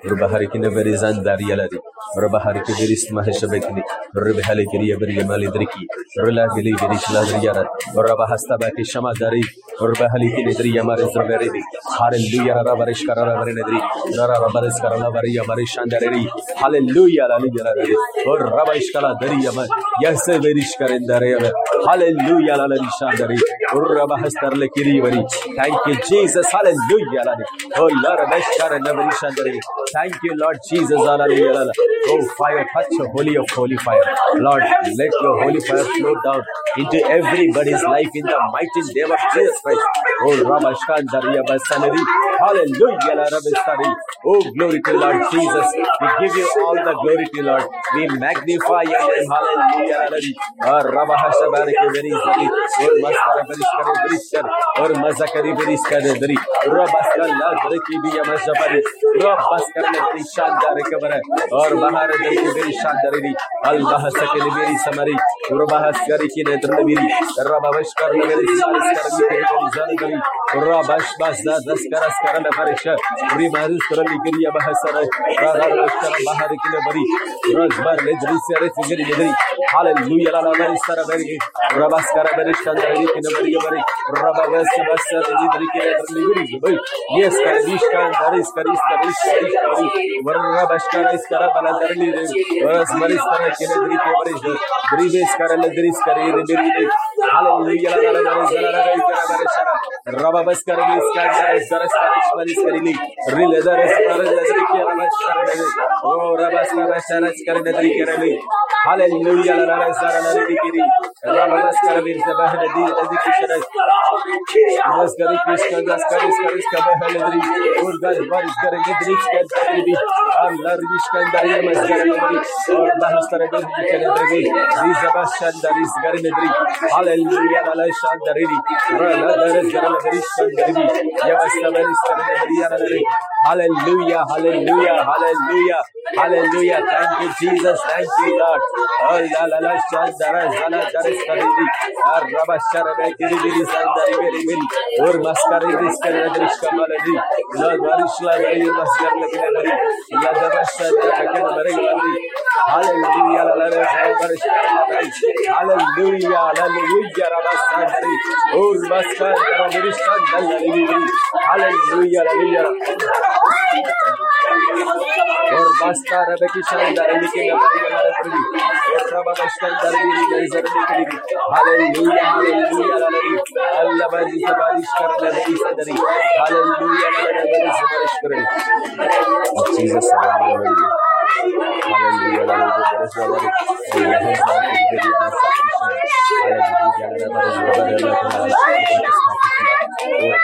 رب هاركين بريزان داريا لدي رب هاركي بريس مهش بكني رب هلكي ريبري مالي دركي رلا بلي بريش لدري رب هستباكي شما داري rebelite nedri yamaris reveredi hallelujah rara barish karara bare nedri rara baris karala bari yamarish andareri hallelujah lali yarari or rabaish kala dari yamar yes verish karendare hallelujah lala rishandari or rabahas tarle kiri bari thank you jesus hallelujah lali oh lord rabesh karala barishandari thank you lord jesus hallelujah lala oh fire touch your holy of holy fire lord let your holy fire flow down into everybody's life in the mighty name of jesus Christ. Christ. Oh, Rabashandaria Basanadi. Hallelujah, Rabasari. Oh, glory to Lord Jesus. We give you all the glory to Lord. We magnify your name. Hallelujah, Rabbi. Oh, Rabahashabari Verizari. Oh, Maskara Veriskari Veriskar. Oh, Mazakari Veriskari Veri. Rabaskala Verikibiya Mazabari. Rabaskara Verishandari Kabara. Oh, Bahara Verikibirishandari. Al Bahasakari Verisamari. Rabahaskari Kinetri. Rabavashkar Veriskari Veriskari. करी की ने दर मेरी रबावश कर मेरी सारिस कर मेरी मेरी जान गली रबाश बस दा दस करस कर न फरिश री मारिस कर ली गिरिया बहसर रबावश कर बाहर की ने बरी रज बार ले जरी से रे फिगरी जरी हालेलुया ला ला मेरी सर मेरी रबास कर मेरी शानदारी की ने बरी बरी रबावश बस दी दरी के दर ली गिरी भाई यस कर दिश का दरिस करिस करिस करिस करी रबाश कर इस कर बना दर ली रे बस मरिस कर के ने दरी के बरी ब्रीवेस कर ले दरिस करे रे मेरी हालेलुया ला ला मेरी जरा रे कर मेरे सर रबा बस कर इस का दरिस दरिस करिस मरिस करी ली री ले दरिस कर ले दरी के रबाश कर ले ओ रबास कर सरस कर ने दरी के रे हालेलुया ला ला जरा ला रे की रबा बस कर भी जबह ने Hallelujah, hallelujah, hallelujah, hallelujah. Thank you, Jesus. Thank you, Lord. Hallelujah, Hallelujah, ला शानदार री ला दर जरा दरी शानदार री ये बस कर इस करे दरी या दरी hallelujah hallelujah hallelujah hallelujah thank you Jesus thank you Lord अल्लाह ला ला शानदार जला दर इस करे दी और रबा शर में तेरी तेरी शानदार मेरी मेरी और मस्कर इस करे दरी का माल दी ला बारिश ला गई मस्कर लगे दरी या जबह शानदार के बरे दरी हालेलुया ला ला बारिश हालेलुया हालेलुया रबा शानदार और मस्कर मेरी शानदार लगी हालेलुया हालेलुया और बस्ता रबे की शानदार लिखे न बड़ी हमारे प्रभु और रबा का शानदार मेरी मेरी जरूरी करी हालेलुया हालेलुया हालेलुया अल्लाह बाजी से बारिश कर ले मेरी सदरी हालेलुया हालेलुया बारिश से बारिश करे Jesus hallelujah Hallelujah. Orang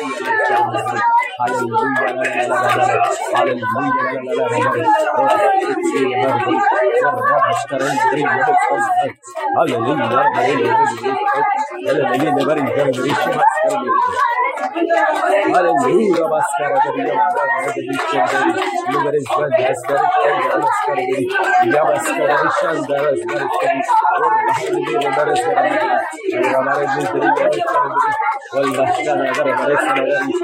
Hallelujah, Hallelujah. Hallelujah.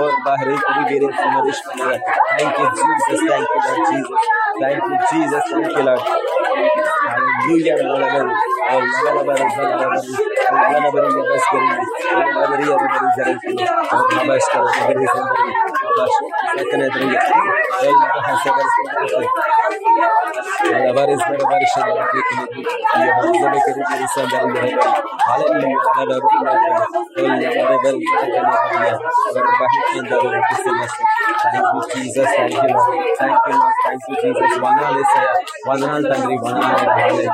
और बाहर मेरे summerish thank you Jesus thank you Lord Jesus thank you Jesus thank you Lord Hallelujah, Baskara, Thank you, Jesus. Thank you, Lord Jesus. Thank you, Jesus. Thank you, Lord. Hallelujah. Hallelujah. Thank you, Jesus. Thank you, Lord. Thank you, Lord. Thank you, Jesus. వందనాలు ఏసయ్య. వందనాలు తండ్రి వందనాలు Hallelujah.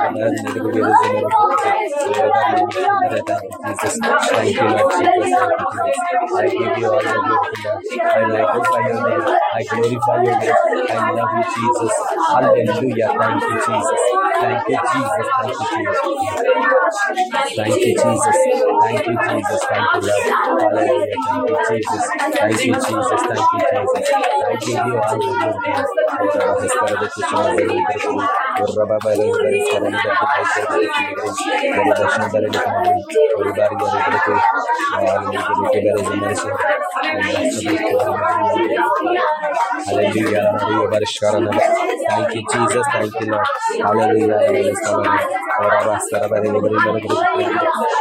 Jesus. Thank you, Lord Jesus. I give you all. I magnify your name. I glorify your name. I love you, Jesus. Hallelujah. Thank you, Jesus. Thank you, Jesus. Thank you, Jesus. Thank you, Jesus. Thank you, Jesus. Thank you, Lord. Thank you, Jesus. Thank you, Jesus. Thank you, Jesus. I give you all. रबा बारे बारे सारे बारे बारे दर्शन बारे बारे और बारे बारे बारे और बारे बारे बारे से हालेलुया हालेलुया बारिश कारण thank you Jesus thank you Lord hallelujah hallelujah सारे और अब सारे बारे बारे बारे बारे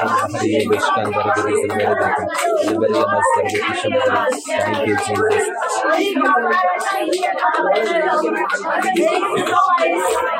हम हरी बेशकान बारे बारे बारे बारे बारे मस्त बारे कृष्ण बारे thank you Jesus Thank you.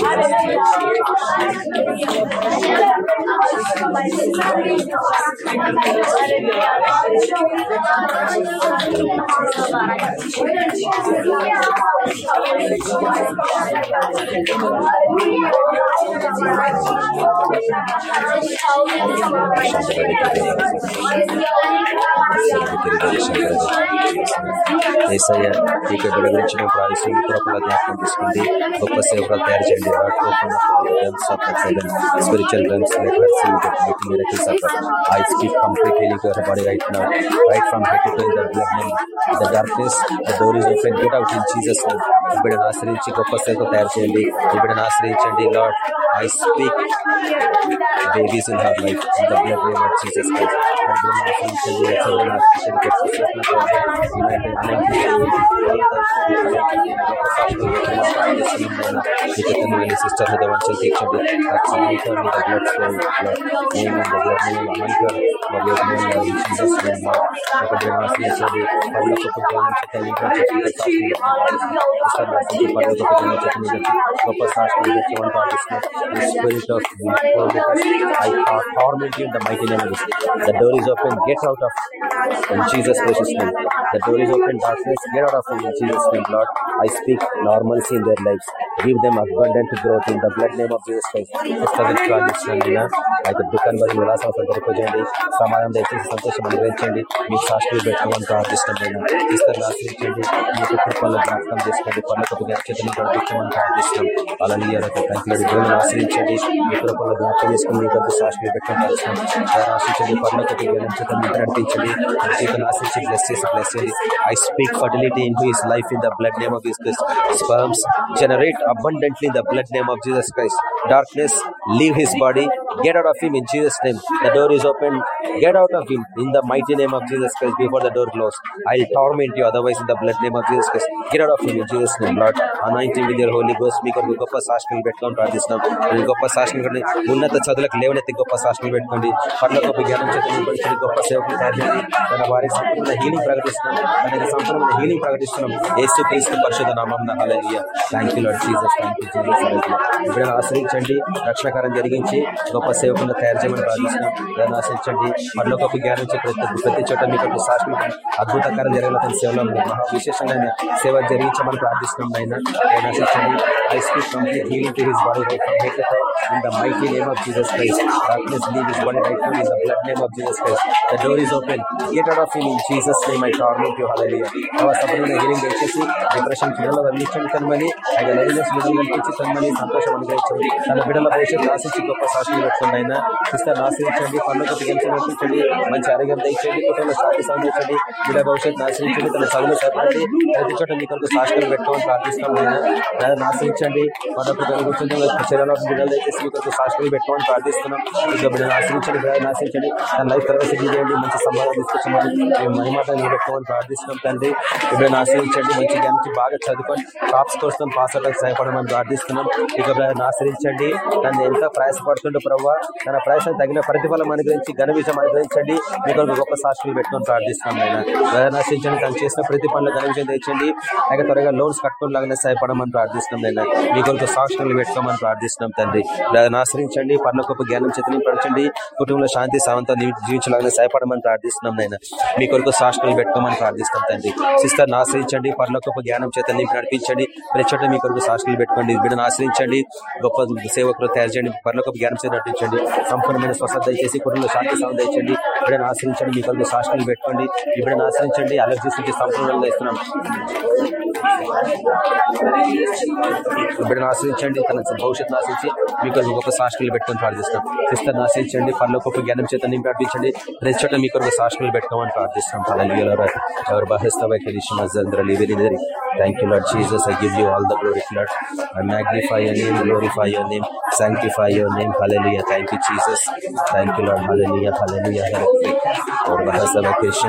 I Yesayya ఈ బిడ్డ గురించి మేము ప్రార్థిస్తాం కృపల జ్ఞాపకం తీసుకోండి గొప్ప సేవకులు తయారు చేయండి realms of the spiritual realms. Let her the mighty miracles of her. I speak complete to her body right now, right from head to toe the bloodline. The darkness, the door is open. Get out in Jesus' name. బిడ్డను ఆశ్రయించి గొప్ప సేవకు తయారు చేయండి బిడ్డను ఆశ్రయించండి Lord I speak babies in her life in the blood name of Jesus Christ బిడ్డను ఆశ్రయించండి ఎక్సలెంట్ ఆశ్రయించండి గొప్ప సాక్షులు sister the one takes the blood flow, blood the blood the blood the the the the the the the. The door is open, get out of in Jesus' precious name. The door is open, darkness, get out of in Jesus' name, Lord. I speak normalcy in their lives. Give them abundant growth in in the blood name of Jesus Christ ప్రవేశించిన ఆ యొక్క దుఃఖాన్ని బట్టి నిరాశ దొరికిపోయండి సమాధానం దయచేసి సంతోషం అనుగ్రహించండి మీ శాస్త్రీయ పెట్టుకోవాలని ప్రార్థిస్తున్నాను ఇస్తారు ఆశ్రయించండి మీ యొక్క కృపల్లో జ్ఞాపకం చేసుకోండి పనులకు జ్ఞాపకం ప్రకటించమని ప్రార్థిస్తాం అలాగే కంకులు దేవుని ఆశ్రయించండి మీ కృపల్లో జ్ఞాపకం చేసుకుని మీ దగ్గర శాస్త్రీయ పెట్టుకుని ప్రార్థిస్తాం ఆశించండి పనులకు జ్ఞానం జీవితం ఆశించి బ్లెస్ చేసి బ్లెస్ చేయండి I speak fertility in his life in the blood name of his sperms generate abundantly the blood name of of Jesus Christ. Darkness, leave his body. Get out of him in Jesus' name. The door is open. Get out of him in the mighty name of Jesus Christ before the door closed. I'll torment you otherwise in the blood name of Jesus Christ. Get out of him in Jesus' name, Lord. Anoint him with your Holy Ghost. మీకు ఒక గొప్ప సాక్షులు పెట్టుకొని ప్రార్థిస్తున్నాం ఈ గొప్ప సాక్షులు కండి ఉన్నత చదువులకు లేవనెత్తి గొప్ప సాక్షులు పెట్టుకోండి పట్ల గొప్ప జ్ఞానం చేత నింపండి గొప్ప సేవకులు తయారు చేయండి తన వారికి సంపూర్ణ హీలింగ్ ప్రకటిస్తున్నాం తనకి సంపూర్ణ హీలింగ్ ప్రకటిస్తున్నాం యేసు క్రీస్తు పరిశుద్ధ నామం hallelujah thank you Lord Jesus thank you Jesus ఇప్పుడు ఆశ్రయించండి. రక్షణకారం జరిగించి గొప్ప సేవకులను తయారు చేయమని ప్రార్థిస్తున్నాం. దాన్ని ఆశ్రయించండి. పనిలో జ్ఞానం ప్రతి ప్రతి చోట మీకు సాక్షి అద్భుతకారం జరగాలి తన సేవలో విశేషంగా విశేషమైన సేవ జరిగించమని ప్రార్థిస్తున్నాం ఆయన ఆయన ఆశించండి I speak complete healing to his body right from head in the mighty name of Jesus Christ darkness leave his body right in the blood name of Jesus Christ the door is open get out of him in Jesus name I torment you hallelujah అవా healing దయచేసి depression పిల్లలు అందించండి తనమని ఆయన లైనస్ విడుదల కల్పించి తనమని సంతోషం అవకాశం అనుగ్రహించండి. తన బిడ్డల భవిష్యత్తు ఆశించి గొప్ప సాక్షి పెట్టుకోండి సిస్టర్ ఆశ్రయించండి పనులకు దిగించి మంచి ఆరోగ్యం దయచేయండి. కుటుంబ శాంతి సాధించండి బిడ్డ భవిష్యత్తు ఆశ్రయించండి తన చదువులు చెప్పండి ప్రతి చోట మీ కొరకు సాక్షులు పెట్టుకోమని ప్రార్థిస్తాం దాన్ని ఆశ్రయించండి పనులకు కలుగుతుంది శరీరంలో బిడ్డలు దయచేసి మీ కొరకు సాక్షులు పెట్టుకోమని ప్రార్థిస్తున్నాం. ఇంకా బిడ్డను ఆశ్రయించండి బిడ్డను ఆశ్రయించండి తన లైఫ్ తర్వాత చేయండి. మంచి సంబంధం తీసుకొచ్చామని మేము మహిమాట పెట్టుకోమని ప్రార్థిస్తున్నాం తండ్రి. బిడ్డను ఆశ్రయించండి మంచి జ్ఞానికి బాగా చదువుకొని టాప్స్ కోసం పాస్ అవడానికి సహాయపడమని ప్రార్థిస్తున్నాం. ఇక బ్రదర్ని ఆశ్రయించండి. నన్ను ఎంత ప్రయాసపడుతుండో ప్రభావ తన ప్రయాసం తగిన ప్రతిఫలం అనుగ్రహించి ఘన విజయం అనుగ్రహించండి మీకు గొప్ప సాక్షులు పెట్టుకొని ప్రార్థిస్తున్నాం ఆయన బిడ్డను ఆశ్రయించండి. తను చేసిన ప్రతి పనులు ఘన విజయం తెచ్చండి అయితే త్వరగా లోన్స్ కట్టుకోలాగానే సహాయపడమని ప్రార్థిస్తున్నాం ఆయన మీ కొరకు సాక్షులు పెట్టుకోమని ప్రార్థిస్తున్నాం తండ్రి. బ్రదర్ని ఆశ్రయించండి. పర్లోకొప్ప జ్ఞానం చేతనిపరచండి కుటుంబంలో శాంతి సావంతో జీవించలాగానే సహాయపడమని ప్రార్థిస్తున్నాం నాయన. మీ కొరకు సాక్షులు పెట్టుకోమని ప్రార్థిస్తాం తండ్రి. సిస్టర్ ఆశ్రయించండి. పర్లోకొప్ప జ్ఞానం చేత నింపి నడిపించండి. ప్రతి చోట మీ కొరకు సాక్షులు పెట్టుకోండి. బిడ్డను ఆశ్రయించండి. గొప్ప సేవకులు తయారు చేయండి. పర్లోకొప్ప జ్ఞానం చేసి నటించండి సంపూర్ణమైన స్వస్థత దయచేసి కుటుంబంలో శాంతి సావం దయచండి ఇప్పుడైనా ఆశ్రయించండి. మీ కొరకు సాక్షులు పెట్టుకోండి. ఇప్పుడైనా ఆశ్రయించండి. అలర్జీస్ నుంచి సంపూర్ణంగా ఇస్తున్నాం. బిడ్డను ఆశ్రయించండి తన భవిష్యత్తును ఆశ్రయించి మీకు గొప్ప సాక్షులు పెట్టుకొని ప్రార్థిస్తాం సిస్టర్ని ఆశ్రయించండి పనులు గొప్ప జ్ఞానం చేత నింపి ప్రార్థించండి ప్రతి చోట మీకు ఒక సాక్షులు పెట్టుకోమని ప్రార్థిస్తాం ఎవరు బాహిస్తావై కలిసి మజందరూ లేవేరి Thank you, Lord Jesus. I give you all the glory, Lord. I magnify your name, glorify your name, sanctify your name. Hallelujah. Thank you, Jesus. Thank you, Lord. Hallelujah. Hallelujah. Hallelujah. और वह सब Krishna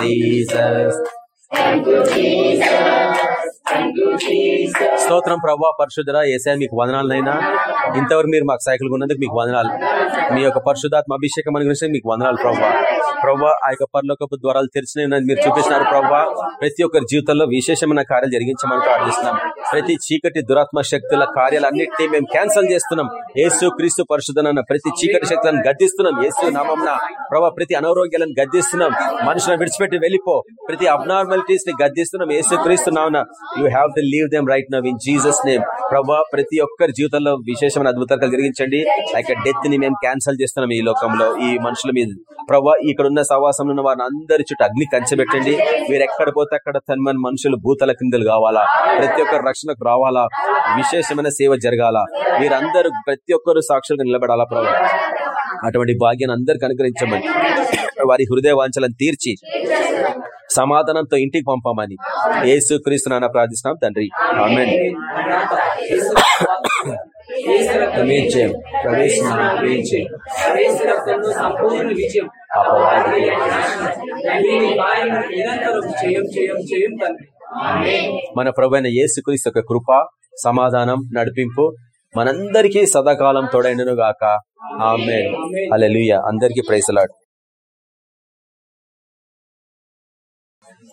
Jesus.
Thank you, Jesus.
స్తోత్రం ప్రభా పరిశుద్ధర ఏసా మీకు వదనాలనైనా. ఇంతవరకు మీరు మాకు cycle ఉన్నందుకు మీకు వదనాలు. మీ యొక్క పరిశుధాత్మ అభిషేకం అనుగ్రహించి మీకు వందనాలు ప్రభా. ప్రవ్వా ఆ యొక్క పరలోకపు ద్వారాలు తెరిచిన మీరు చూపిస్తున్నారు ప్రవ్వా ప్రతి ఒక్కరి జీవితంలో విశేషమైన కార్యాలు జరిగించమని ప్రార్థిస్తున్నాం. ప్రతి చీకటి దురాత్మ శక్తుల కార్యాలన్నింటినీ మేము క్యాన్సిల్ చేస్తున్నాం. యేసు క్రీస్తు పరిశుధన ప్రతి చీకటి శక్తులను గద్దిస్తున్నాం. యేసు నామంన ప్రభా ప్రతి అనారోగ్యాలను గద్దిస్తున్నాం. మనుషులను విడిచిపెట్టి వెళ్ళిపో. ప్రతి అబ్నార్మాలిటీస్ని గద్దిస్తున్నాం. యేసు క్రీస్తు నామన you have to leave them right now in Jesus name ప్రభా ప్రతి ఒక్కరి జీవితంలో విశేషమైన అద్భుతాలు జరిగించండి లైక్ డెత్ని మేము క్యాన్సిల్ చేస్తున్నాం ఈ లోకంలో. ఈ మనుషుల మీద. ప్రభా ఇక్కడ ఉన్న సవాసంలో ఉన్న వారిని అందరి చుట్టూ అగ్ని కంచబెట్టండి మీరు ఎక్కడ పోతే అక్కడ తన్మన్ మనుషులు భూతల కిందలు కావాలా? ప్రతి ఒక్కరు రక్షణకు రావాలా? విశేషమైన సేవ జరగాల? మీరందరూ ప్రతి ఒక్కరు సాక్షులుగా నిలబడాలా ప్రభా? అటువంటి భాగ్యాన్ని అందరికి అనుగ్రహించమని వారి హృదయ వాంఛలను తీర్చి సమాధానంతో ఇంటికి పంపమని యేసు క్రీస్తు నాన్న ప్రార్థిస్తున్నాం తండ్రి. ఆమెన్. ప్రవేశం చేయం. ప్రవేశం ప్రవేశం
ప్రవేశ రక్తంలో సంపూర్ణ విజయం
అపవాది.
తండ్రి నీ కార్యము నిరంతరం చేయం చేయం చేయం తండ్రి
మన ప్రభు అయిన యేసుక్రీస్తు యొక్క కృప సమాధానం నడిపింపు మనందరికీ సదాకాలం తోడైనను గాక ఆమె అలెలుయ అందరికీ ప్రైసలాడు